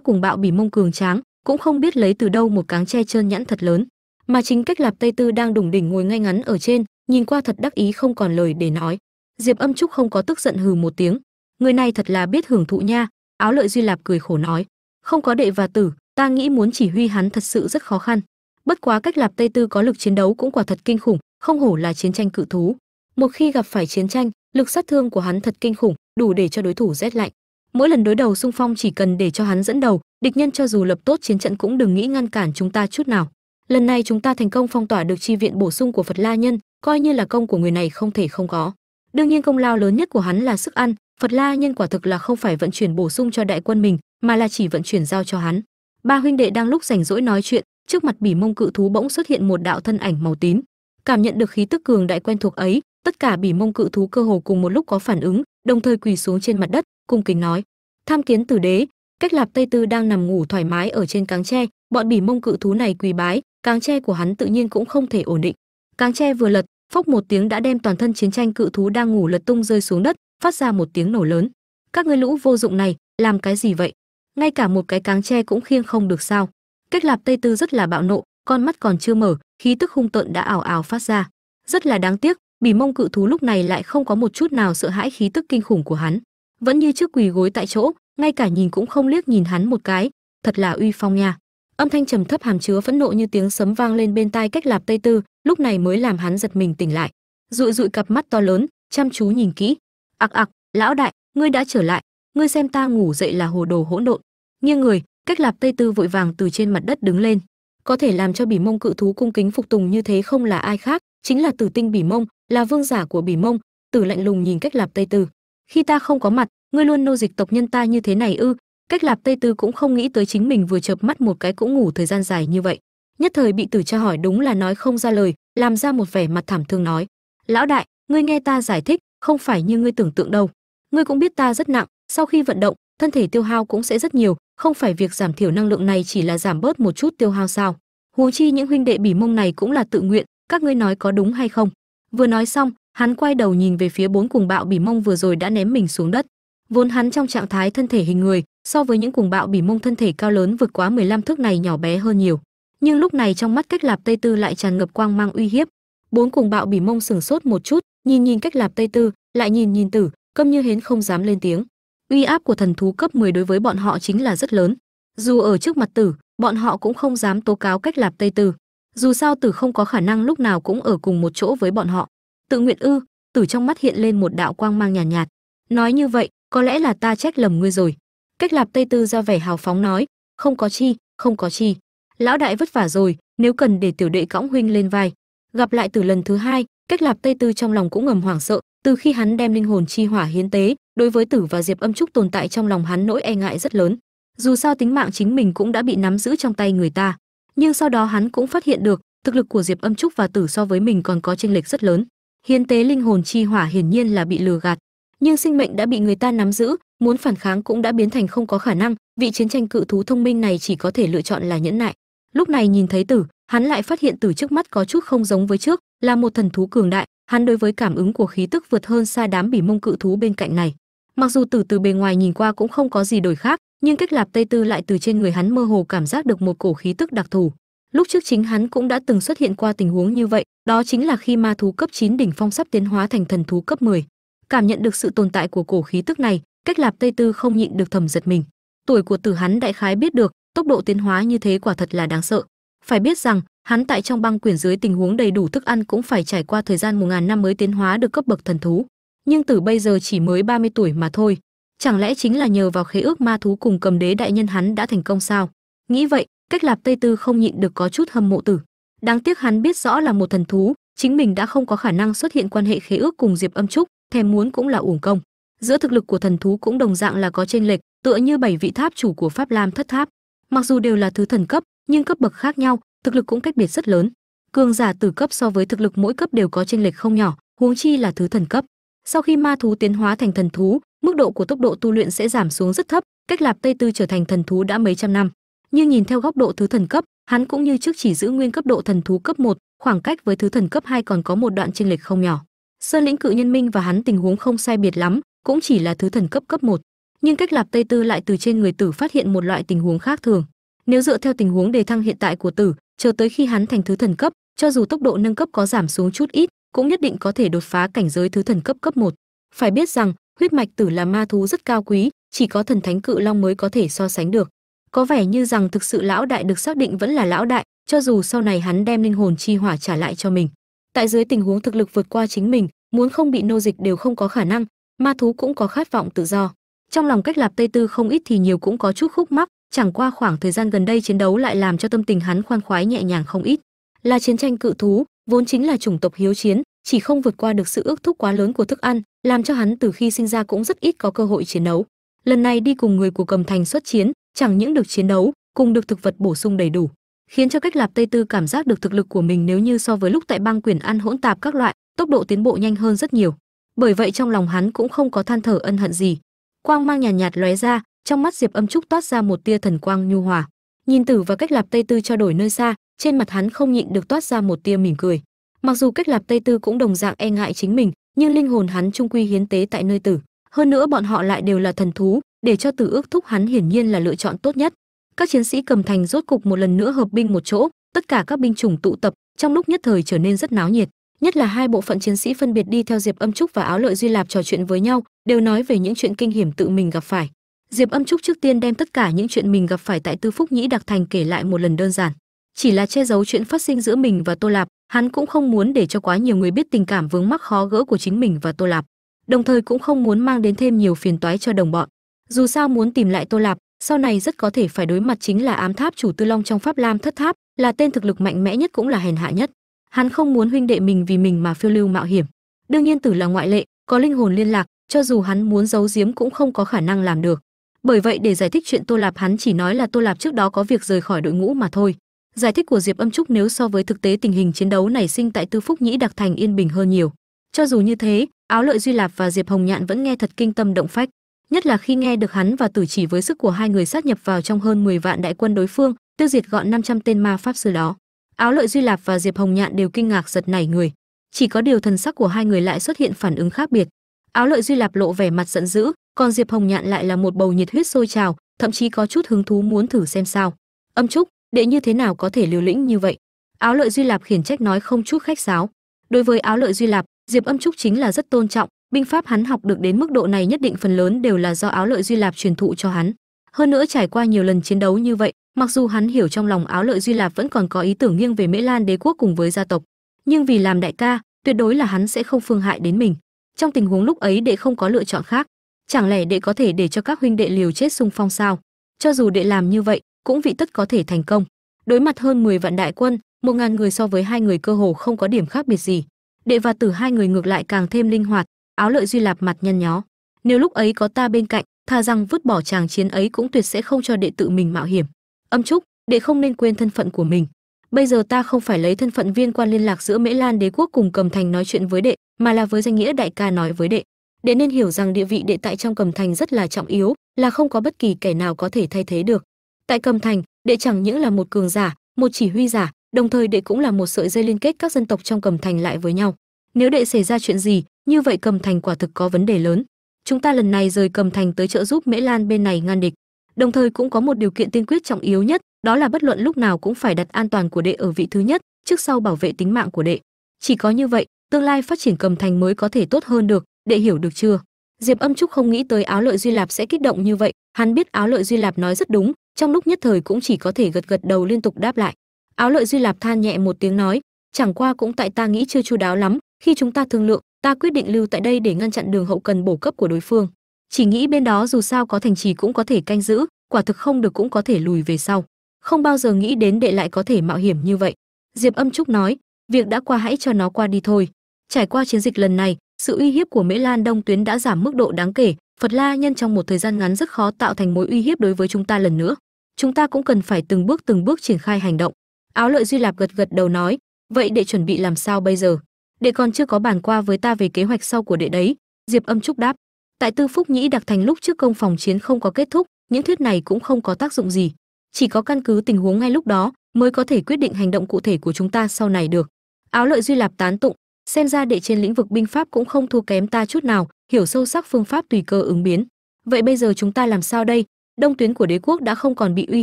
cùng bạo bỉ mông cường tráng, cũng không biết lấy từ đâu một cáng tre trơn nhẵn thật lớn. Mà chính cách lạp tây tư đang đủng đỉnh ngồi ngay ngắn ở trên, nhìn qua thật đắc ý không còn lời để nói. Diệp âm trúc không có tức giận hừ một tiếng. Người này thật là biết hưởng thụ nha, áo lợi duy lạp cười khổ nói. Không có đệ và tử, ta nghĩ muốn chỉ huy hắn thật sự rất khó khăn. Bất quá cách lạp tây tư có lực chiến đấu cũng quả thật kinh khủng, không hổ là chiến tranh cự thú. Một khi gặp phải chiến tranh lực sát thương của hắn thật kinh khủng, đủ để cho đối thủ rét lạnh. Mỗi lần đối đầu xung phong chỉ cần để cho hắn dẫn đầu, địch nhân cho dù lập tốt chiến trận cũng đừng nghĩ ngăn cản chúng ta chút nào. Lần này chúng ta thành công phong tỏa được chi viện bổ sung của phật la nhân, coi như là công của người này không thể không có. Đương nhiên công lao lớn nhất của hắn là sức ăn, phật la nhân quả thực là không phải vận chuyển bổ sung cho đại quân mình, mà là chỉ vận chuyển giao cho hắn. Ba huynh đệ đang lúc rảnh rỗi nói chuyện, trước mặt bỉ mông cự thú bỗng xuất hiện một đạo thân ảnh màu tím. Cảm nhận được khí tức cường đại quen thuộc ấy tất cả bỉ mông cự thú cơ hồ cùng một lúc có phản ứng, đồng thời quỳ xuống trên mặt đất, cung kính nói, tham kiến tử đế. Cách lạp tây tư đang nằm ngủ thoải mái ở trên cáng tre, bọn bỉ mông cự thú này quỳ bái, cáng tre của hắn tự nhiên cũng không thể ổn định. Cáng tre vừa lật, phốc một tiếng đã đem toàn thân chiến tranh cự thú đang ngủ lật tung rơi xuống đất, phát ra một tiếng nổ lớn. Các ngươi lũ vô dụng này, làm cái gì vậy? Ngay cả một cái cáng tre cũng khiêng không được sao? Cách lạp tây tư rất là bạo nộ, con mắt còn chưa mở, khí tức hung tợn đã ảo ảo phát ra. Rất là đáng tiếc bỉ mông cự thú lúc này lại không có một chút nào sợ hãi khí tức kinh khủng của hắn. Vẫn như trước quỳ gối tại chỗ, ngay cả nhìn cũng không liếc nhìn hắn một cái. Thật là uy phong nha. Âm thanh trầm thấp hàm chứa phẫn nộ như tiếng sấm vang lên bên tai cách lạp tây tư, lúc này mới làm hắn giật mình tỉnh lại. Dụi dụi cặp mắt to lớn, chăm chú nhìn kỹ. Ặc ặc, lão đại, ngươi đã trở lại. Ngươi xem ta ngủ dậy là hồ đồ hỗn độn. Nghiêng người, cách lạp tây tư vội vàng từ trên mặt đất đứng lên. Có thể làm cho bỉ mông cự thú cung kính phục tùng như thế không là ai khác, chính là tử tinh bỉ mông là vương giả của bỉ mông, tử lạnh lùng nhìn cách lạp tây tư. Khi ta không có mặt, ngươi luôn nô dịch tộc nhân ta như thế này ư? Cách lạp tây tư cũng không nghĩ tới chính mình vừa chợp mắt một cái cũng ngủ thời gian dài như vậy. Nhất thời bị tử cha hỏi đúng là nói không ra lời, làm ra một vẻ mặt thảm thương nói. Lão đại, ngươi nghe ta giải thích, không phải như ngươi tưởng tượng đâu. Ngươi cũng biết ta rất nặng, sau khi vận động, thân thể tiêu hao cũng sẽ rất nhiều, không phải việc giảm thiểu năng lượng này chỉ là giảm bớt một chút tiêu hao sao? Huống chi những huynh đệ bỉ mông này cũng là tự nguyện, các ngươi nói có đúng hay không? Vừa nói xong, hắn quay đầu nhìn về phía bốn cuồng bạo bỉ mông vừa rồi đã ném mình xuống đất. Vốn hắn trong trạng thái thân thể hình người, so với những cuồng bạo bỉ mông thân thể cao lớn vượt quá 15 thước này nhỏ bé hơn nhiều. Nhưng lúc này trong mắt cách lạp tây tư lại tràn ngập quang mang uy hiếp. Bốn cuồng bạo bỉ mông sừng sốt một chút, nhìn nhìn cách lạp tây tư, lại nhìn nhìn tử, câm như hến không dám lên tiếng. Uy áp của thần thú cấp 10 đối với bọn họ chính là rất lớn. Dù ở trước mặt tử, bọn họ cũng không dám tố cáo cách lạp tây tư. Dù sao tử không có khả năng lúc nào cũng ở cùng một chỗ với bọn họ tự nguyện ư? Tử trong mắt hiện lên một đạo quang mang nhàn nhạt, nhạt nói như vậy có lẽ là ta trách lầm ngươi rồi. Cách lạp tây tư ra vẻ hào phóng nói không có chi không có chi. Lão đại vất vả rồi nếu cần để tiểu đệ cõng huynh lên vai. Gặp lại từ lần thứ hai cách lạp tây tư trong lòng cũng ngầm hoảng sợ từ khi hắn đem linh hồn chi hỏa hiến tế đối với tử và diệp âm trúc tồn tại trong lòng hắn nỗi e ngại rất lớn. Dù sao tính mạng chính mình cũng đã bị nắm giữ trong tay người ta. Nhưng sau đó hắn cũng phát hiện được thực lực của diệp âm trúc và tử so với mình còn có chênh lệch rất lớn hiến tế linh hồn chi hỏa hiển nhiên là bị lừa gạt. Nhưng sinh mệnh đã bị người ta nắm giữ, muốn phản kháng cũng đã biến thành không có khả năng, vị chiến tranh cự thú thông minh này chỉ có thể lựa chọn là nhẫn nại. Lúc này nhìn thấy tử, hắn lại phát hiện tử trước mắt có chút không giống với trước, là một thần thú cường đại, hắn đối với cảm ứng của khí tức vượt hơn xa đám bỉ mông cự thú bên cạnh này. Mặc dù tử từ bề ngoài nhìn qua cũng không có gì đổi khác, nhưng cách lạp tây tư lại từ trên người hắn mơ hồ cảm giác được một cổ khí tức đặc thù lúc trước chính hắn cũng đã từng xuất hiện qua tình huống như vậy, đó chính là khi ma thú cấp 9 đỉnh phong sắp tiến hóa thành thần thú cấp 10. cảm nhận được sự tồn tại của cổ khí tức này, cách lạp tây tư không nhịn được thầm giật mình. Tuổi của tử hắn đại khái biết được, tốc độ tiến hóa như thế quả thật là đáng sợ. Phải biết rằng, hắn tại trong băng quyển dưới tình huống đầy đủ thức ăn cũng phải trải qua thời gian một ngàn năm mới tiến hóa được cấp bậc thần thú. Nhưng tử bây giờ chỉ mới 30 tuổi mà thôi. Chẳng lẽ chính là nhờ vào khế ước ma thú cùng cầm đế đại nhân hắn đã thành công sao? Nghĩ vậy cách lạp tây tư không nhịn được có chút hâm mộ tử. Đáng tiếc hắn biết rõ là một thần thú, chính mình đã không có khả năng xuất hiện quan hệ khế ước cùng diệp âm trúc, thèm muốn cũng là uổng công. Giữa thực lực của thần thú cũng đồng dạng là có chênh lệch, tựa như bảy vị tháp chủ của pháp lam thất tháp. Mặc dù đều là thứ thần cấp, nhưng cấp bậc khác nhau, thực lực cũng cách biệt rất lớn. Cường giả từ cấp so với thực lực mỗi cấp đều có chênh lệch không nhỏ, huống chi là thứ thần cấp. Sau khi ma thú tiến hóa thành thần thú, mức độ của tốc độ tu luyện sẽ giảm xuống rất thấp, cách lạp tây tư trở thành thần thú đã mấy trăm năm nhưng nhìn theo góc độ thứ thần cấp hắn cũng như trước chỉ giữ nguyên cấp độ thần thú cấp 1, khoảng cách với thứ thần cấp 2 còn có một đoạn chênh lệch không nhỏ sơn lĩnh cự nhân minh và hắn tình huống không sai biệt lắm cũng chỉ là thứ thần cấp cấp 1. nhưng cách lạp tây tư lại từ trên người tử phát hiện một loại tình huống khác thường nếu dựa theo tình huống đề thăng hiện tại của tử chờ tới khi hắn thành thứ thần cấp cho dù tốc độ nâng cấp có giảm xuống chút ít cũng nhất định có thể đột phá cảnh giới thứ thần cấp cấp 1. phải biết rằng huyết mạch tử là ma thú rất cao quý chỉ có thần thánh cự long mới có thể so sánh được có vẻ như rằng thực sự lão đại được xác định vẫn là lão đại, cho dù sau này hắn đem linh hồn chi hỏa trả lại cho mình. Tại dưới tình huống thực lực vượt qua chính mình, muốn không bị nô dịch đều không có khả năng, ma thú cũng có khát vọng tự do. Trong lòng cách lạp tây tư không ít thì nhiều cũng có chút khúc mắc, chẳng qua khoảng thời gian gần đây chiến đấu lại làm cho tâm tình hắn khoan khoái nhẹ nhàng không ít. Là chiến tranh cự thú, vốn chính là chủng tộc hiếu chiến, chỉ không vượt qua được sự ước thúc quá lớn của thức ăn, làm cho hắn từ khi sinh ra cũng rất ít có cơ hội chiến đấu. Lần này đi cùng người của cầm thành xuất chiến chẳng những được chiến đấu cùng được thực vật bổ sung đầy đủ khiến cho cách lạp tây tư cảm giác được thực lực của mình nếu như so với lúc tại băng quyền ăn hỗn tạp các loại tốc độ tiến bộ nhanh hơn rất nhiều. Bởi vậy trong lòng hắn cũng không có than thở ân hận gì. Quang mang nhàn nhạt, nhạt lóe ra trong mắt diệp âm trúc toát ra một tia thần quang nhu hòa. Nhìn tử và cách lạp tây tư trao đổi nơi xa trên mặt hắn không nhịn được toát ra một tia mỉm cười. Mặc dù cách lạp tây tư cũng đồng dạng e ngại chính mình nhưng linh hồn hắn trung quy hiến tế tại nơi tử. Hơn nữa bọn họ lại đều là thần thú để cho từ ước thúc hắn hiển nhiên là lựa chọn tốt nhất. Các chiến sĩ cầm thành rốt cục một lần nữa hợp binh một chỗ, tất cả các binh chủng tụ tập, trong lúc nhất thời trở nên rất náo nhiệt. Nhất là hai bộ phận chiến sĩ phân biệt đi theo diệp âm trúc và áo lợi duy lạp trò chuyện với nhau, đều nói về những chuyện kinh hiểm tự mình gặp phải. Diệp âm trúc trước tiên đem tất cả những chuyện mình gặp phải tại tư phúc nhĩ đặc thành kể lại một lần đơn giản. Chỉ là che giấu chuyện phát sinh giữa mình và tô lạp, hắn cũng không muốn để cho quá nhiều người biết tình cảm vướng mắc khó gỡ của chính mình và tô lạp. Đồng thời cũng không muốn mang đến thêm nhiều phiền toái cho đồng bọn dù sao muốn tìm lại tô lạp, sau này rất có thể phải đối mặt chính là ám tháp chủ tư long trong pháp lam thất tháp, là tên thực lực mạnh mẽ nhất cũng là hèn hạ nhất. Hắn không muốn huynh đệ mình vì mình mà phiêu lưu mạo hiểm. Đương nhiên tử là ngoại lệ, có linh hồn liên lạc, cho dù hắn muốn giấu giếm cũng không có khả năng làm được. Bởi vậy để giải thích chuyện tô lạp, hắn chỉ nói là tô lạp trước đó có việc rời khỏi đội ngũ mà thôi. Giải thích của diệp âm trúc nếu so với thực tế tình hình chiến đấu nảy sinh tại tư phúc nhĩ đặc thành yên bình hơn nhiều. Cho dù như thế, áo lợi duy lạp và diệp hồng nhạn vẫn nghe thật kinh tâm động phách nhất là khi nghe được hắn và tử chỉ với sức của hai người sát nhập vào trong hơn 10 vạn đại quân đối phương, tiêu diệt gọn 500 tên ma pháp sư đó. Áo lợi duy lạp và diệp hồng nhạn đều kinh ngạc giật nảy người. Chỉ có điều thần sắc của hai người lại xuất hiện phản ứng khác biệt. Áo lợi duy lạp lộ vẻ mặt giận dữ, còn diệp hồng nhạn lại là một bầu nhiệt huyết sôi trào, thậm chí có chút hứng thú muốn thử xem sao. Âm trúc, đệ như thế nào có thể liều lĩnh như vậy? Áo lợi duy lạp khiển trách nói không chút khách sáo. Đối với áo lợi duy lạp, diệp âm trúc chính là rất tôn trọng binh pháp hắn học được đến mức độ này nhất định phần lớn đều là do áo lợi duy lạp truyền thụ cho hắn. Hơn nữa trải qua nhiều lần chiến đấu như vậy, mặc dù hắn hiểu trong lòng áo lợi duy lạp vẫn còn có ý tưởng nghiêng về mễ lan đế quốc cùng với gia tộc, nhưng vì làm đại ca, tuyệt đối là hắn sẽ không phương hại đến mình. Trong tình huống lúc ấy đệ không có lựa chọn khác. Chẳng lẽ đệ có thể để cho các huynh đệ liều chết xung phong sao? Cho dù đệ làm như vậy, cũng vị tất có thể thành công. Đối mặt hơn 10 vạn đại quân, một ngàn người so với hai người cơ hồ không có điểm khác biệt gì. Đệ và tử hai người ngược lại càng thêm linh hoạt áo lợi duy lạp mặt nhăn nhó. Nếu lúc ấy có ta bên cạnh thà rằng vứt bỏ chàng chiến ấy cũng tuyệt sẽ không cho đệ tự mình mạo hiểm. Âm trúc, đệ không nên quên thân phận của mình. Bây giờ ta không phải lấy thân phận viên quan liên lạc giữa mễ lan đế quốc cùng cầm thành nói chuyện với đệ, mà là với danh nghĩa đại ca nói với đệ. Đệ nên hiểu rằng địa vị đệ tại trong cầm thành rất là trọng yếu, là không có bất kỳ kẻ nào có thể thay thế được. Tại cầm thành, đệ chẳng những là một cường giả, một chỉ huy giả, đồng thời đệ cũng là một sợi dây liên kết các dân tộc trong cầm thành lại với nhau. Nếu đệ xảy ra chuyện gì như vậy cầm thành quả thực có vấn đề lớn. Chúng ta lần này rời cầm thành tới trợ giúp mễ lan bên này ngăn địch. Đồng thời cũng có một điều kiện tiên quyết trọng yếu nhất, đó là bất luận lúc nào cũng phải đặt an toàn của đệ ở vị thứ nhất, trước sau bảo vệ tính mạng của đệ. Chỉ có như vậy, tương lai phát triển cầm thành mới có thể tốt hơn được, đệ hiểu được chưa? Diệp âm trúc không nghĩ tới áo lợi duy lạp sẽ kích động như vậy, hắn biết áo lợi duy lạp nói rất đúng, trong lúc nhất thời cũng chỉ có thể gật gật đầu liên tục đáp lại. Áo lợi duy lạp than nhẹ một tiếng nói, chẳng qua cũng tại ta nghĩ chưa chu đáo lắm, khi chúng ta thương lượng ta quyết định lưu tại đây để ngăn chặn đường hậu cần bổ cấp của đối phương. Chỉ nghĩ bên đó dù sao có thành trì cũng có thể canh giữ, quả thực không được cũng có thể lùi về sau. Không bao giờ nghĩ đến đệ lại có thể mạo hiểm như vậy. Diệp âm trúc nói, việc đã qua hãy cho nó qua đi thôi. Trải qua chiến dịch lần này, sự uy hiếp của mễ lan đông tuyến đã giảm mức độ đáng kể. Phật la nhân trong một thời gian ngắn rất khó tạo thành mối uy hiếp đối với chúng ta lần nữa. Chúng ta cũng cần phải từng bước từng bước triển khai hành động. Áo lợi duy lạp gật gật đầu nói, vậy để chuẩn bị làm sao bây giờ? Đệ còn chưa có bàn qua với ta về kế hoạch sau của đệ đấy, diệp âm trúc đáp. Tại tư phúc nhĩ đặc thành lúc trước công phòng chiến không có kết thúc, những thuyết này cũng không có tác dụng gì. Chỉ có căn cứ tình huống ngay lúc đó mới có thể quyết định hành động cụ thể của chúng ta sau này được. Áo lợi duy lạp tán tụng, xem ra đệ trên lĩnh vực binh pháp cũng không thua kém ta chút nào, hiểu sâu sắc phương pháp tùy cơ ứng biến. Vậy bây giờ chúng ta làm sao đây? Đông tuyến của đế quốc đã không còn bị uy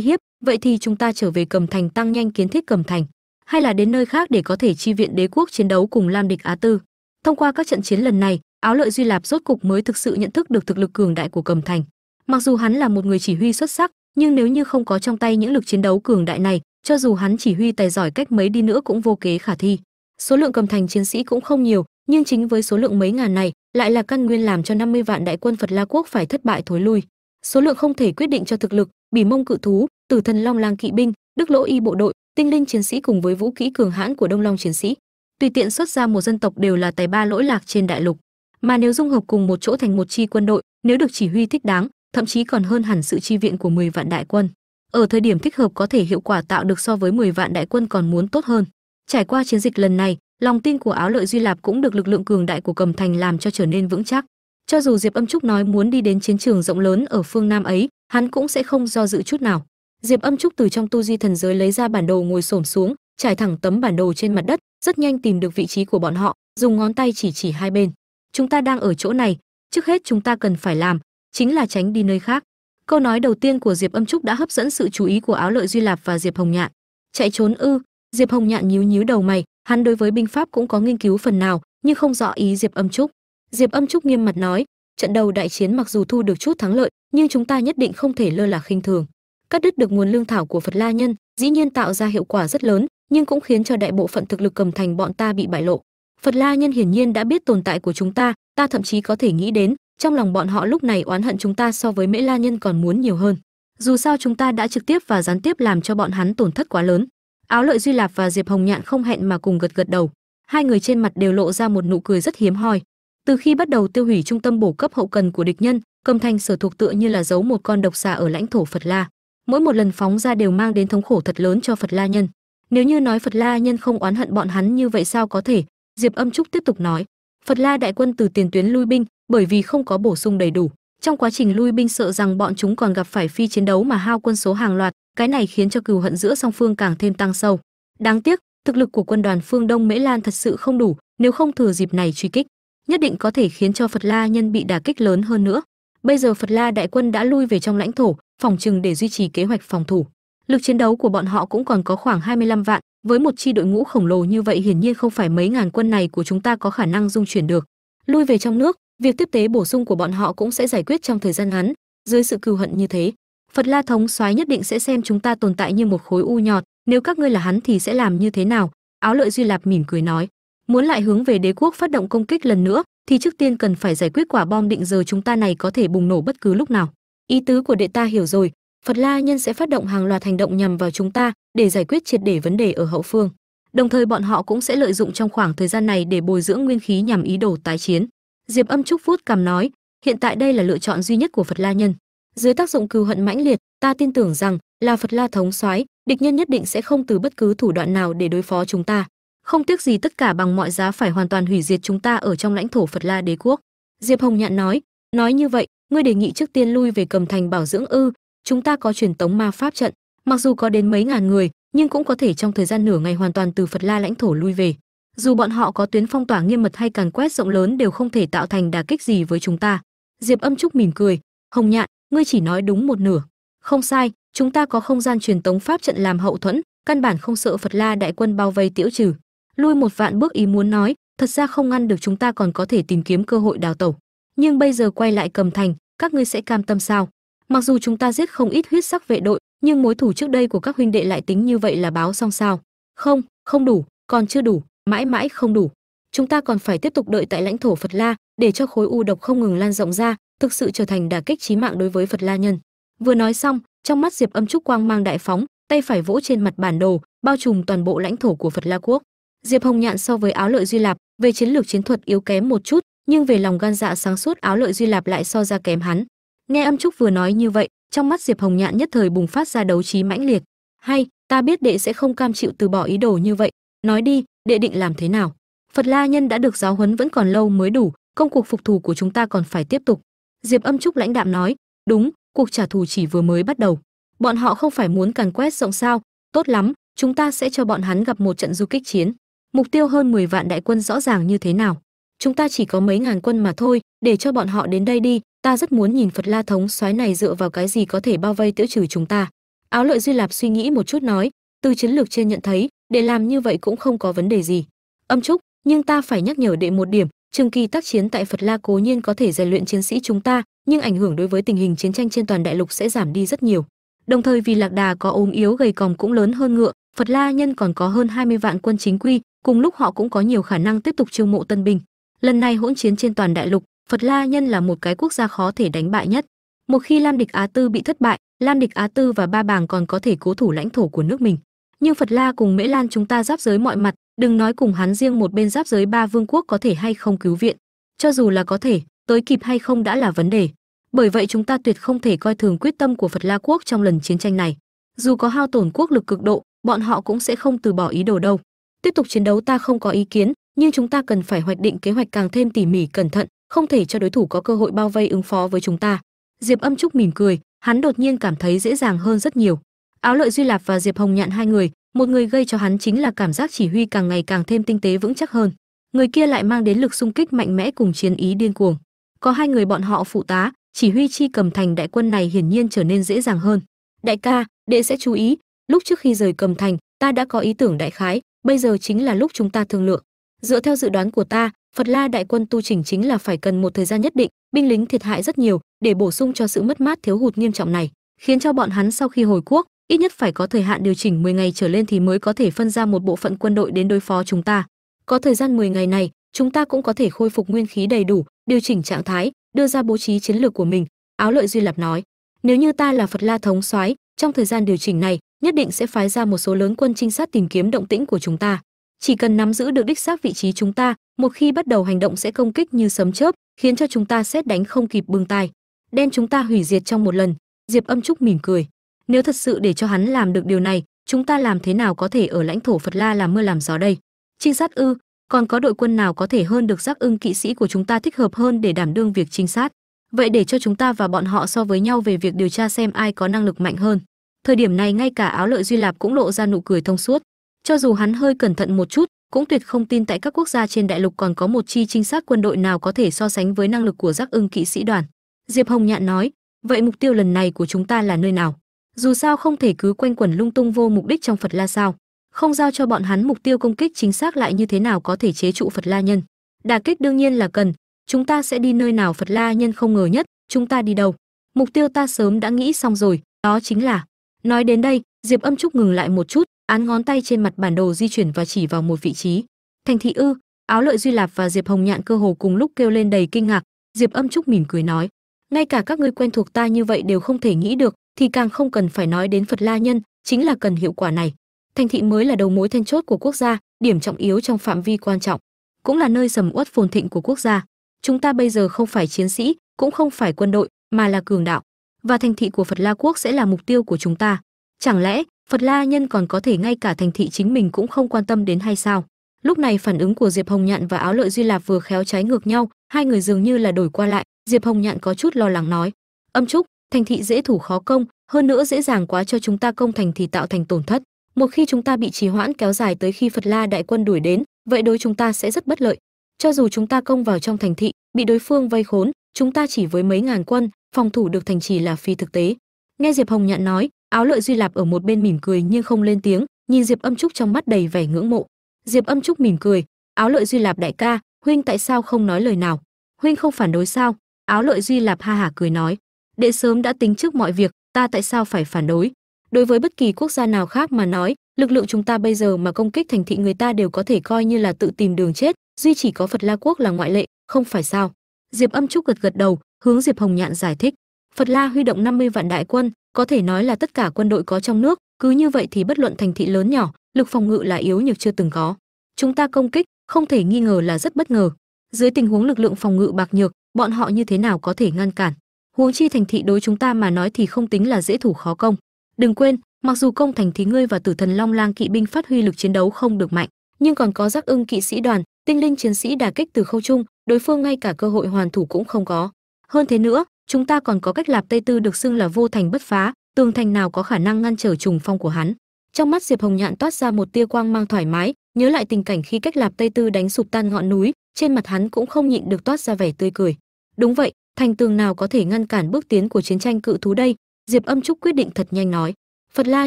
hiếp, vậy thì chúng ta trở về cầm thành tăng nhanh kiến thiết cầm thành hay là đến nơi khác để có thể chi viện đế quốc chiến đấu cùng lam địch á tư. Thông qua các trận chiến lần này, áo lợi duy lạp rốt cục mới thực sự nhận thức được thực lực cường đại của cầm thành. Mặc dù hắn là một người chỉ huy xuất sắc, nhưng nếu như không có trong tay những lực chiến đấu cường đại này, cho dù hắn chỉ huy tài giỏi cách mấy đi nữa cũng vô kế khả thi. Số lượng cầm thành chiến sĩ cũng không nhiều, nhưng chính với số lượng mấy ngàn này, lại là căn nguyên làm cho 50 vạn đại quân phật la quốc phải thất bại thối lui. Số lượng không thể quyết định cho thực lực, bỉ mông cự thú, tử thần long lang kỵ binh, đức lỗ y bộ đội tinh linh chiến sĩ cùng với vũ kỹ cường hãn của đông long chiến sĩ, tùy tiện xuất ra một dân tộc đều là tài ba lỗi lạc trên đại lục. Mà nếu dung hợp cùng một chỗ thành một chi quân đội, nếu được chỉ huy thích đáng, thậm chí còn hơn hẳn sự chi viện của 10 vạn đại quân. Ở thời điểm thích hợp có thể hiệu quả tạo được so với 10 vạn đại quân còn muốn tốt hơn. Trải qua chiến dịch lần này, lòng tin của áo lợi duy lạp cũng được lực lượng cường đại của cầm thành làm cho trở nên vững chắc. Cho dù diệp âm trúc nói muốn đi đến chiến trường rộng lớn ở phương nam ấy, hắn cũng sẽ không do dự chút nào diệp âm trúc từ trong tu di thần giới lấy ra bản đồ ngồi xổm xuống, trải thẳng tấm bản đồ trên mặt đất, rất nhanh tìm được vị trí của bọn họ, dùng ngón tay chỉ chỉ hai bên. Chúng ta đang ở chỗ này, trước hết chúng ta cần phải làm chính là tránh đi nơi khác. Câu nói đầu tiên của diệp âm trúc đã hấp dẫn sự chú ý của áo lợi duy lạp và diệp hồng nhạn. Chạy trốn ư? Diệp hồng nhạn nhíu nhíu đầu mày, hắn đối với binh pháp cũng có nghiên cứu phần nào, nhưng không rõ ý diệp âm trúc. Diệp âm trúc nghiêm mặt nói, trận đầu đại chiến mặc dù thu được chút thắng lợi, nhưng chúng ta nhất định không thể lơ là khinh thường cắt đứt được nguồn lương thảo của phật la nhân, dĩ nhiên tạo ra hiệu quả rất lớn, nhưng cũng khiến cho đại bộ phận thực lực cầm thành bọn ta bị bại lộ. Phật la nhân hiển nhiên đã biết tồn tại của chúng ta ta thậm chí có thể nghĩ đến, trong lòng bọn họ lúc này oán hận chúng ta so với mễ la nhân còn muốn nhiều hơn. Dù sao chúng ta đã trực tiếp và gián tiếp làm cho bọn hắn tổn thất quá lớn. Áo lợi duy lạp và diệp hồng nhạn không hẹn mà cùng gật gật đầu. Hai người trên mặt đều lộ ra một nụ cười rất hiếm hoi. Từ khi bắt đầu tiêu hủy trung tâm bổ cấp hậu cần của địch nhân, cầm thanh sở thuộc tựa như là giấu một con độc xà ở lãnh thổ phật la mỗi một lần phóng ra đều mang đến thống khổ thật lớn cho phật la nhân. Nếu như nói phật la nhân không oán hận bọn hắn như vậy sao có thể? Diệp âm trúc tiếp tục nói, phật la đại quân từ tiền tuyến lui binh, bởi vì không có bổ sung đầy đủ. Trong quá trình lui binh sợ rằng bọn chúng còn gặp phải phi chiến đấu mà hao quân số hàng loạt, cái này khiến cho cừu hận giữa song phương càng thêm tăng sâu. Đáng tiếc, thực lực của quân đoàn phương đông mễ lan thật sự không đủ, nếu không thừa dịp này truy kích, nhất định có thể khiến cho phật la nhân bị đả kích lớn hơn nữa. Bây giờ phật la đại quân đã lui về trong lãnh thổ phòng trừng để duy trì kế hoạch phòng thủ. Lực chiến đấu của bọn họ cũng còn có khoảng 25 vạn, với một chi đội ngũ khổng lồ như vậy hiển nhiên không phải mấy ngàn quân này của chúng ta có khả năng dung chuyển được. Lui về trong nước, việc tiếp tế bổ sung của bọn họ cũng sẽ giải quyết trong thời gian ngắn. Dưới sự cừu hận như thế, phật la thống soái nhất định sẽ xem chúng ta tồn tại như một khối u nhọt, nếu các ngươi là hắn thì sẽ làm như thế nào? Áo lợi duy lạp mỉm cười nói. Muốn lại hướng về đế quốc phát động công kích lần nữa, thì trước tiên cần phải giải quyết quả bom định giờ chúng ta này có thể bùng nổ bất cứ lúc nào ý tứ của đệ ta hiểu rồi, phật la nhân sẽ phát động hàng loạt hành động nhằm vào chúng ta để giải quyết triệt để vấn đề ở hậu phương. Đồng thời bọn họ cũng sẽ lợi dụng trong khoảng thời gian này để bồi dưỡng nguyên khí nhằm ý đồ tái chiến. Diệp âm trúc vuốt cằm nói, hiện tại đây là lựa chọn duy nhất của phật la nhân. Dưới tác dụng cừu hận mãnh liệt, ta tin tưởng rằng là phật la thống soái, địch nhân nhất định sẽ không từ bất cứ thủ đoạn nào để đối phó chúng ta. Không tiếc gì tất cả bằng mọi giá phải hoàn toàn hủy diệt chúng ta ở trong lãnh thổ phật la đế quốc. Diệp hồng nhạn nói nói như vậy ngươi đề nghị trước tiên lui về cầm thành bảo dưỡng ư, chúng ta có truyền tống ma pháp trận, mặc dù có đến mấy ngàn người, nhưng cũng có thể trong thời gian nửa ngày hoàn toàn từ phật la lãnh thổ lui về. Dù bọn họ có tuyến phong tỏa nghiêm mật hay càn quét rộng lớn đều không thể tạo thành đà kích gì với chúng ta. Diệp âm trúc mỉm cười, hồng nhạn, ngươi chỉ nói đúng một nửa. Không sai, chúng ta có không gian truyền tống pháp trận làm hậu thuẫn, căn bản không sợ phật la đại quân bao vây tiễu trừ. Lui một vạn bước ý muốn nói, thật ra không ngăn được chúng ta còn có thể tìm kiếm cơ hội đào tẩu nhưng bây giờ quay lại cầm thành, các ngươi sẽ cam tâm sao? Mặc dù chúng ta giết không ít huyết sắc vệ đội, nhưng mối thủ trước đây của các huynh đệ lại tính như vậy là báo xong sao? Không không đủ, còn chưa đủ, mãi mãi không đủ. Chúng ta còn phải tiếp tục đợi tại lãnh thổ phật la, để cho khối u độc không ngừng lan rộng ra, thực sự trở thành đả kích chí mạng đối với phật la nhân. Vừa nói xong, trong mắt diệp âm trúc quang mang đại phóng, tay phải vỗ trên mặt bản đồ, bao trùm toàn bộ lãnh thổ của phật la quốc. Diệp hồng nhạn so với áo lợi duy lạp, về chiến lược chiến thuật yếu kém một chút nhưng về lòng gan dạ sáng suốt, áo lợi duy lạp lại so ra kém hắn. Nghe âm trúc vừa nói như vậy, trong mắt diệp hồng nhạn nhất thời bùng phát ra đấu trí mãnh liệt. Hay, ta biết đệ sẽ không cam chịu từ bỏ ý đồ như vậy. Nói đi, đệ định làm thế nào? Phật la nhân đã được giáo huấn vẫn còn lâu mới đủ, công cuộc phục thù của chúng ta còn phải tiếp tục. Diệp âm trúc lãnh đạm nói, đúng, cuộc trả thù chỉ vừa mới bắt đầu. Bọn họ không phải muốn càn quét rộng sao? Tốt lắm, chúng ta sẽ cho bọn hắn gặp một trận du kích chiến. Mục tiêu hơn 10 vạn đại quân rõ ràng như thế nào? Chúng ta chỉ có mấy ngàn quân mà thôi, để cho bọn họ đến đây đi, ta rất muốn nhìn phật la thống soái này dựa vào cái gì có thể bao vây tiễu trừ chúng ta. Áo lợi duy lạp suy nghĩ một chút nói, từ chiến lược trên nhận thấy, để làm như vậy cũng không có vấn đề gì. Âm trúc, nhưng ta phải nhắc nhở đệ một điểm, trường kỳ tác chiến tại phật la cố nhiên có thể rèn luyện chiến sĩ chúng ta, nhưng ảnh hưởng đối với tình hình chiến tranh trên toàn đại lục sẽ giảm đi rất nhiều. Đồng thời vì lạc đà có ốm yếu gầy còm cũng lớn hơn ngựa, phật la nhân còn có hơn 20 vạn quân chính quy, cùng lúc họ cũng có nhiều khả năng tiếp tục chiêu mộ tân binh lần này hỗn chiến trên toàn đại lục, phật la nhân là một cái quốc gia khó thể đánh bại nhất. Một khi lam địch á tư bị thất bại, lam địch á tư và ba bàng còn có thể cố thủ lãnh thổ của nước mình. Nhưng phật la cùng mễ lan chúng ta giáp giới mọi mặt, đừng nói cùng hắn riêng một bên giáp giới ba vương quốc có thể hay không cứu viện. Cho dù là có thể, tới kịp hay không đã là vấn đề. Bởi vậy chúng ta tuyệt không thể coi thường quyết tâm của phật la quốc trong lần chiến tranh này. Dù có hao tổn quốc lực cực độ, bọn họ cũng sẽ không từ bỏ ý đồ đâu. Tiếp tục chiến đấu ta không có ý kiến nhưng chúng ta cần phải hoạch định kế hoạch càng thêm tỉ mỉ, cẩn thận, không thể cho đối thủ có cơ hội bao vây ứng phó với chúng ta. Diệp âm trúc mỉm cười, hắn đột nhiên cảm thấy dễ dàng hơn rất nhiều. Áo lợi duy lạp và diệp hồng nhạn hai người, một người gây cho hắn chính là cảm giác chỉ huy càng ngày càng thêm tinh tế vững chắc hơn. Người kia lại mang đến lực xung kích mạnh mẽ cùng chiến ý điên cuồng. Có hai người bọn họ phụ tá, chỉ huy chi cầm thành đại quân này hiển nhiên trở nên dễ dàng hơn. Đại ca, đệ sẽ chú ý, lúc trước khi rời cầm thành, ta đã có ý tưởng đại khái, bây giờ chính là lúc chúng ta thương lượng dựa theo dự đoán của ta, phật la đại quân tu chỉnh chính là phải cần một thời gian nhất định, binh lính thiệt hại rất nhiều, để bổ sung cho sự mất mát thiếu hụt nghiêm trọng này, khiến cho bọn hắn sau khi hồi quốc, ít nhất phải có thời hạn điều chỉnh 10 ngày trở lên thì mới có thể phân ra một bộ phận quân đội đến đối phó chúng ta. Có thời gian 10 ngày này, chúng ta cũng có thể khôi phục nguyên khí đầy đủ, điều chỉnh trạng thái, đưa ra bố trí chiến lược của mình, áo lợi duy lập nói. Nếu như ta là phật la thống soái, trong thời gian điều chỉnh này, nhất định sẽ phái ra một số lớn quân trinh sát tìm kiếm động tĩnh của chúng ta chỉ cần nắm giữ được đích xác vị trí chúng ta, một khi bắt đầu hành động sẽ công kích như sấm chớp, khiến cho chúng ta xét đánh không kịp bưng tai. Đem chúng ta hủy diệt trong một lần. Diệp âm trúc mỉm cười. Nếu thật sự để cho hắn làm được điều này, chúng ta làm thế nào có thể ở lãnh thổ phật la làm mưa làm gió đây? Trinh sát ư, còn có đội quân nào có thể hơn được giác ưng kỵ sĩ của chúng ta thích hợp hơn để đảm đương việc trinh sát? Vậy để cho chúng ta và bọn họ so với nhau về việc điều tra xem ai có năng lực mạnh hơn. Thời điểm này ngay cả áo lợi duy lạp cũng lộ ra nụ cười thông suốt cho dù hắn hơi cẩn thận một chút, cũng tuyệt không tin tại các quốc gia trên đại lục còn có một chi trinh sát quân đội nào có thể so sánh với năng lực của giác ưng kỵ sĩ đoàn. Diệp hồng nhạn nói, vậy mục tiêu lần này của chúng ta là nơi nào? Dù sao không thể cứ quanh quẩn lung tung vô mục đích trong phật la sao? Không giao cho bọn hắn mục tiêu công kích chính xác lại như thế nào có thể chế trụ phật la nhân? Đà kích đương nhiên là cần. Chúng ta sẽ đi nơi nào phật la nhân không ngờ nhất, chúng ta đi đâu? Mục tiêu ta sớm đã nghĩ xong rồi, đó chính là nói đến đây, diệp âm trúc ngừng lại một chút án ngón tay trên mặt bản đồ di chuyển và chỉ vào một vị trí. Thành thị ư, áo lợi duy lạp và diệp hồng nhạn cơ hồ cùng lúc kêu lên đầy kinh ngạc. Diệp âm trúc mỉm cười nói, ngay cả các ngươi quen thuộc ta như vậy đều không thể nghĩ được, thì càng không cần phải nói đến phật la nhân, chính là cần hiệu quả này. Thành thị mới là đầu mối then chốt của quốc gia, điểm trọng yếu trong phạm vi quan trọng, cũng là nơi sầm uất phồn thịnh của quốc gia. Chúng ta bây giờ không phải chiến sĩ, cũng không phải quân đội, mà là cường đạo, và thành thị của phật la quốc sẽ là mục tiêu của chúng ta. Chẳng lẽ phật la nhân còn có thể ngay cả thành thị chính mình cũng không quan tâm đến hay sao? Lúc này phản ứng của diệp hồng nhạn và áo lợi duy lạp vừa khéo trái ngược nhau, hai người dường như là đổi qua lại. Diệp hồng nhạn có chút lo lắng nói, âm trúc, thành thị dễ thủ khó công, hơn nữa dễ dàng quá cho chúng ta công thành thì tạo thành tổn thất. Một khi chúng ta bị trì hoãn kéo dài tới khi phật la đại quân đuổi đến, vậy đối chúng ta sẽ rất bất lợi. Cho dù chúng ta công vào trong thành thị, bị đối phương vây khốn, chúng ta chỉ với mấy ngàn quân, phòng thủ được thành trì là phi thực tế. Nghe diệp hồng nhạn nói áo lợi duy lạp ở một bên mỉm cười nhưng không lên tiếng, nhìn diệp âm trúc trong mắt đầy vẻ ngưỡng mộ. Diệp âm trúc mỉm cười, áo lợi duy lạp đại ca, huynh tại sao không nói lời nào? Huynh không phản đối sao? Áo lợi duy lạp ha hả cười nói, đệ sớm đã tính trước mọi việc, ta tại sao phải phản đối? Đối với bất kỳ quốc gia nào khác mà nói, lực lượng chúng ta bây giờ mà công kích thành thị người ta đều có thể coi như là tự tìm đường chết, duy chỉ có phật la quốc là ngoại lệ, không phải sao? Diệp âm trúc gật gật đầu, hướng diệp hồng nhạn giải thích phật la huy động 50 vạn đại quân, có thể nói là tất cả quân đội có trong nước, cứ như vậy thì bất luận thành thị lớn nhỏ, lực phòng ngự là yếu nhược chưa từng có. Chúng ta công kích, không thể nghi ngờ là rất bất ngờ. Dưới tình huống lực lượng phòng ngự bạc nhược, bọn họ như thế nào có thể ngăn cản? Huống chi thành thị đối chúng ta mà nói thì không tính là dễ thủ khó công. Đừng quên, mặc dù công thành thì ngươi và tử thần long lang kỵ binh phát huy lực chiến đấu không được mạnh, nhưng còn có giác ưng kỵ sĩ đoàn, tinh linh chiến sĩ đà kích từ khâu trung, đối phương ngay cả cơ hội hoàn thủ cũng không có. Hơn thế nữa chúng ta còn có cách lạp tây tư được xưng là vô thành bất phá, tường thành nào có khả năng ngăn trở trùng phong của hắn. Trong mắt diệp hồng nhạn toát ra một tia quang mang thoải mái, nhớ lại tình cảnh khi cách lạp tây tư đánh sụp tan ngọn núi, trên mặt hắn cũng không nhịn được toát ra vẻ tươi cười. Đúng vậy, thành tường nào có thể ngăn cản bước tiến của chiến tranh cự thú đây? Diệp âm trúc quyết định thật nhanh nói. Phật la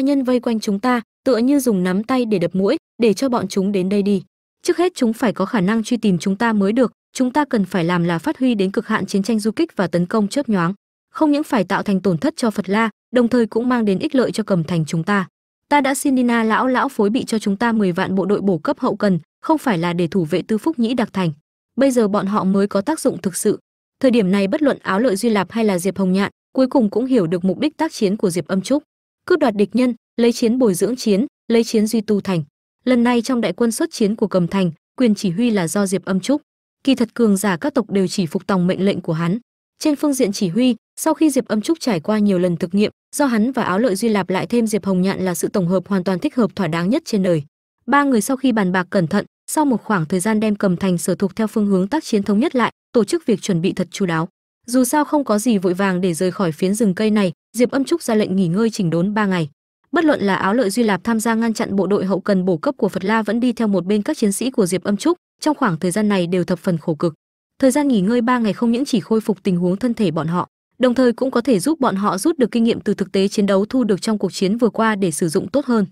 nhân vây quanh chúng ta, tựa như dùng nắm tay để đập mũi, để cho bọn chúng đến đây đi. Trước hết chúng phải có khả năng truy tìm chúng ta mới được chúng ta cần phải làm là phát huy đến cực hạn chiến tranh du kích và tấn công chớp nhoáng, không những phải tạo thành tổn thất cho phật la, đồng thời cũng mang đến ích lợi cho cầm thành chúng ta. Ta đã xin Nina lão lão phối bị cho chúng ta 10 vạn bộ đội bổ cấp hậu cần, không phải là để thủ vệ tư phúc nhĩ đặc thành. Bây giờ bọn họ mới có tác dụng thực sự. Thời điểm này bất luận áo lợi duy lạp hay là diệp hồng nhạn, cuối cùng cũng hiểu được mục đích tác chiến của diệp âm trúc. Cướp đoạt địch nhân, lấy chiến bồi dưỡng chiến, lấy chiến duy tu thành. Lần này trong đại quân xuất chiến của cầm thành, quyền chỉ huy là do diệp âm trúc kỳ thật cường giả các tộc đều chỉ phục tòng mệnh lệnh của hắn. Trên phương diện chỉ huy, sau khi diệp âm trúc trải qua nhiều lần thực nghiệm, do hắn và áo lợi duy lạp lại thêm diệp hồng nhạn là sự tổng hợp hoàn toàn thích hợp thỏa đáng nhất trên đời. Ba người sau khi bàn bạc cẩn thận, sau một khoảng thời gian đem cầm thành sở thuộc theo phương hướng tác chiến thống nhất lại, tổ chức việc chuẩn bị thật chu đáo. Dù sao không có gì vội vàng để rời khỏi phiến rừng cây này, diệp âm trúc ra lệnh nghỉ ngơi chỉnh đốn ba ngày bất luận là áo lợi duy lạp tham gia ngăn chặn bộ đội hậu cần bổ cấp của phật la vẫn đi theo một bên các chiến sĩ của diệp âm trúc, trong khoảng thời gian này đều thập phần khổ cực. Thời gian nghỉ ngơi ba ngày không những chỉ khôi phục tình huống thân thể bọn họ, đồng thời cũng có thể giúp bọn họ rút được kinh nghiệm từ thực tế chiến đấu thu được trong cuộc chiến vừa qua để sử dụng tốt hơn.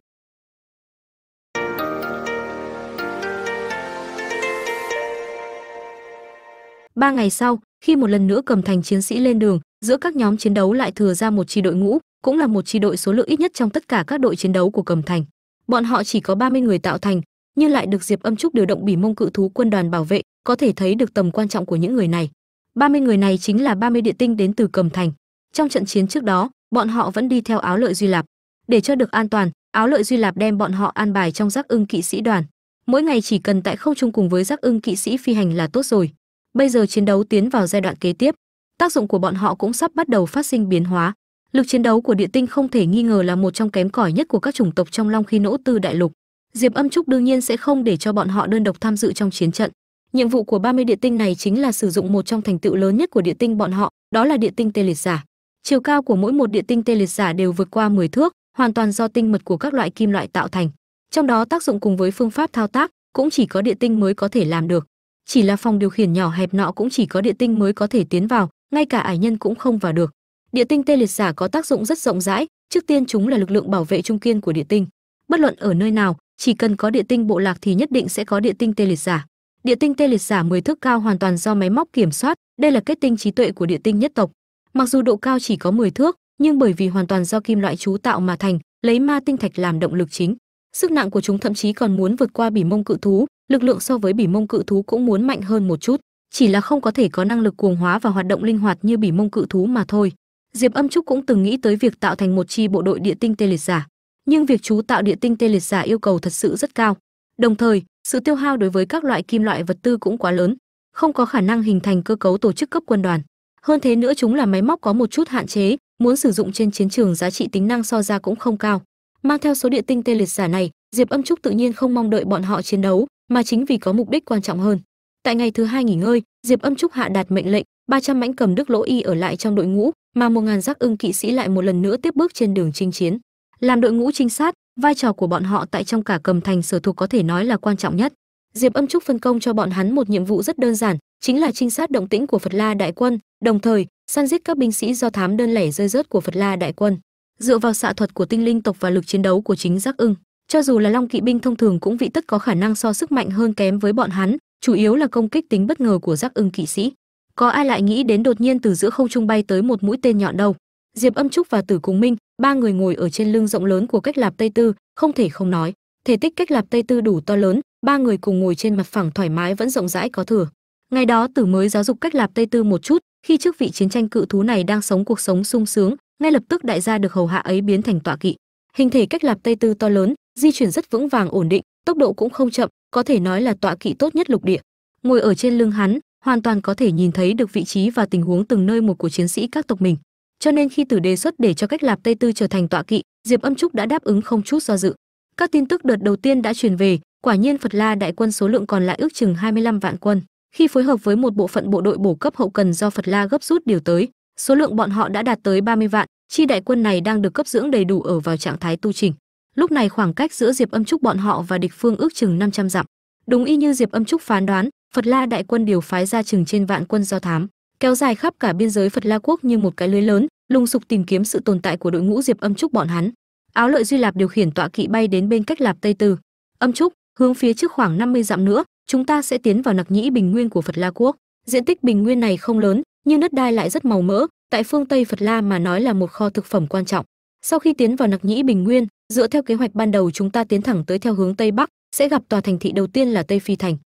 Ba ngày sau, khi một lần nữa cầm thành chiến sĩ lên đường, giữa các nhóm chiến đấu lại thừa ra một chi đội ngũ cũng là một chi đội số lượng ít nhất trong tất cả các đội chiến đấu của cẩm thành. Bọn họ chỉ có 30 người tạo thành, nhưng lại được diệp âm trúc điều động bỉ mông cự thú quân đoàn bảo vệ, có thể thấy được tầm quan trọng của những người này. 30 người này chính là 30 địa tinh đến từ cẩm thành. Trong trận chiến trước đó, bọn họ vẫn đi theo áo lợi duy lạp. Để cho được an toàn, áo lợi duy lạp đem bọn họ an bài trong giác ưng kỵ sĩ đoàn. Mỗi ngày chỉ cần tại không trung cùng với giác ưng kỵ sĩ phi hành là tốt rồi. Bây giờ chiến đấu tiến vào giai đoạn kế tiếp. Tác dụng của bọn họ cũng sắp bắt đầu phát sinh biến hóa lực chiến đấu của địa tinh không thể nghi ngờ là một trong kém cỏi nhất của các chủng tộc trong long khi nỗ tư đại lục. Diệp âm trúc đương nhiên sẽ không để cho bọn họ đơn độc tham dự trong chiến trận. Nhiệm vụ của 30 địa tinh này chính là sử dụng một trong thành tựu lớn nhất của địa tinh bọn họ, đó là địa tinh tê liệt giả. Chiều cao của mỗi một địa tinh tê liệt giả đều vượt qua 10 thước, hoàn toàn do tinh mật của các loại kim loại tạo thành. Trong đó tác dụng cùng với phương pháp thao tác cũng chỉ có địa tinh mới có thể làm được. Chỉ là phòng điều khiển nhỏ hẹp nọ cũng chỉ có địa tinh mới có thể tiến vào, ngay cả ải nhân cũng không vào được địa tinh tê liệt giả có tác dụng rất rộng rãi, trước tiên chúng là lực lượng bảo vệ trung kiên của địa tinh. Bất luận ở nơi nào, chỉ cần có địa tinh bộ lạc thì nhất định sẽ có địa tinh tê liệt giả. Địa tinh tê liệt giả 10 thước cao hoàn toàn do máy móc kiểm soát, đây là kết tinh trí tuệ của địa tinh nhất tộc. Mặc dù độ cao chỉ có 10 thước, nhưng bởi vì hoàn toàn do kim loại chú tạo mà thành, lấy ma tinh thạch làm động lực chính. Sức nặng của chúng thậm chí còn muốn vượt qua bỉ mông cự thú, lực lượng so với bỉ mông cự thú cũng muốn mạnh hơn một chút, chỉ là không có thể có năng lực cuồng hóa và hoạt động linh hoạt như bỉ mông cự thú mà thôi diệp âm trúc cũng từng nghĩ tới việc tạo thành một chi bộ đội địa tinh tê liệt giả, nhưng việc chú tạo địa tinh tê liệt giả yêu cầu thật sự rất cao. Đồng thời, sự tiêu hao đối với các loại kim loại vật tư cũng quá lớn, không có khả năng hình thành cơ cấu tổ chức cấp quân đoàn. Hơn thế nữa chúng là máy móc có một chút hạn chế, muốn sử dụng trên chiến trường giá trị tính năng so ra cũng không cao. Mang theo số địa tinh tê liệt giả này, diệp âm trúc tự nhiên không mong đợi bọn họ chiến đấu, mà chính vì có mục đích quan trọng hơn. Tại ngày thứ hai nghỉ ngơi, diệp âm trúc hạ đạt mệnh lệnh 300 mãnh cầm đức lỗ y ở lại trong đội ngũ mà một ngàn giác ưng kỵ sĩ lại một lần nữa tiếp bước trên đường chinh chiến. Làm đội ngũ trinh sát, vai trò của bọn họ tại trong cả cầm thành sở thuộc có thể nói là quan trọng nhất. Diệp âm trúc phân công cho bọn hắn một nhiệm vụ rất đơn giản, chính là trinh sát động tĩnh của phật la đại quân, đồng thời, săn giết các binh sĩ do thám đơn lẻ rơi rớt của phật la đại quân. Dựa vào xạ thuật của tinh linh tộc và lực chiến đấu của chính giác ưng, cho dù là long kỵ binh thông thường cũng vị tất có khả năng so sức mạnh hơn kém với bọn hắn, chủ yếu là công kích tính bất ngờ của giác ưng kỵ sĩ có ai lại nghĩ đến đột nhiên từ giữa không trung bay tới một mũi tên nhọn đâu? Diệp âm trúc và tử cùng minh, ba người ngồi ở trên lưng rộng lớn của cách lạp tây tư, không thể không nói, thể tích cách lạp tây tư đủ to lớn, ba người cùng ngồi trên mặt phẳng thoải mái vẫn rộng rãi có thừa. Ngày đó tử mới giáo dục cách lạp tây tư một chút, khi trước vị chiến tranh cự thú này đang sống cuộc sống sung sướng, ngay lập tức đại gia được hầu hạ ấy biến thành tọa kỵ. Hình thể cách lạp tây tư to lớn, di chuyển rất vững vàng ổn định, tốc độ cũng không chậm, có thể nói là tọa kỵ tốt nhất lục địa. Ngồi ở trên lưng hắn hoàn toàn có thể nhìn thấy được vị trí và tình huống từng nơi một của chiến sĩ các tộc mình. Cho nên khi tử đề xuất để cho cách lạp tây tư trở thành tọa kỵ, diệp âm trúc đã đáp ứng không chút do dự. Các tin tức đợt đầu tiên đã truyền về, quả nhiên phật la đại quân số lượng còn lại ước chừng 25 vạn quân. Khi phối hợp với một bộ phận bộ đội bổ cấp hậu cần do phật la gấp rút điều tới, số lượng bọn họ đã đạt tới 30 vạn, chi đại quân này đang được cấp dưỡng đầy đủ ở vào trạng thái tu trình lúc này khoảng cách giữa diệp âm trúc bọn họ và địch phương ước chừng 500 dặm. Đúng y như diệp âm trúc phán đoán phật la đại quân điều phái ra chừng trên vạn quân do thám, kéo dài khắp cả biên giới phật la quốc như một cái lưới lớn, lùng sục tìm kiếm sự tồn tại của đội ngũ diệp âm trúc bọn hắn. Áo lợi duy lạp điều khiển tọa kỵ bay đến bên cách lạp tây tư. Âm trúc, hướng phía trước khoảng 50 dặm nữa, chúng ta sẽ tiến vào nặc nhĩ bình nguyên của phật la quốc. Diện tích bình nguyên này không lớn, nhưng đất đai lại rất màu mỡ, tại phương tây phật la mà nói là một kho thực phẩm quan trọng. Sau khi tiến vào nặc nhĩ bình nguyên, dựa theo kế hoạch ban đầu chúng ta tiến thẳng tới theo hướng tây bắc, sẽ gặp tòa thành thị đầu tiên là tây phi thành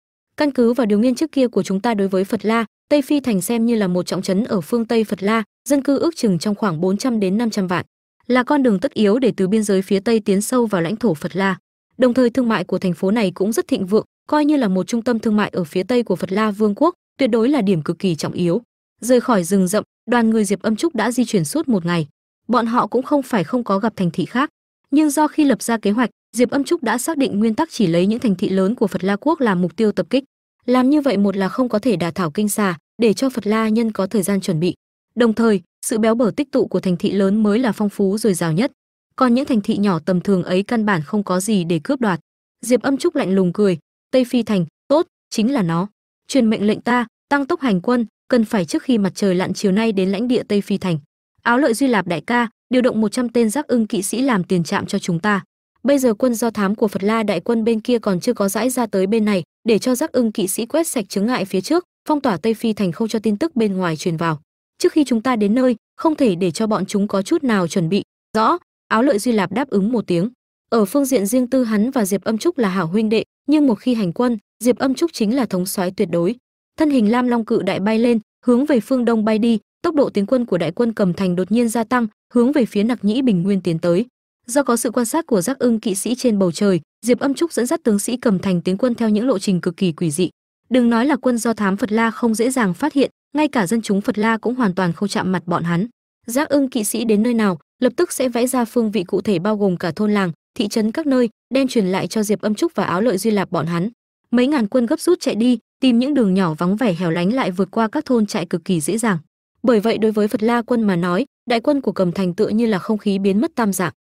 căn cứ vào điều nghiên trước kia của chúng ta đối với phật la, tây phi thành xem như là một trọng trấn ở phương tây phật la, dân cư ước chừng trong khoảng 400 đến 500 vạn, là con đường tất yếu để từ biên giới phía tây tiến sâu vào lãnh thổ phật la. Đồng thời thương mại của thành phố này cũng rất thịnh vượng, coi như là một trung tâm thương mại ở phía tây của phật la vương quốc, tuyệt đối là điểm cực kỳ trọng yếu. Rời khỏi rừng rậm, đoàn người diệp âm trúc đã di chuyển suốt một ngày. Bọn họ cũng không phải không có gặp thành thị khác. Nhưng do khi lập ra kế hoạch, diệp âm trúc đã xác định nguyên tắc chỉ lấy những thành thị lớn của phật la quốc làm mục tiêu tập kích làm như vậy một là không có thể đả thảo kinh xà, để cho phật la nhân có thời gian chuẩn bị. Đồng thời, sự béo bở tích tụ của thành thị lớn mới là phong phú dồi dào nhất. Còn những thành thị nhỏ tầm thường ấy căn bản không có gì để cướp đoạt. Diệp âm trúc lạnh lùng cười, tây phi thành, tốt, chính là nó. Truyền mệnh lệnh ta, tăng tốc hành quân, cần phải trước khi mặt trời lặn chiều nay đến lãnh địa tây phi thành. Áo lợi duy lạp đại ca, điều động 100 tên giác ưng kỵ sĩ làm tiền trạm cho chúng ta bây giờ quân do thám của phật la đại quân bên kia còn chưa có dãi ra tới bên này, để cho giác ưng kỵ sĩ quét sạch chứng ngại phía trước, phong tỏa tây phi thành không cho tin tức bên ngoài truyền vào. Trước khi chúng ta đến nơi, không thể để cho bọn chúng có chút nào chuẩn bị. Rõ, áo lợi duy lạp đáp ứng một tiếng. Ở phương diện riêng tư hắn và diệp âm trúc là hảo huynh đệ, nhưng một khi hành quân, diệp âm trúc chính là thống soái tuyệt đối. Thân hình lam long cự đại bay lên, hướng về phương đông bay đi, tốc độ tiến quân của đại quân cầm thành đột nhiên gia tăng, hướng về phía nặc nhĩ bình nguyên tiến tới do có sự quan sát của giác ưng kỵ sĩ trên bầu trời, diệp âm trúc dẫn dắt tướng sĩ cầm thành tiến quân theo những lộ trình cực kỳ quỷ dị. Đừng nói là quân do thám phật la không dễ dàng phát hiện, ngay cả dân chúng phật la cũng hoàn toàn không chạm mặt bọn hắn. Giác ưng kỵ sĩ đến nơi nào, lập tức sẽ vẽ ra phương vị cụ thể bao gồm cả thôn làng, thị trấn các nơi, đem truyền lại cho diệp âm trúc và áo lợi duy lạp bọn hắn. Mấy ngàn quân gấp rút chạy đi, tìm những đường nhỏ vắng vẻ hẻo lánh lại vượt qua các thôn chạy cực kỳ dễ dàng. Bởi vậy đối với phật la quân mà nói, đại quân của cầm thành tựa như là không khí biến mất tam dạng.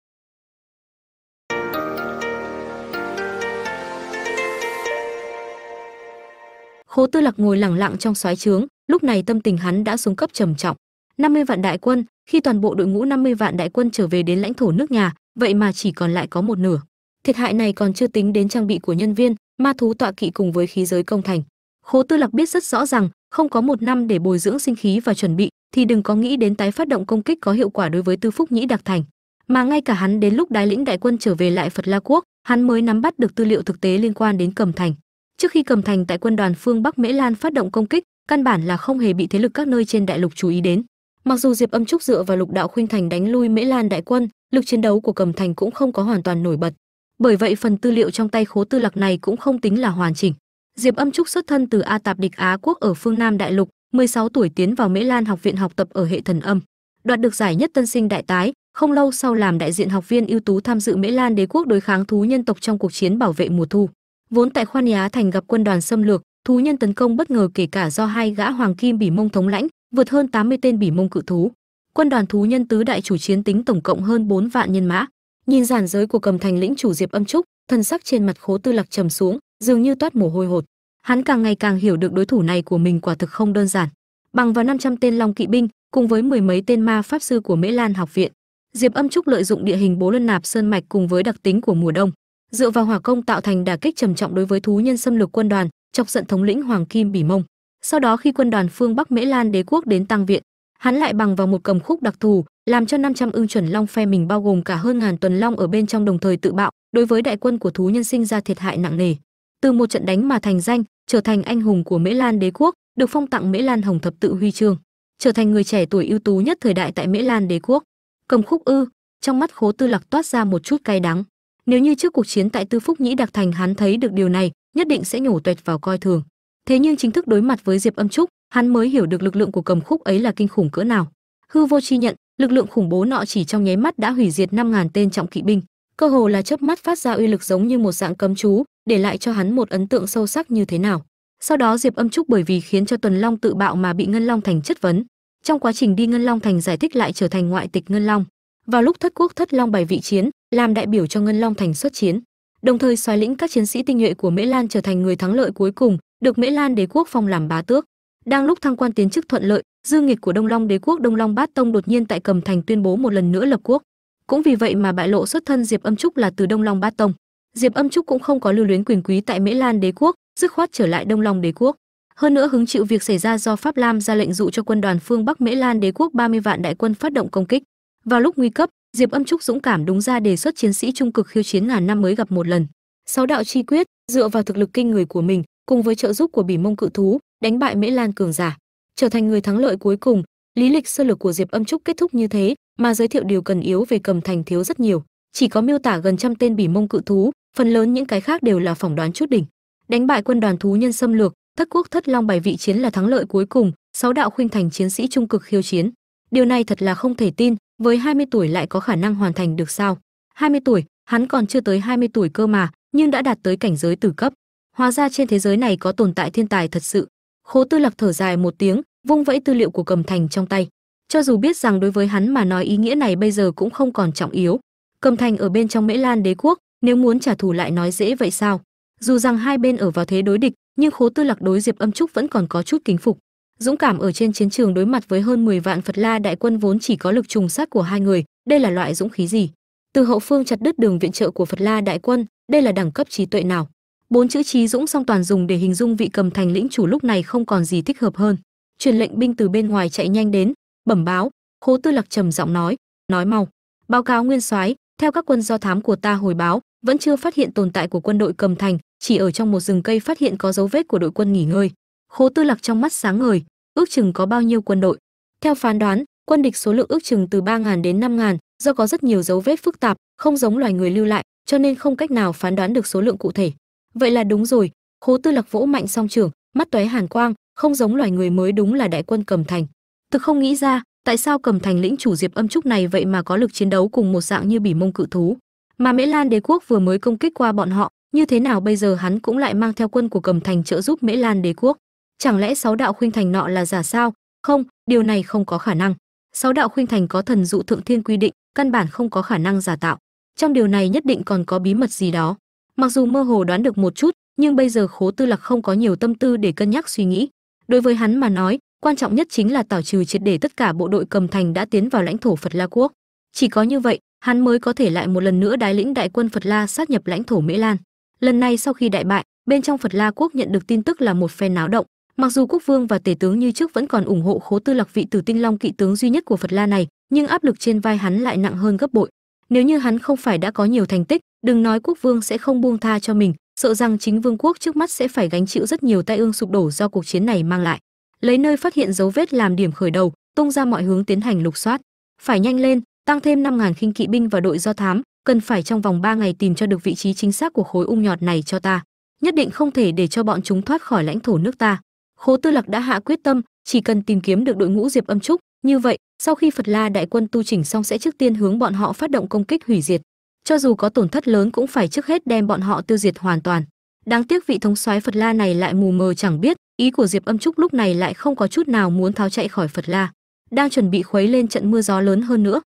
Khố tư lạc ngồi lẳng lặng trong xoáy trướng, lúc này tâm tình hắn đã xuống cấp trầm trọng. 50 vạn đại quân, khi toàn bộ đội ngũ 50 vạn đại quân trở về đến lãnh thổ nước nhà, vậy mà chỉ còn lại có một nửa. Thiệt hại này còn chưa tính đến trang bị của nhân viên, ma thú tọa kỵ cùng với khí giới công thành. Khố tư lạc biết rất rõ rằng, không có một năm để bồi dưỡng sinh khí và chuẩn bị, thì đừng có nghĩ đến tái phát động công kích có hiệu quả đối với tư phúc nhĩ đặc thành. Mà ngay cả hắn đến lúc đái lĩnh đại quân trở về lại phật la quốc, hắn mới nắm bắt được tư liệu thực tế liên quan đến cẩm thành trước khi cầm thành tại quân đoàn phương bắc mễ lan phát động công kích, căn bản là không hề bị thế lực các nơi trên đại lục chú ý đến. Mặc dù diệp âm trúc dựa vào lục đạo khuynh thành đánh lui mễ lan đại quân, lực chiến đấu của cầm thành cũng không có hoàn toàn nổi bật. Bởi vậy phần tư liệu trong tay khố tư lạc này cũng không tính là hoàn chỉnh. Diệp âm trúc xuất thân từ a tạp địch á quốc ở phương nam đại lục 16 tuổi tiến vào mễ lan học viện học tập ở hệ thần âm. Đoạt được giải nhất tân sinh đại tái, không lâu sau làm đại diện học viên ưu tú tham dự mễ lan đế quốc đối kháng thú nhân tộc trong cuộc chiến bảo vệ mùa thu vốn tại khoan Á thành gặp quân đoàn xâm lược, thú nhân tấn công bất ngờ kể cả do hai gã hoàng kim bỉ mông thống lãnh, vượt hơn 80 tên bỉ mông cự thú. Quân đoàn thú nhân tứ đại chủ chiến tính tổng cộng hơn 4 vạn nhân mã. Nhìn giản giới của cầm thành lĩnh chủ diệp âm trúc, thân sắc trên mặt khố tư lạc trầm xuống, dường như toát mồ hôi hột. Hắn càng ngày càng hiểu được đối thủ này của mình quả thực không đơn giản. Bằng vào 500 tên long kỵ binh, cùng với mười mấy tên ma pháp sư của mễ lan học viện, diệp âm trúc lợi dụng địa hình bố lân nạp sơn mạch cùng với đặc tính của mùa đông dựa vào hỏa công tạo thành đả kích trầm trọng đối với thú nhân xâm lược quân đoàn, chọc giận thống lĩnh hoàng kim bỉ mông. Sau đó khi quân đoàn phương bắc mễ lan đế quốc đến tăng viện, hắn lại bằng vào một cầm khúc đặc thù, làm cho 500 ưng chuẩn long phe mình bao gồm cả hơn ngàn tuần long ở bên trong đồng thời tự bạo, đối với đại quân của thú nhân sinh ra thiệt hại nặng nề. Từ một trận đánh mà thành danh, trở thành anh hùng của mễ lan đế quốc, được phong tặng mễ lan hồng thập tự huy chương, trở thành người trẻ tuổi ưu tú nhất thời đại tại mễ lan đế quốc. Cầm khúc ư, trong mắt khố tư lạc toát ra một chút cay đắng nếu như trước cuộc chiến tại tư phúc nhĩ đặc thành hắn thấy được điều này, nhất định sẽ nhổ tuệt vào coi thường. Thế nhưng chính thức đối mặt với diệp âm trúc, hắn mới hiểu được lực lượng của cầm khúc ấy là kinh khủng cỡ nào. Hư vô chi nhận, lực lượng khủng bố nọ chỉ trong nháy mắt đã hủy diệt 5.000 tên trọng kỵ binh. Cơ hồ là chớp mắt phát ra uy lực giống như một dạng cấm chú, để lại cho hắn một ấn tượng sâu sắc như thế nào. Sau đó diệp âm trúc bởi vì khiến cho tuần long tự bạo mà bị ngân long thành chất vấn. Trong quá trình đi ngân long thành giải thích lại trở thành ngoại tịch ngân long. Vào lúc thất quốc thất long bày vị chiến làm đại biểu cho ngân long thành xuất chiến, đồng thời xoáy lĩnh các chiến sĩ tinh nhuệ của mễ lan trở thành người thắng lợi cuối cùng, được mễ lan đế quốc phong làm bá tước. Đang lúc thăng quan tiến chức thuận lợi, dư nghịch của đông long đế quốc đông long bát tông đột nhiên tại cầm thành tuyên bố một lần nữa lập quốc. Cũng vì vậy mà bại lộ xuất thân diệp âm trúc là từ đông long bát tông. Diệp âm trúc cũng không có lưu luyến quyền quý tại mễ lan đế quốc, dứt khoát trở lại đông long đế quốc. Hơn nữa hứng chịu việc xảy ra do pháp lam ra lệnh dụ cho quân đoàn phương bắc mễ lan đế quốc 30 vạn đại quân phát động công kích. Vào lúc nguy cấp diệp âm trúc dũng cảm đúng ra đề xuất chiến sĩ trung cực khiêu chiến ngàn năm mới gặp một lần. Sáu đạo chi quyết, dựa vào thực lực kinh người của mình, cùng với trợ giúp của bỉ mông cự thú, đánh bại mễ lan cường giả, trở thành người thắng lợi cuối cùng. Lý lịch sơ lược của diệp âm trúc kết thúc như thế, mà giới thiệu điều cần yếu về cầm thành thiếu rất nhiều. Chỉ có miêu tả gần trăm tên bỉ mông cự thú, phần lớn những cái khác đều là phỏng đoán chút đỉnh. Đánh bại quân đoàn thú nhân xâm lược, thất quốc thất long bài vị chiến là thắng lợi cuối cùng, sáu đạo khuynh thành chiến sĩ trung cực khiêu chiến. Điều này thật là không thể tin với 20 tuổi lại có khả năng hoàn thành được sao? 20 tuổi, hắn còn chưa tới 20 tuổi cơ mà, nhưng đã đạt tới cảnh giới tử cấp. Hóa ra trên thế giới này có tồn tại thiên tài thật sự. Khố tư lạc thở dài một tiếng, vung vẫy tư liệu của cầm thành trong tay. Cho dù biết rằng đối với hắn mà nói ý nghĩa này bây giờ cũng không còn trọng yếu. Cầm thành ở bên trong mễ lan đế quốc, nếu muốn trả thù lại nói dễ vậy sao? Dù rằng hai bên ở vào thế đối địch, nhưng khố tư lạc đối diệp âm trúc vẫn còn có chút kính phục dũng cảm ở trên chiến trường đối mặt với hơn 10 vạn phật la đại quân vốn chỉ có lực trùng sát của hai người, đây là loại dũng khí gì? Từ hậu phương chặt đứt đường viện trợ của phật la đại quân, đây là đẳng cấp trí tuệ nào? Bốn chữ trí dũng song toàn dùng để hình dung vị cầm thành lĩnh chủ lúc này không còn gì thích hợp hơn. Truyền lệnh binh từ bên ngoài chạy nhanh đến, bẩm báo, khố tư lạc trầm giọng nói nói mau. Báo cáo nguyên soái, theo các quân do thám của ta hồi báo, vẫn chưa phát hiện tồn tại của quân đội cầm thành, chỉ ở trong một rừng cây phát hiện có dấu vết của đội quân nghỉ ngơi khố tư lạc trong mắt sáng ngời ước chừng có bao nhiêu quân đội? Theo phán đoán quân địch số lượng ước chừng từ 3000 đến 5000, do có rất nhiều dấu vết phức tạp không giống loài người lưu lại cho nên không cách nào phán đoán được số lượng cụ thể. Vậy là đúng rồi khố tư lạc vỗ mạnh song trưởng mắt tóe hàn quang không giống loài người mới đúng là đại quân cầm thành. Thực không nghĩ ra tại sao cầm thành lĩnh chủ diệp âm trúc này vậy mà có lực chiến đấu cùng một dạng như bỉ mông cự thú? Mà mễ lan đế quốc vừa mới công kích qua bọn họ như thế nào bây giờ hắn cũng lại mang theo quân của cầm thành trợ giúp mễ lan đế quốc? Chẳng lẽ sáu đạo khuynh thành nọ là giả sao? Không, điều này không có khả năng. Sáu đạo khuynh thành có thần dụ thượng thiên quy định, căn bản không có khả năng giả tạo. Trong điều này nhất định còn có bí mật gì đó. Mặc dù mơ hồ đoán được một chút, nhưng bây giờ khố tư lạc không có nhiều tâm tư để cân nhắc suy nghĩ. Đối với hắn mà nói, quan trọng nhất chính là tảo trừ triệt để tất cả bộ đội cầm thành đã tiến vào lãnh thổ phật la quốc. Chỉ có như vậy, hắn mới có thể lại một lần nữa đái lĩnh đại quân phật la sát nhập lãnh thổ mễ lan. Lần này sau khi đại bại, bên trong phật la quốc nhận được tin tức là một phen náo động mặc dù quốc vương và tể tướng như trước vẫn còn ủng hộ khố tư lạc vị tử tinh long kỵ tướng duy nhất của phật la này, nhưng áp lực trên vai hắn lại nặng hơn gấp bội. Nếu như hắn không phải đã có nhiều thành tích, đừng nói quốc vương sẽ không buông tha cho mình, sợ rằng chính vương quốc trước mắt sẽ phải gánh chịu rất nhiều tai ương sụp đổ do cuộc chiến này mang lại. Lấy nơi phát hiện dấu vết làm điểm khởi đầu, tung ra mọi hướng tiến hành lục soát. Phải nhanh lên, tăng thêm 5.000 khinh kỵ binh và đội do thám, cần phải trong vòng 3 ngày tìm cho được vị trí chính xác của khối ung nhọt này cho ta. Nhất định không thể để cho bọn chúng thoát khỏi lãnh thổ nước ta khố tư lạc đã hạ quyết tâm, chỉ cần tìm kiếm được đội ngũ diệp âm trúc. Như vậy, sau khi phật la đại quân tu chỉnh xong sẽ trước tiên hướng bọn họ phát động công kích hủy diệt. Cho dù có tổn thất lớn cũng phải trước hết đem bọn họ tiêu diệt hoàn toàn. Đáng tiếc vị thống soái phật la này lại mù mờ chẳng biết, ý của diệp âm trúc lúc này lại không có chút nào muốn tháo chạy khỏi phật la. Đang chuẩn bị khuấy lên trận mưa gió lớn hơn nữa.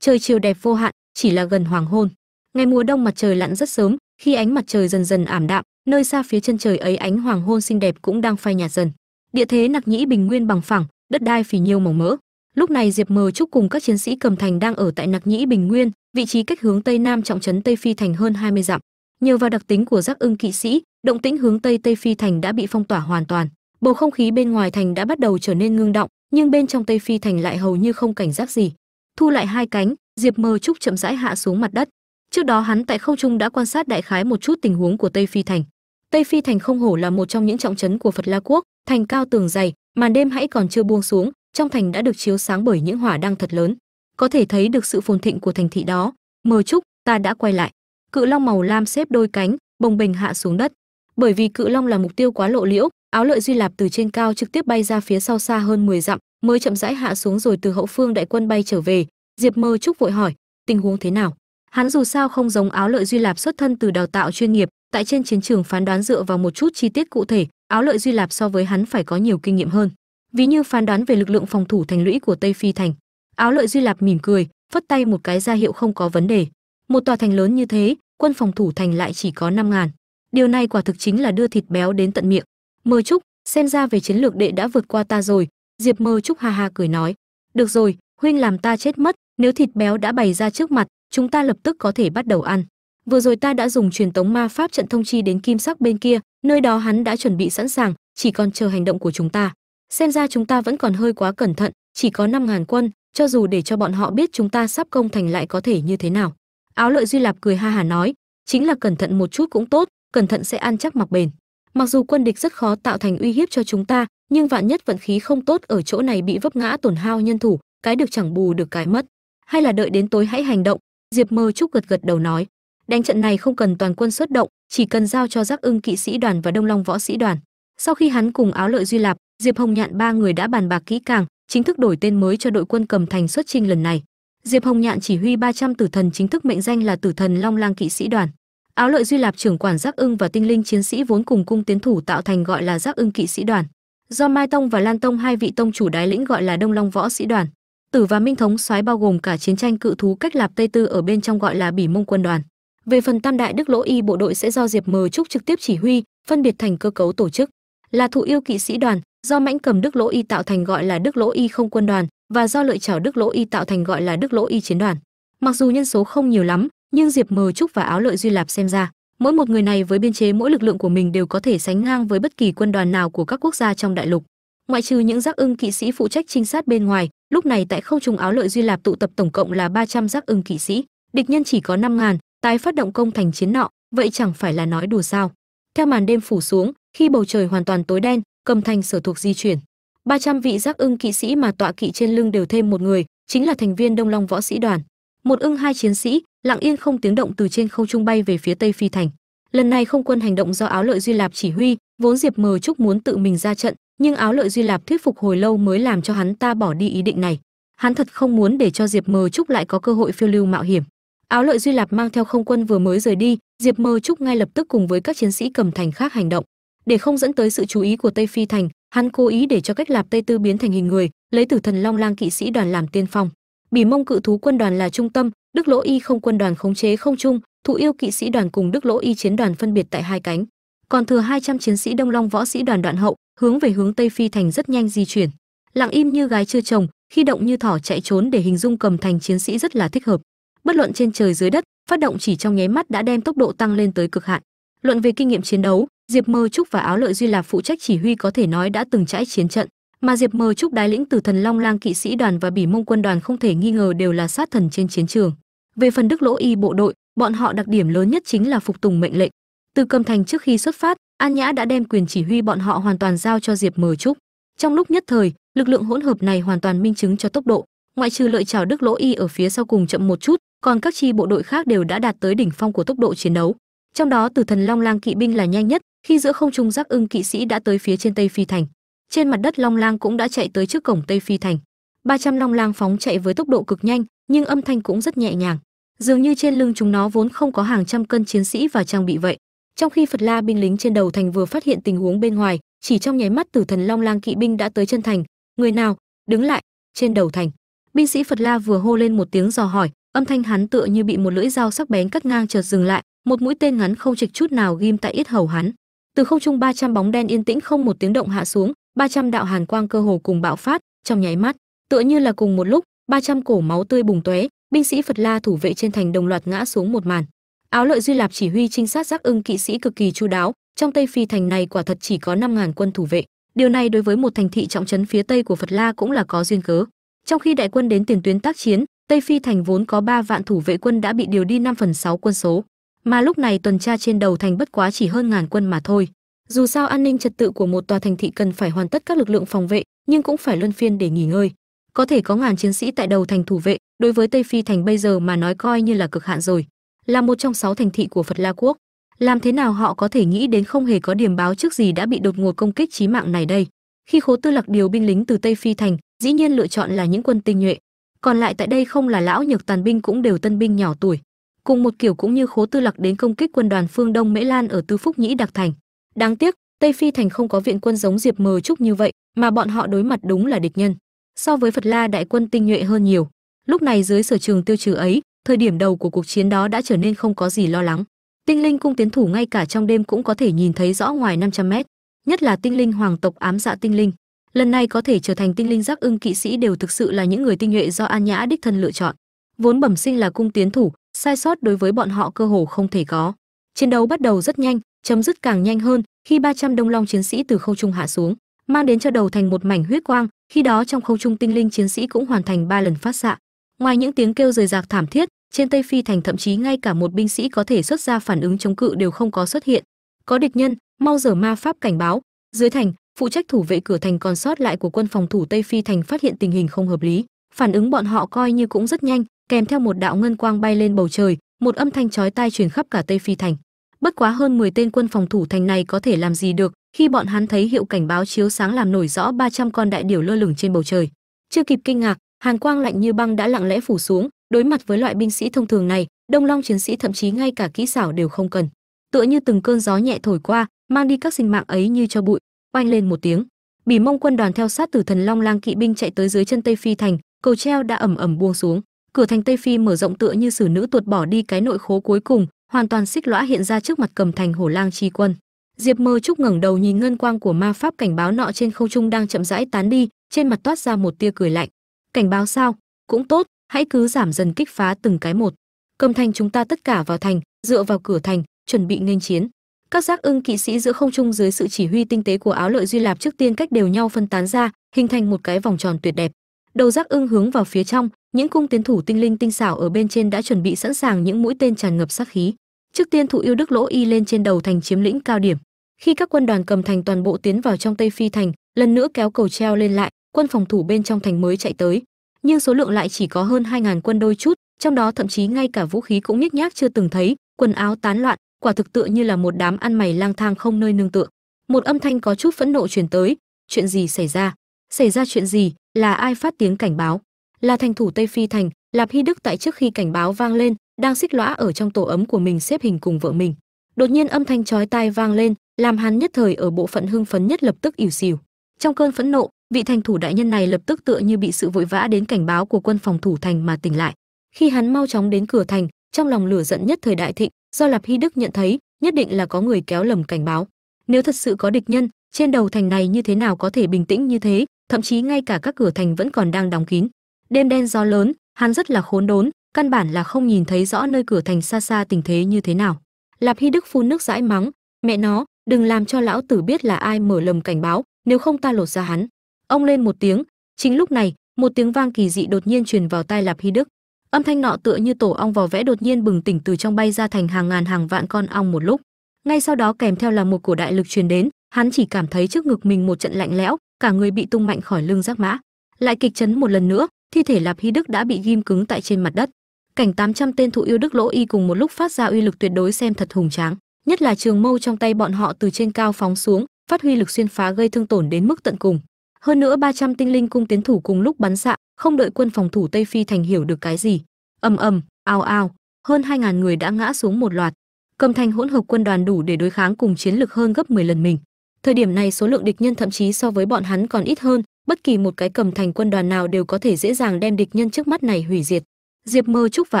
Trời chiều đẹp vô hạn, chỉ là gần hoàng hôn ngày mùa đông mặt trời lặn rất sớm, khi ánh mặt trời dần dần ảm đạm, nơi xa phía chân trời ấy ánh hoàng hôn xinh đẹp cũng đang phai nhạt dần. Địa thế nặc nhĩ bình nguyên bằng phẳng, đất đai phì nhiêu màu mỡ. Lúc này diệp mờ trúc cùng các chiến sĩ cầm thành đang ở tại nặc nhĩ bình nguyên, vị trí cách hướng tây nam trọng trấn tây phi thành hơn 20 dặm. Nhờ vào đặc tính của giác ưng kỵ sĩ, động tĩnh hướng tây tây phi thành đã bị phong tỏa hoàn toàn. Bầu không khí bên ngoài thành đã bắt đầu trở nên ngưng động, nhưng bên trong tây phi thành lại hầu như không cảnh giác gì. Thu lại hai cánh, diệp mờ trúc chậm rãi hạ xuống mặt đất trước đó hắn tại không trung đã quan sát đại khái một chút tình huống của tây phi thành. Tây phi thành không hổ là một trong những trọng trấn của phật la quốc, thành cao tường dày, màn đêm hãy còn chưa buông xuống, trong thành đã được chiếu sáng bởi những hỏa đăng thật lớn. Có thể thấy được sự phồn thịnh của thành thị đó. Mơ Chúc, ta đã quay lại. Cự long màu lam xếp đôi cánh, bồng bềnh hạ xuống đất. Bởi vì cự long là mục tiêu quá lộ liễu, áo lợi duy lạp từ trên cao trực tiếp bay ra phía sau xa hơn 10 dặm, mới chậm rãi hạ xuống rồi từ hậu phương đại quân bay trở về. Diệp mơ trúc vội hỏi, tình huống thế nào? Hắn dù sao không giống áo lợi duy lạp xuất thân từ đào tạo chuyên nghiệp, tại trên chiến trường phán đoán dựa vào một chút chi tiết cụ thể, áo lợi duy lạp so với hắn phải có nhiều kinh nghiệm hơn. Ví như phán đoán về lực lượng phòng thủ thành lũy của tây phi thành, áo lợi duy lạp mỉm cười, phất tay một cái ra hiệu không có vấn đề. Một tòa thành lớn như thế, quân phòng thủ thành lại chỉ có năm ngàn. Điều này quả thực chính là đưa thịt béo đến tận miệng. Mơ trúc, xem ra về chiến lược đệ đã vượt qua ta rồi, diệp mơ trúc ha ha cười nói. Được rồi, huynh làm ta chết mất, nếu thịt béo đã bày ra trước mặt chúng ta lập tức có thể bắt đầu ăn. Vừa rồi ta đã dùng truyền tống ma pháp trận thông chi đến kim sắc bên kia, nơi đó hắn đã chuẩn bị sẵn sàng, chỉ còn chờ hành động của chúng ta. Xem ra chúng ta vẫn còn hơi quá cẩn thận, chỉ có năm ngàn quân, cho dù để cho bọn họ biết chúng ta sắp công thành lại có thể như thế nào. Áo lợi duy lạp cười ha hà nói, chính là cẩn thận một chút cũng tốt, cẩn thận sẽ ăn chắc mặc bền. Mặc dù quân địch rất khó tạo thành uy hiếp cho chúng ta, nhưng vạn nhất vận khí không tốt ở chỗ này bị vấp ngã tổn hao nhân thủ, cái được chẳng bù được cái mất. Hay là đợi đến tối hãy hành động diệp mơ trúc gật gật đầu nói, đánh trận này không cần toàn quân xuất động, chỉ cần giao cho giác ưng kỵ sĩ đoàn và đông long võ sĩ đoàn. Sau khi hắn cùng áo lợi duy lạp, diệp hồng nhạn ba người đã bàn bạc kỹ càng, chính thức đổi tên mới cho đội quân cầm thành xuất chinh lần này. Diệp hồng nhạn chỉ huy 300 tử thần chính thức mệnh danh là tử thần long lang kỵ sĩ đoàn. Áo lợi duy lạp trưởng quản giác ưng và tinh linh chiến sĩ vốn cùng cung tiến thủ tạo thành gọi là giác ưng kỵ sĩ đoàn. Do mai tông và lan tông hai vị tông chủ đái lĩnh gọi là đông long võ sĩ đoàn tử và minh thống soái bao gồm cả chiến tranh cự thú cách lạp tây tư ở bên trong gọi là bỉ mông quân đoàn. Về phần tam đại đức lỗ y, bộ đội sẽ do diệp mờ trúc trực tiếp chỉ huy, phân biệt thành cơ cấu tổ chức. Là thụ yêu kỵ sĩ đoàn, do mãnh cầm đức lỗ y tạo thành gọi là đức lỗ y không quân đoàn và do lợi trảo đức lỗ y tạo thành gọi là đức lỗ y chiến đoàn. Mặc dù nhân số không nhiều lắm, nhưng diệp mờ trúc và áo lợi duy lạp xem ra, mỗi một người này với biên chế, mỗi lực lượng của mình đều có thể sánh ngang với bất kỳ quân đoàn nào của các quốc gia trong đại lục ngoại trừ những giác ưng kỵ sĩ phụ trách trinh sát bên ngoài, lúc này tại không trung áo lợi duy lạp tụ tập tổng cộng là 300 giác ưng kỵ sĩ, địch nhân chỉ có 5 ngàn, tái phát động công thành chiến nọ, vậy chẳng phải là nói đùa sao? Theo màn đêm phủ xuống, khi bầu trời hoàn toàn tối đen, cầm thành sở thuộc di chuyển. 300 vị giác ưng kỵ sĩ mà tọa kỵ trên lưng đều thêm một người, chính là thành viên đông long võ sĩ đoàn. Một ưng hai chiến sĩ, lặng yên không tiếng động từ trên không trung bay về phía tây phi thành. Lần này không quân hành động do áo lợi duy lạp chỉ huy, vốn diệp mờ trúc muốn tự mình ra trận nhưng áo lợi duy lạp thuyết phục hồi lâu mới làm cho hắn ta bỏ đi ý định này. Hắn thật không muốn để cho diệp mờ trúc lại có cơ hội phiêu lưu mạo hiểm. Áo lợi duy lạp mang theo không quân vừa mới rời đi, diệp mờ trúc ngay lập tức cùng với các chiến sĩ cầm thành khác hành động. Để không dẫn tới sự chú ý của tây phi thành, hắn cố ý để cho cách lạp tây tư biến thành hình người, lấy tử thần long lang kỵ sĩ đoàn làm tiên phong. Bỉ mông cự thú quân đoàn là trung tâm, đức lỗ y không quân đoàn khống chế không trung thụ yêu kỵ sĩ đoàn cùng đức lỗ y chiến đoàn phân biệt tại hai cánh còn thừa 200 chiến sĩ đông long võ sĩ đoàn đoạn hậu, hướng về hướng tây phi thành rất nhanh di chuyển. Lặng im như gái chưa chồng, khi động như thỏ chạy trốn để hình dung cầm thành chiến sĩ rất là thích hợp. Bất luận trên trời dưới đất, phát động chỉ trong nháy mắt đã đem tốc độ tăng lên tới cực hạn. Luận về kinh nghiệm chiến đấu, diệp mơ trúc và áo lợi duy là phụ trách chỉ huy có thể nói đã từng trải chiến trận. Mà diệp mơ trúc đái lĩnh từ thần long lang kỵ sĩ đoàn và bỉ mông quân đoàn không thể nghi ngờ đều là sát thần trên chiến trường. Về phần đức lỗ y bộ đội, bọn họ đặc điểm lớn nhất chính là phục tùng mệnh lệnh từ cầm thành trước khi xuất phát, an nhã đã đem quyền chỉ huy bọn họ hoàn toàn giao cho diệp mờ trúc. Trong lúc nhất thời, lực lượng hỗn hợp này hoàn toàn minh chứng cho tốc độ, ngoại trừ lợi chào đức lỗ y ở phía sau cùng chậm một chút, còn các chi bộ đội khác đều đã đạt tới đỉnh phong của tốc độ chiến đấu. Trong đó từ thần long lang kỵ binh là nhanh nhất, khi giữa không trung giác ưng kỵ sĩ đã tới phía trên tây phi thành. Trên mặt đất long lang cũng đã chạy tới trước cổng tây phi thành. 300 long lang phóng chạy với tốc độ cực nhanh, nhưng âm thanh cũng rất nhẹ nhàng. Dường như trên lưng chúng nó vốn không có hàng trăm cân chiến sĩ và trang bị vậy trong khi phật la binh lính trên đầu thành vừa phát hiện tình huống bên ngoài, chỉ trong nháy mắt tử thần long lang kỵ binh đã tới chân thành. Người nào? Đứng lại. Trên đầu thành. Binh sĩ phật la vừa hô lên một tiếng dò hỏi, âm thanh hắn tựa như bị một lưỡi dao sắc bén cắt ngang chợt dừng lại, một mũi tên ngắn không trịch chút nào ghim tại yết hầu hắn. Từ không trung 300 bóng đen yên tĩnh không một tiếng động hạ xuống 300 đạo hàn quang cơ hồ cùng bạo phát, trong nháy mắt, tựa như là cùng một lúc 300 cổ máu tươi bùng tóe, binh sĩ phật la thủ vệ trên thành đồng loạt ngã xuống một màn áo lợi duy lạp chỉ huy trinh sát giác ưng kỵ sĩ cực kỳ chu đáo, trong tây phi thành này quả thật chỉ có 5.000 quân thủ vệ. Điều này đối với một thành thị trọng trấn phía tây của phật la cũng là có duyên cớ. Trong khi đại quân đến tiền tuyến tác chiến, tây phi thành vốn có 3 vạn thủ vệ quân đã bị điều đi 5 phần sáu quân số. Mà lúc này tuần tra trên đầu thành bất quá chỉ hơn ngàn quân mà thôi. Dù sao an ninh trật tự của một tòa thành thị cần phải hoàn tất các lực lượng phòng vệ, nhưng cũng phải luân phiên để nghỉ ngơi. Có thể có ngàn chiến sĩ tại đầu thành thủ vệ, đối với tây phi thành bây giờ mà nói coi như là cực hạn rồi là một trong sáu thành thị của phật la quốc. Làm thế nào họ có thể nghĩ đến không hề có điểm báo trước gì đã bị đột ngột công kích chí mạng này đây? Khi khố tư lạc điều binh lính từ tây phi thành, dĩ nhiên lựa chọn là những quân tinh nhuệ. Còn lại tại đây không là lão nhược tàn binh cũng đều tân binh nhỏ tuổi. Cùng một kiểu cũng như khố tư lạc đến công kích quân đoàn phương đông mễ lan ở tư phúc nhĩ đặc thành. Đáng tiếc, tây phi thành không có viện quân giống diệp mờ trúc như vậy, mà bọn họ đối mặt đúng là địch nhân. So với phật la, đại quân tinh nhuệ hơn nhiều. Lúc này dưới sở trường tiêu trừ ấy thời điểm đầu của cuộc chiến đó đã trở nên không có gì lo lắng. Tinh linh cung tiến thủ ngay cả trong đêm cũng có thể nhìn thấy rõ ngoài 500 mét, nhất là tinh linh hoàng tộc ám dạ tinh linh. Lần này có thể trở thành tinh linh giác ưng kỵ sĩ đều thực sự là những người tinh nhuệ do an nhã đích thân lựa chọn. Vốn bẩm sinh là cung tiến thủ, sai sót đối với bọn họ cơ hồ không thể có. Chiến đấu bắt đầu rất nhanh, chấm dứt càng nhanh hơn khi 300 đông long chiến sĩ từ không trung hạ xuống, mang đến cho đầu thành một mảnh huyết quang, khi đó trong không trung tinh linh chiến sĩ cũng hoàn thành ba lần phát xạ ngoài những tiếng kêu rời rạc thảm thiết, trên tây phi thành thậm chí ngay cả một binh sĩ có thể xuất ra phản ứng chống cự đều không có xuất hiện. Có địch nhân, mau dở ma pháp cảnh báo. Dưới thành, phụ trách thủ vệ cửa thành còn sót lại của quân phòng thủ tây phi thành phát hiện tình hình không hợp lý. Phản ứng bọn họ coi như cũng rất nhanh, kèm theo một đạo ngân quang bay lên bầu trời, một âm thanh chói tai truyền khắp cả tây phi thành. Bất quá hơn 10 tên quân phòng thủ thành này có thể làm gì được, khi bọn hắn thấy hiệu cảnh báo chiếu sáng làm nổi rõ 300 con đại điểu lơ lửng trên bầu trời. Chưa kịp kinh ngạc hàn quang lạnh như băng đã lặng lẽ phủ xuống, đối mặt với loại binh sĩ thông thường này, đông long chiến sĩ thậm chí ngay cả kỹ xảo đều không cần. Tựa như từng cơn gió nhẹ thổi qua, mang đi các sinh mạng ấy như cho bụi, oanh lên một tiếng. Bỉ mông quân đoàn theo sát từ thần long lang kỵ binh chạy tới dưới chân tây phi thành, cầu treo đã ẩm ẩm buông xuống. Cửa thành tây phi mở rộng tựa như xử nữ tuột bỏ đi cái nội khố cuối cùng, hoàn toàn xích lõa hiện ra trước mặt cầm thành hổ lang chi quân. Diệp mơ trúc ngẩng đầu nhìn ngân quang của ma pháp cảnh báo nọ trên không trung đang chậm rãi tán đi, trên mặt toát ra một tia cười lạnh cảnh báo sao? Cũng tốt, hãy cứ giảm dần kích phá từng cái một. Cầm thành chúng ta tất cả vào thành, dựa vào cửa thành, chuẩn bị nghênh chiến. Các giác ưng kỵ sĩ giữa không trung dưới sự chỉ huy tinh tế của áo lợi duy lạp trước tiên cách đều nhau phân tán ra, hình thành một cái vòng tròn tuyệt đẹp. Đầu giác ưng hướng vào phía trong, những cung tiến thủ tinh linh tinh xảo ở bên trên đã chuẩn bị sẵn sàng những mũi tên tràn ngập sát khí. Trước tiên thụ yêu đức lỗ y lên trên đầu thành chiếm lĩnh cao điểm. Khi các quân đoàn cầm thành toàn bộ tiến vào trong tây phi thành, lần nữa kéo cầu treo lên lại quân phòng thủ bên trong thành mới chạy tới, nhưng số lượng lại chỉ có hơn 2.000 quân đôi chút, trong đó thậm chí ngay cả vũ khí cũng nhếch nhác chưa từng thấy, quần áo tán loạn, quả thực tựa như là một đám ăn mày lang thang không nơi nương tựa. Một âm thanh có chút phẫn nộ truyền tới, chuyện gì xảy ra? Xảy ra chuyện gì? Là ai phát tiếng cảnh báo? Là thành thủ tây phi thành, lạp hy đức tại trước khi cảnh báo vang lên, đang xích lõa ở trong tổ ấm của mình xếp hình cùng vợ mình. Đột nhiên âm thanh chói tai vang lên, làm hắn nhất thời ở bộ phận hưng phấn nhất lập tức ỉu xìu. Trong cơn phẫn nộ vị thành thủ đại nhân này lập tức tựa như bị sự vội vã đến cảnh báo của quân phòng thủ thành mà tỉnh lại. Khi hắn mau chóng đến cửa thành, trong lòng lửa giận nhất thời đại thịnh, do lạp hy đức nhận thấy, nhất định là có người kéo lầm cảnh báo. Nếu thật sự có địch nhân, trên đầu thành này như thế nào có thể bình tĩnh như thế, thậm chí ngay cả các cửa thành vẫn còn đang đóng kín. Đêm đen gió lớn, hắn rất là khốn đốn, căn bản là không nhìn thấy rõ nơi cửa thành xa xa tình thế như thế nào. Lạp hy đức phun nước dãi mắng, mẹ nó, đừng làm cho lão tử biết là ai mở lầm cảnh báo, nếu không ta lột ra hắn ông lên một tiếng. Chính lúc này, một tiếng vang kỳ dị đột nhiên truyền vào tai lạp hy đức. Âm thanh nọ tựa như tổ ong vò vẽ đột nhiên bừng tỉnh từ trong bay ra thành hàng ngàn hàng vạn con ong một lúc. Ngay sau đó kèm theo là một cổ đại lực truyền đến, hắn chỉ cảm thấy trước ngực mình một trận lạnh lẽo, cả người bị tung mạnh khỏi lưng giác mã. Lại kịch chấn một lần nữa, thi thể lạp hy đức đã bị ghim cứng tại trên mặt đất. Cảnh 800 tên thụ yêu đức lỗ y cùng một lúc phát ra uy lực tuyệt đối xem thật hùng tráng. Nhất là trường mâu trong tay bọn họ từ trên cao phóng xuống, phát huy lực xuyên phá gây thương tổn đến mức tận cùng hơn nữa 300 tinh linh cung tiến thủ cùng lúc bắn xạ, không đợi quân phòng thủ tây phi thành hiểu được cái gì. Ầm ầm, ao ao, hơn 2.000 người đã ngã xuống một loạt. Cầm thành hỗn hợp quân đoàn đủ để đối kháng cùng chiến lực hơn gấp 10 lần mình. Thời điểm này số lượng địch nhân thậm chí so với bọn hắn còn ít hơn, bất kỳ một cái cầm thành quân đoàn nào đều có thể dễ dàng đem địch nhân trước mắt này hủy diệt. Diệp mơ trúc và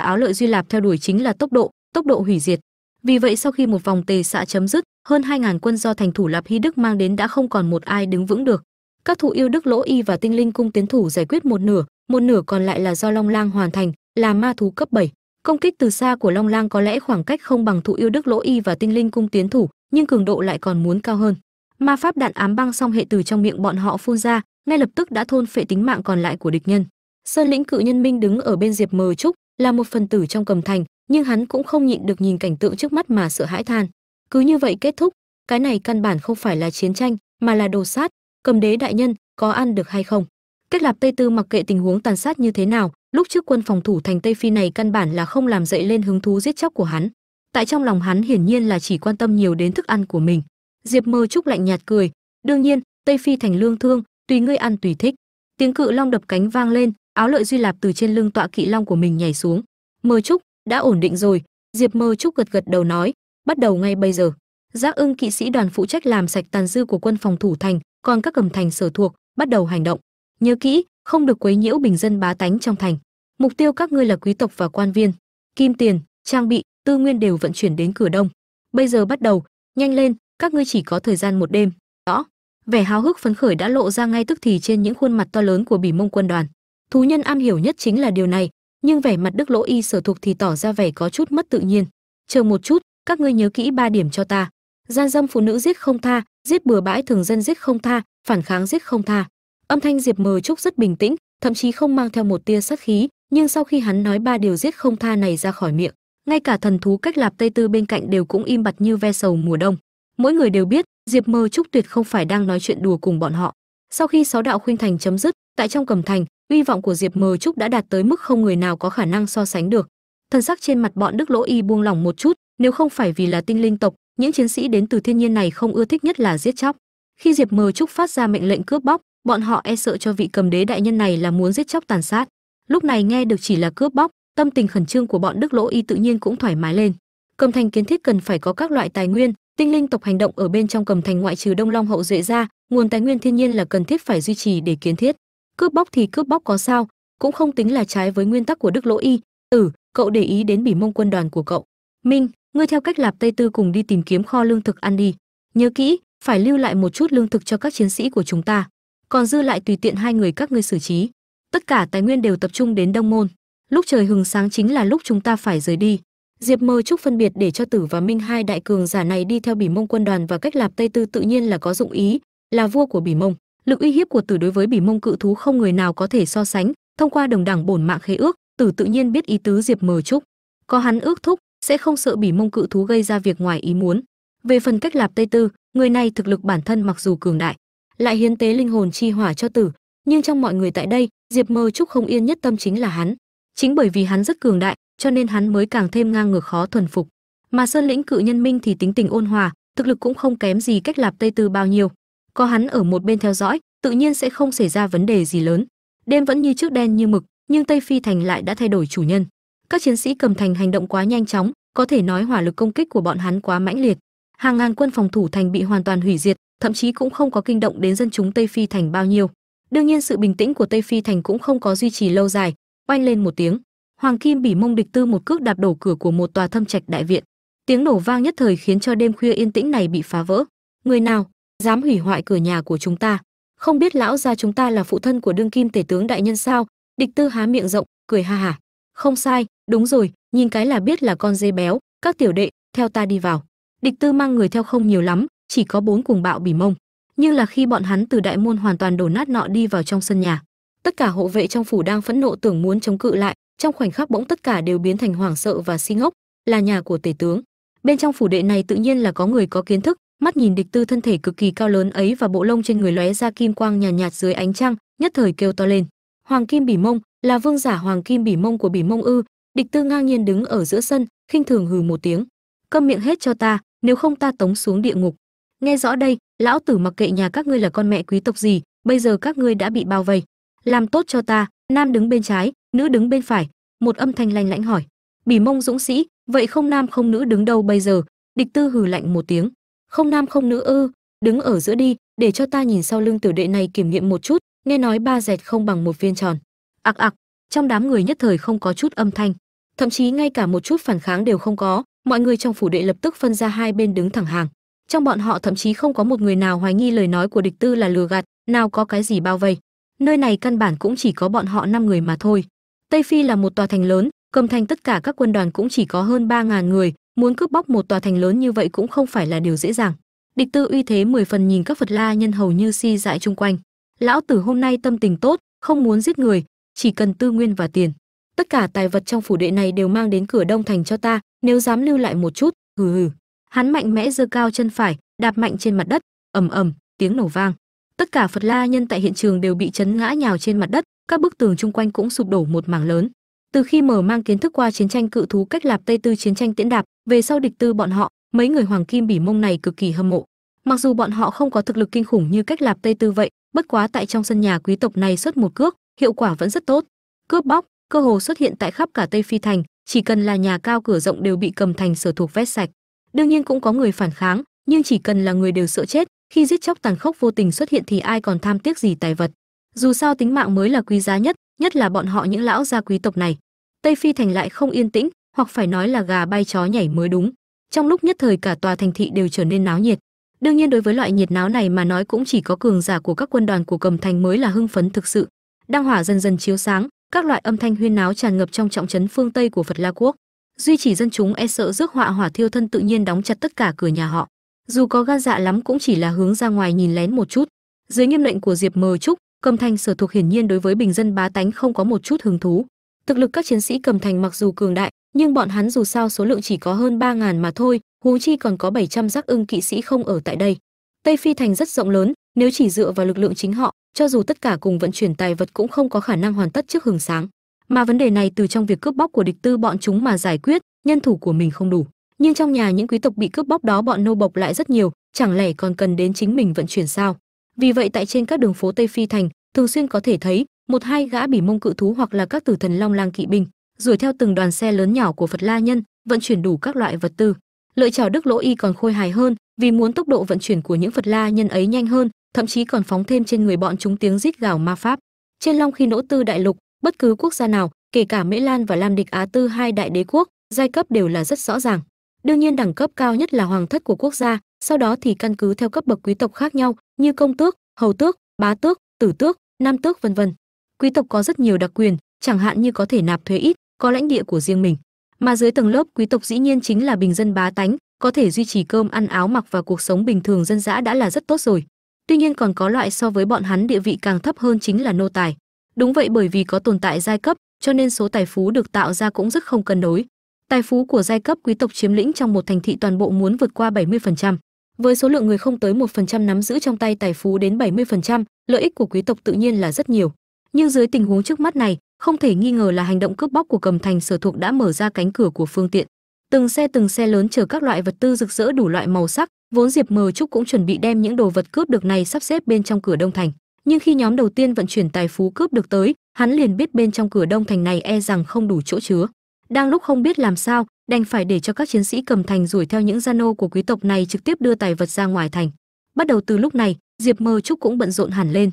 áo lợi duy lạp theo đuổi chính là tốc độ tốc độ hủy diệt. Vì vậy sau khi một vòng tề xạ chấm dứt, hơn 2.000 quân do thành thủ lạp hy đức mang đến đã không còn một ai đứng vững được các thủ yêu đức lỗ y và tinh linh cung tiến thủ giải quyết một nửa một nửa còn lại là do long lang hoàn thành, là ma thú cấp 7. công kích từ xa của long lang có lẽ khoảng cách không bằng thủ yêu đức lỗ y và tinh linh cung tiến thủ, nhưng cường độ lại còn muốn cao hơn. Ma pháp đạn ám băng song hệ từ trong miệng bọn họ phun ra, ngay lập tức đã thôn phệ tính mạng còn lại của địch nhân. Sơn lĩnh cự nhân minh đứng ở bên diệp mờ trúc, là một phần tử trong cầm thành, nhưng hắn cũng không nhịn được nhìn cảnh tượng trước mắt mà sợ hãi than. Cứ như vậy kết thúc, cái này căn bản không phải là chiến tranh, mà là đồ sát cầm đế đại nhân, có ăn được hay không? Cách lạp tây tư mặc kệ tình huống tàn sát như thế nào, lúc trước quân phòng thủ thành tây phi này căn bản là không làm dậy lên hứng thú giết chóc của hắn. Tại trong lòng hắn hiển nhiên là chỉ quan tâm nhiều đến thức ăn của mình. Diệp mơ trúc lạnh nhạt cười, đương nhiên, tây phi thành lương thương, tùy ngươi ăn tùy thích. Tiếng cự long đập cánh vang lên, áo lợi duy lạp từ trên lưng tọa kỵ long của mình nhảy xuống. Mơ trúc, đã ổn định rồi. Diệp mơ trúc gật gật đầu nói, bắt đầu ngay bây giờ. Giác ưng kỵ sĩ đoàn phụ trách làm sạch tàn dư của quân phòng thủ thành còn các cầm thành sở thuộc bắt đầu hành động. Nhớ kỹ, không được quấy nhiễu bình dân bá tánh trong thành. Mục tiêu các ngươi là quý tộc và quan viên. Kim tiền, trang bị, tư nguyên đều vận chuyển đến cửa đông. Bây giờ bắt đầu, nhanh lên, các ngươi chỉ có thời gian một đêm. Đó vẻ háo hức phấn khởi đã lộ ra ngay tức thì trên những khuôn mặt to lớn của bỉ mông quân đoàn. Thú nhân am hiểu nhất chính là điều này, nhưng vẻ mặt đức lỗ y sở thuộc thì tỏ ra vẻ có chút mất tự nhiên. Chờ một chút, các ngươi nhớ kỹ ba điểm cho ta gian dâm phụ nữ giết không tha, giết bừa bãi thường dân giết không tha, phản kháng giết không tha. Âm thanh diệp mờ trúc rất bình tĩnh, thậm chí không mang theo một tia sát khí, nhưng sau khi hắn nói ba điều giết không tha này ra khỏi miệng, ngay cả thần thú cách lạp tây tư bên cạnh đều cũng im bặt như ve sầu mùa đông. Mỗi người đều biết, diệp mơ trúc tuyệt không phải đang nói chuyện đùa cùng bọn họ. Sau khi sáu đạo khuynh thành chấm dứt, tại trong cầm thành, uy vọng của diệp mờ trúc đã đạt tới mức không người nào có khả năng so sánh được. Thân sắc trên mặt bọn đức lỗ y buông lỏng một chút, nếu không phải vì là tinh linh tộc những chiến sĩ đến từ thiên nhiên này không ưa thích nhất là giết chóc. Khi diệp mờ trúc phát ra mệnh lệnh cướp bóc, bọn họ e sợ cho vị cầm đế đại nhân này là muốn giết chóc tàn sát. Lúc này nghe được chỉ là cướp bóc, tâm tình khẩn trương của bọn đức lỗ y tự nhiên cũng thoải mái lên. Cầm thành kiến thiết cần phải có các loại tài nguyên, tinh linh tộc hành động ở bên trong cầm thành ngoại trừ đông long hậu duệ ra, nguồn tài nguyên thiên nhiên là cần thiết phải duy trì để kiến thiết. Cướp bóc thì cướp bóc có sao, cũng không tính là trái với nguyên tắc của đức lỗ y. Tử cậu để ý đến bỉ mông quân đoàn của cậu. Minh ngươi theo cách lạp tây tư cùng đi tìm kiếm kho lương thực ăn đi. Nhớ kỹ, phải lưu lại một chút lương thực cho các chiến sĩ của chúng ta. Còn dư lại tùy tiện hai người các ngươi xử trí. Tất cả tài nguyên đều tập trung đến đông môn. Lúc trời hừng sáng chính là lúc chúng ta phải rời đi. Diệp mơ chúc phân biệt để cho tử và minh hai đại cường giả này đi theo bỉ mông quân đoàn và cách lạp tây tư tự nhiên là có dụng ý, là vua của bỉ mông. Lực uy hiếp của tử đối với bỉ mông cự thú không người nào có thể so sánh. Thông qua đồng đẳng bổn mạng khế ước, tử tự nhiên biết ý tứ diệp mờ trúc. Có hắn ước thúc sẽ không sợ bỉ mông cự thú gây ra việc ngoài ý muốn. Về phần cách lạp tây tư, người này thực lực bản thân mặc dù cường đại, lại hiến tế linh hồn chi hỏa cho tử, nhưng trong mọi người tại đây, diệp mơ trúc không yên nhất tâm chính là hắn. Chính bởi vì hắn rất cường đại, cho nên hắn mới càng thêm ngang ngược khó thuần phục. Mà sơn lĩnh cự nhân minh thì tính tình ôn hòa, thực lực cũng không kém gì cách lạp tây tư bao nhiêu. Có hắn ở một bên theo dõi, tự nhiên sẽ không xảy ra vấn đề gì lớn. Đêm vẫn như trước đen như mực, nhưng tây phi thành lại đã thay đổi chủ nhân các chiến sĩ cầm thành hành động quá nhanh chóng, có thể nói hỏa lực công kích của bọn hắn quá mãnh liệt. Hàng ngàn quân phòng thủ thành bị hoàn toàn hủy diệt, thậm chí cũng không có kinh động đến dân chúng tây phi thành bao nhiêu. Đương nhiên sự bình tĩnh của tây phi thành cũng không có duy trì lâu dài. Oanh lên một tiếng, hoàng kim bỉ mông địch tư một cước đạp đổ cửa của một tòa thâm trạch đại viện. Tiếng nổ vang nhất thời khiến cho đêm khuya yên tĩnh này bị phá vỡ. Người nào dám hủy hoại cửa nhà của chúng ta? Không biết lão gia chúng ta là phụ thân của đương kim tể tướng đại nhân sao? Địch tư há miệng rộng, cười ha hả không sai đúng rồi nhìn cái là biết là con dê béo các tiểu đệ theo ta đi vào. Địch tư mang người theo không nhiều lắm chỉ có bốn cùng bạo bỉ mông. Nhưng là khi bọn hắn từ đại môn hoàn toàn đổ nát nọ đi vào trong sân nhà tất cả hộ vệ trong phủ đang phẫn nộ tưởng muốn chống cự lại trong khoảnh khắc bỗng tất cả đều biến thành hoảng sợ và si ngốc là nhà của tể tướng. Bên trong phủ đệ này tự nhiên là có người có kiến thức mắt nhìn địch tư thân thể cực kỳ cao lớn ấy và bộ lông trên người lóe ra kim quang nhàn nhạt, nhạt dưới ánh trăng nhất thời kêu to lên hoàng kim bỉ mông là vương giả hoàng kim bỉ mông của bỉ mông ư, địch tư ngang nhiên đứng ở giữa sân, khinh thường hừ một tiếng. Câm miệng hết cho ta, nếu không ta tống xuống địa ngục. Nghe rõ đây, lão tử mặc kệ nhà các ngươi là con mẹ quý tộc gì, bây giờ các ngươi đã bị bao vây. Làm tốt cho ta, nam đứng bên trái, nữ đứng bên phải, một âm thanh lanh lãnh hỏi. Bỉ mông dũng sĩ, vậy không nam không nữ đứng đâu bây giờ? Địch tư hừ lạnh một tiếng. Không nam không nữ ư, đứng ở giữa đi, để cho ta nhìn sau lưng tiểu đệ này kiểm nghiệm một chút nghe nói ba dẹt không bằng một viên tròn. Ạc ạc, trong đám người nhất thời không có chút âm thanh. Thậm chí ngay cả một chút phản kháng đều không có, mọi người trong phủ đệ lập tức phân ra hai bên đứng thẳng hàng. Trong bọn họ thậm chí không có một người nào hoài nghi lời nói của địch tư là lừa gạt, nào có cái gì bao vây. Nơi này căn bản cũng chỉ có bọn họ năm người mà thôi. Tây phi là một tòa thành lớn, cầm thành tất cả các quân đoàn cũng chỉ có hơn ba ngàn người, muốn cướp bóc một tòa thành lớn như vậy cũng không phải là điều dễ dàng. Địch tư uy thế mười phần nhìn các phật la nhân hầu như si dại chung quanh lão tử hôm nay tâm tình tốt, không muốn giết người, chỉ cần tư nguyên và tiền. Tất cả tài vật trong phủ đệ này đều mang đến cửa đông thành cho ta, nếu dám lưu lại một chút, hừ hừ. Hắn mạnh mẽ giơ cao chân phải, đạp mạnh trên mặt đất, ầm ầm, tiếng nổ vang. Tất cả phật la nhân tại hiện trường đều bị chấn ngã nhào trên mặt đất, các bức tường chung quanh cũng sụp đổ một mảng lớn. Từ khi mở mang kiến thức qua chiến tranh cự thú cách lạp tây tư chiến tranh tiễn đạp, về sau địch tư bọn họ, mấy người hoàng kim bỉ mông này cực kỳ hâm mộ. Mặc dù bọn họ không có thực lực kinh khủng như cách lạp tây tư vậy bất quá tại trong sân nhà quý tộc này xuất một cước, hiệu quả vẫn rất tốt. Cướp bóc, cơ hồ xuất hiện tại khắp cả tây phi thành, chỉ cần là nhà cao cửa rộng đều bị cầm thành sở thuộc vét sạch. Đương nhiên cũng có người phản kháng, nhưng chỉ cần là người đều sợ chết, khi giết chóc tàn khốc vô tình xuất hiện thì ai còn tham tiếc gì tài vật. Dù sao tính mạng mới là quý giá nhất nhất là bọn họ những lão gia quý tộc này. Tây phi thành lại không yên tĩnh, hoặc phải nói là gà bay chó nhảy mới đúng. Trong lúc nhất thời cả tòa thành thị đều trở nên náo nhiệt đương nhiên đối với loại nhiệt náo này mà nói cũng chỉ có cường giả của các quân đoàn của cầm thành mới là hưng phấn thực sự. Đăng hỏa dần dần chiếu sáng, các loại âm thanh huyên náo tràn ngập trong trọng trấn phương tây của phật la quốc. Duy chỉ dân chúng e sợ rước họa hỏa thiêu thân tự nhiên đóng chặt tất cả cửa nhà họ. Dù có gan dạ lắm cũng chỉ là hướng ra ngoài nhìn lén một chút. Dưới nghiêm lệnh của diệp mờ trúc, cầm thành sở thuộc hiển nhiên đối với bình dân bá tánh không có một chút hứng thú. Thực lực các chiến sĩ cầm thành mặc dù cường đại nhưng bọn hắn dù sao số lượng chỉ có hơn ba ngàn mà thôi, huống chi còn có 700 giác ưng kỵ sĩ không ở tại đây. Tây phi thành rất rộng lớn, nếu chỉ dựa vào lực lượng chính họ, cho dù tất cả cùng vận chuyển tài vật cũng không có khả năng hoàn tất trước hừng sáng. Mà vấn đề này từ trong việc cướp bóc của địch tư bọn chúng mà giải quyết, nhân thủ của mình không đủ. Nhưng trong nhà những quý tộc bị cướp bóc đó bọn nô bộc lại rất nhiều, chẳng lẽ còn cần đến chính mình vận chuyển sao? Vì vậy tại trên các đường phố tây phi thành, thường xuyên có thể thấy một hai gã bỉ mông cự thú hoặc là các tử thần long lang kỵ binh đuổi theo từng đoàn xe lớn nhỏ của phật la nhân, vận chuyển đủ các loại vật tư. Lợi chào đức lỗ y còn khôi hài hơn, vì muốn tốc độ vận chuyển của những phật la nhân ấy nhanh hơn, thậm chí còn phóng thêm trên người bọn chúng tiếng rít gào ma pháp. Trên long khi nỗ tư đại lục, bất cứ quốc gia nào, kể cả mễ lan và lam địch á tư hai đại đế quốc, giai cấp đều là rất rõ ràng. Đương nhiên đẳng cấp cao nhất là hoàng thất của quốc gia, sau đó thì căn cứ theo cấp bậc quý tộc khác nhau như công tước, hầu tước, bá tước, tử tước, nam tước, vân vân. Quý tộc có rất nhiều đặc quyền, chẳng hạn như có thể nạp thuế ít có lãnh địa của riêng mình mà dưới tầng lớp quý tộc dĩ nhiên chính là bình dân bá tánh có thể duy trì cơm ăn áo mặc và cuộc sống bình thường dân dã đã là rất tốt rồi tuy nhiên còn có loại so với bọn hắn địa vị càng thấp hơn chính là nô tài đúng vậy bởi vì có tồn tại giai cấp cho nên số tài phú được tạo ra cũng rất không cân đối tài phú của giai cấp quý tộc chiếm lĩnh trong một thành thị toàn bộ muốn vượt qua 70%. Với số lượng người không tới 1% nắm giữ trong tay tài phú đến 70%, lợi ích của quý tộc tự nhiên là rất nhiều. Nhưng dưới tình huống trước mắt này, không thể nghi ngờ là hành động cướp bóc của cầm thành sở thuộc đã mở ra cánh cửa của phương tiện. Từng xe từng xe lớn chở các loại vật tư rực rỡ đủ loại màu sắc, vốn diệp mờ trúc cũng chuẩn bị đem những đồ vật cướp được này sắp xếp bên trong cửa đông thành. Nhưng khi nhóm đầu tiên vận chuyển tài phú cướp được tới, hắn liền biết bên trong cửa đông thành này e rằng không đủ chỗ chứa. Đang lúc không biết làm sao, đành phải để cho các chiến sĩ cầm thành đuổi theo những gia nô của quý tộc này trực tiếp đưa tài vật ra ngoài thành. Bắt đầu từ lúc này, diệp mơ trúc cũng bận rộn hẳn lên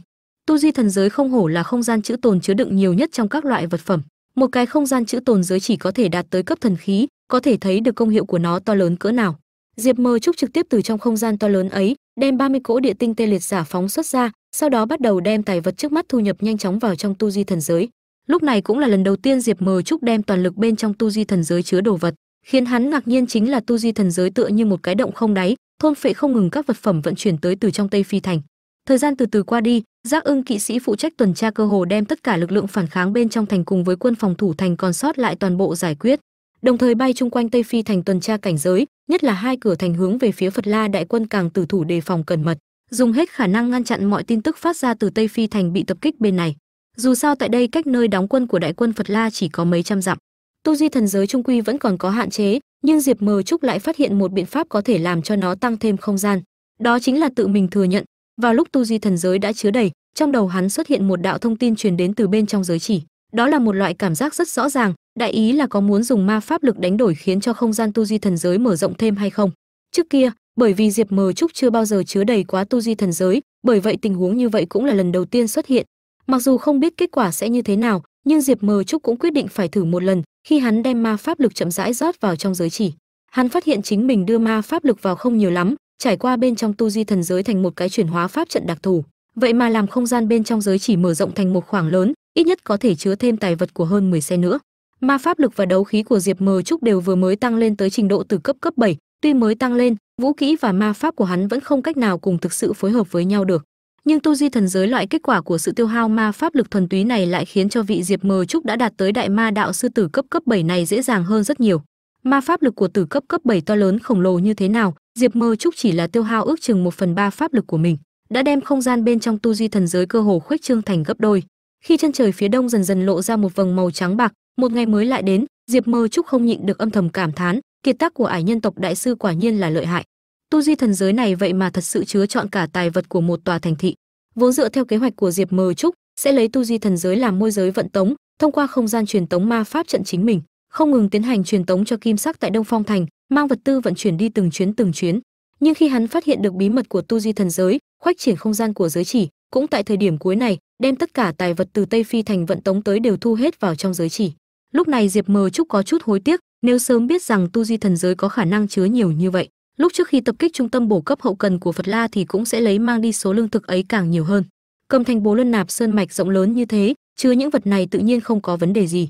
tu di thần giới không hổ là không gian chữ tồn chứa đựng nhiều nhất trong các loại vật phẩm. Một cái không gian chữ tồn giới chỉ có thể đạt tới cấp thần khí, có thể thấy được công hiệu của nó to lớn cỡ nào. Diệp mơ trúc trực tiếp từ trong không gian to lớn ấy, đem 30 cỗ địa tinh tê liệt giả phóng xuất ra, sau đó bắt đầu đem tài vật trước mắt thu nhập nhanh chóng vào trong tu di thần giới. Lúc này cũng là lần đầu tiên diệp Mơ trúc đem toàn lực bên trong tu di thần giới chứa đồ vật, khiến hắn ngạc nhiên chính là tu di thần giới tựa như một cái động không đáy, thôn phệ không ngừng các vật phẩm vận chuyển tới từ trong tây phi thành thời gian từ từ qua đi, giác ưng kỵ sĩ phụ trách tuần tra cơ hồ đem tất cả lực lượng phản kháng bên trong thành cùng với quân phòng thủ thành còn sót lại toàn bộ giải quyết. Đồng thời bay chung quanh tây phi thành tuần tra cảnh giới, nhất là hai cửa thành hướng về phía phật la đại quân càng tử thủ đề phòng cẩn mật, dùng hết khả năng ngăn chặn mọi tin tức phát ra từ tây phi thành bị tập kích bên này. Dù sao tại đây cách nơi đóng quân của đại quân phật la chỉ có mấy trăm dặm. Tu di thần giới trung quy vẫn còn có hạn chế, nhưng diệp mờ trúc lại phát hiện một biện pháp có thể làm cho nó tăng thêm không gian. Đó chính là tự mình thừa nhận vào lúc tu di thần giới đã chứa đầy, trong đầu hắn xuất hiện một đạo thông tin truyền đến từ bên trong giới chỉ. Đó là một loại cảm giác rất rõ ràng, đại ý là có muốn dùng ma pháp lực đánh đổi khiến cho không gian tu di thần giới mở rộng thêm hay không. Trước kia, bởi vì diệp mờ trúc chưa bao giờ chứa đầy quá tu di thần giới, bởi vậy tình huống như vậy cũng là lần đầu tiên xuất hiện. Mặc dù không biết kết quả sẽ như thế nào, nhưng diệp mờ trúc cũng quyết định phải thử một lần, khi hắn đem ma pháp lực chậm rãi rót vào trong giới chỉ. Hắn phát hiện chính mình đưa ma pháp lực vào không nhiều lắm trải qua bên trong tu di thần giới thành một cái chuyển hóa pháp trận đặc thù vậy mà làm không gian bên trong giới chỉ mở rộng thành một khoảng lớn ít nhất có thể chứa thêm tài vật của hơn 10 xe nữa. Ma pháp lực và đấu khí của diệp mờ trúc đều vừa mới tăng lên tới trình độ từ cấp cấp 7, tuy mới tăng lên vũ kỹ và ma pháp của hắn vẫn không cách nào cùng thực sự phối hợp với nhau được. Nhưng tu di thần giới loại kết quả của sự tiêu hao ma pháp lực thuần túy này lại khiến cho vị diệp mờ trúc đã đạt tới đại ma đạo sư tử cấp cấp 7 này dễ dàng hơn rất nhiều. Ma pháp lực của tử cấp cấp 7 to lớn khổng lồ như thế nào diệp mơ trúc chỉ là tiêu hao ước chừng một phần ba pháp lực của mình, đã đem không gian bên trong tu di thần giới cơ hồ khuếch trương thành gấp đôi. Khi chân trời phía đông dần dần lộ ra một vầng màu trắng bạc, một ngày mới lại đến, diệp mơ trúc không nhịn được âm thầm cảm thán, kiệt tác của ải nhân tộc đại sư quả nhiên là lợi hại. Tu di thần giới này vậy mà thật sự chứa chọn cả tài vật của một tòa thành thị. Vốn dựa theo kế hoạch của diệp Mơ trúc, sẽ lấy tu di thần giới làm môi giới vận tống, thông qua không gian truyền tống ma pháp trận chính mình không ngừng tiến hành truyền tống cho kim sắc tại đông phong thành, mang vật tư vận chuyển đi từng chuyến từng chuyến. Nhưng khi hắn phát hiện được bí mật của tu di thần giới, khoách triển không gian của giới chỉ, cũng tại thời điểm cuối này, đem tất cả tài vật từ tây phi thành vận tống tới đều thu hết vào trong giới chỉ. Lúc này diệp mờ trúc có chút hối tiếc, nếu sớm biết rằng tu di thần giới có khả năng chứa nhiều như vậy, lúc trước khi tập kích trung tâm bổ cấp hậu cần của phật la thì cũng sẽ lấy mang đi số lương thực ấy càng nhiều hơn. Cầm thành bố luân nạp sơn mạch rộng lớn như thế, chứa những vật này tự nhiên không có vấn đề gì.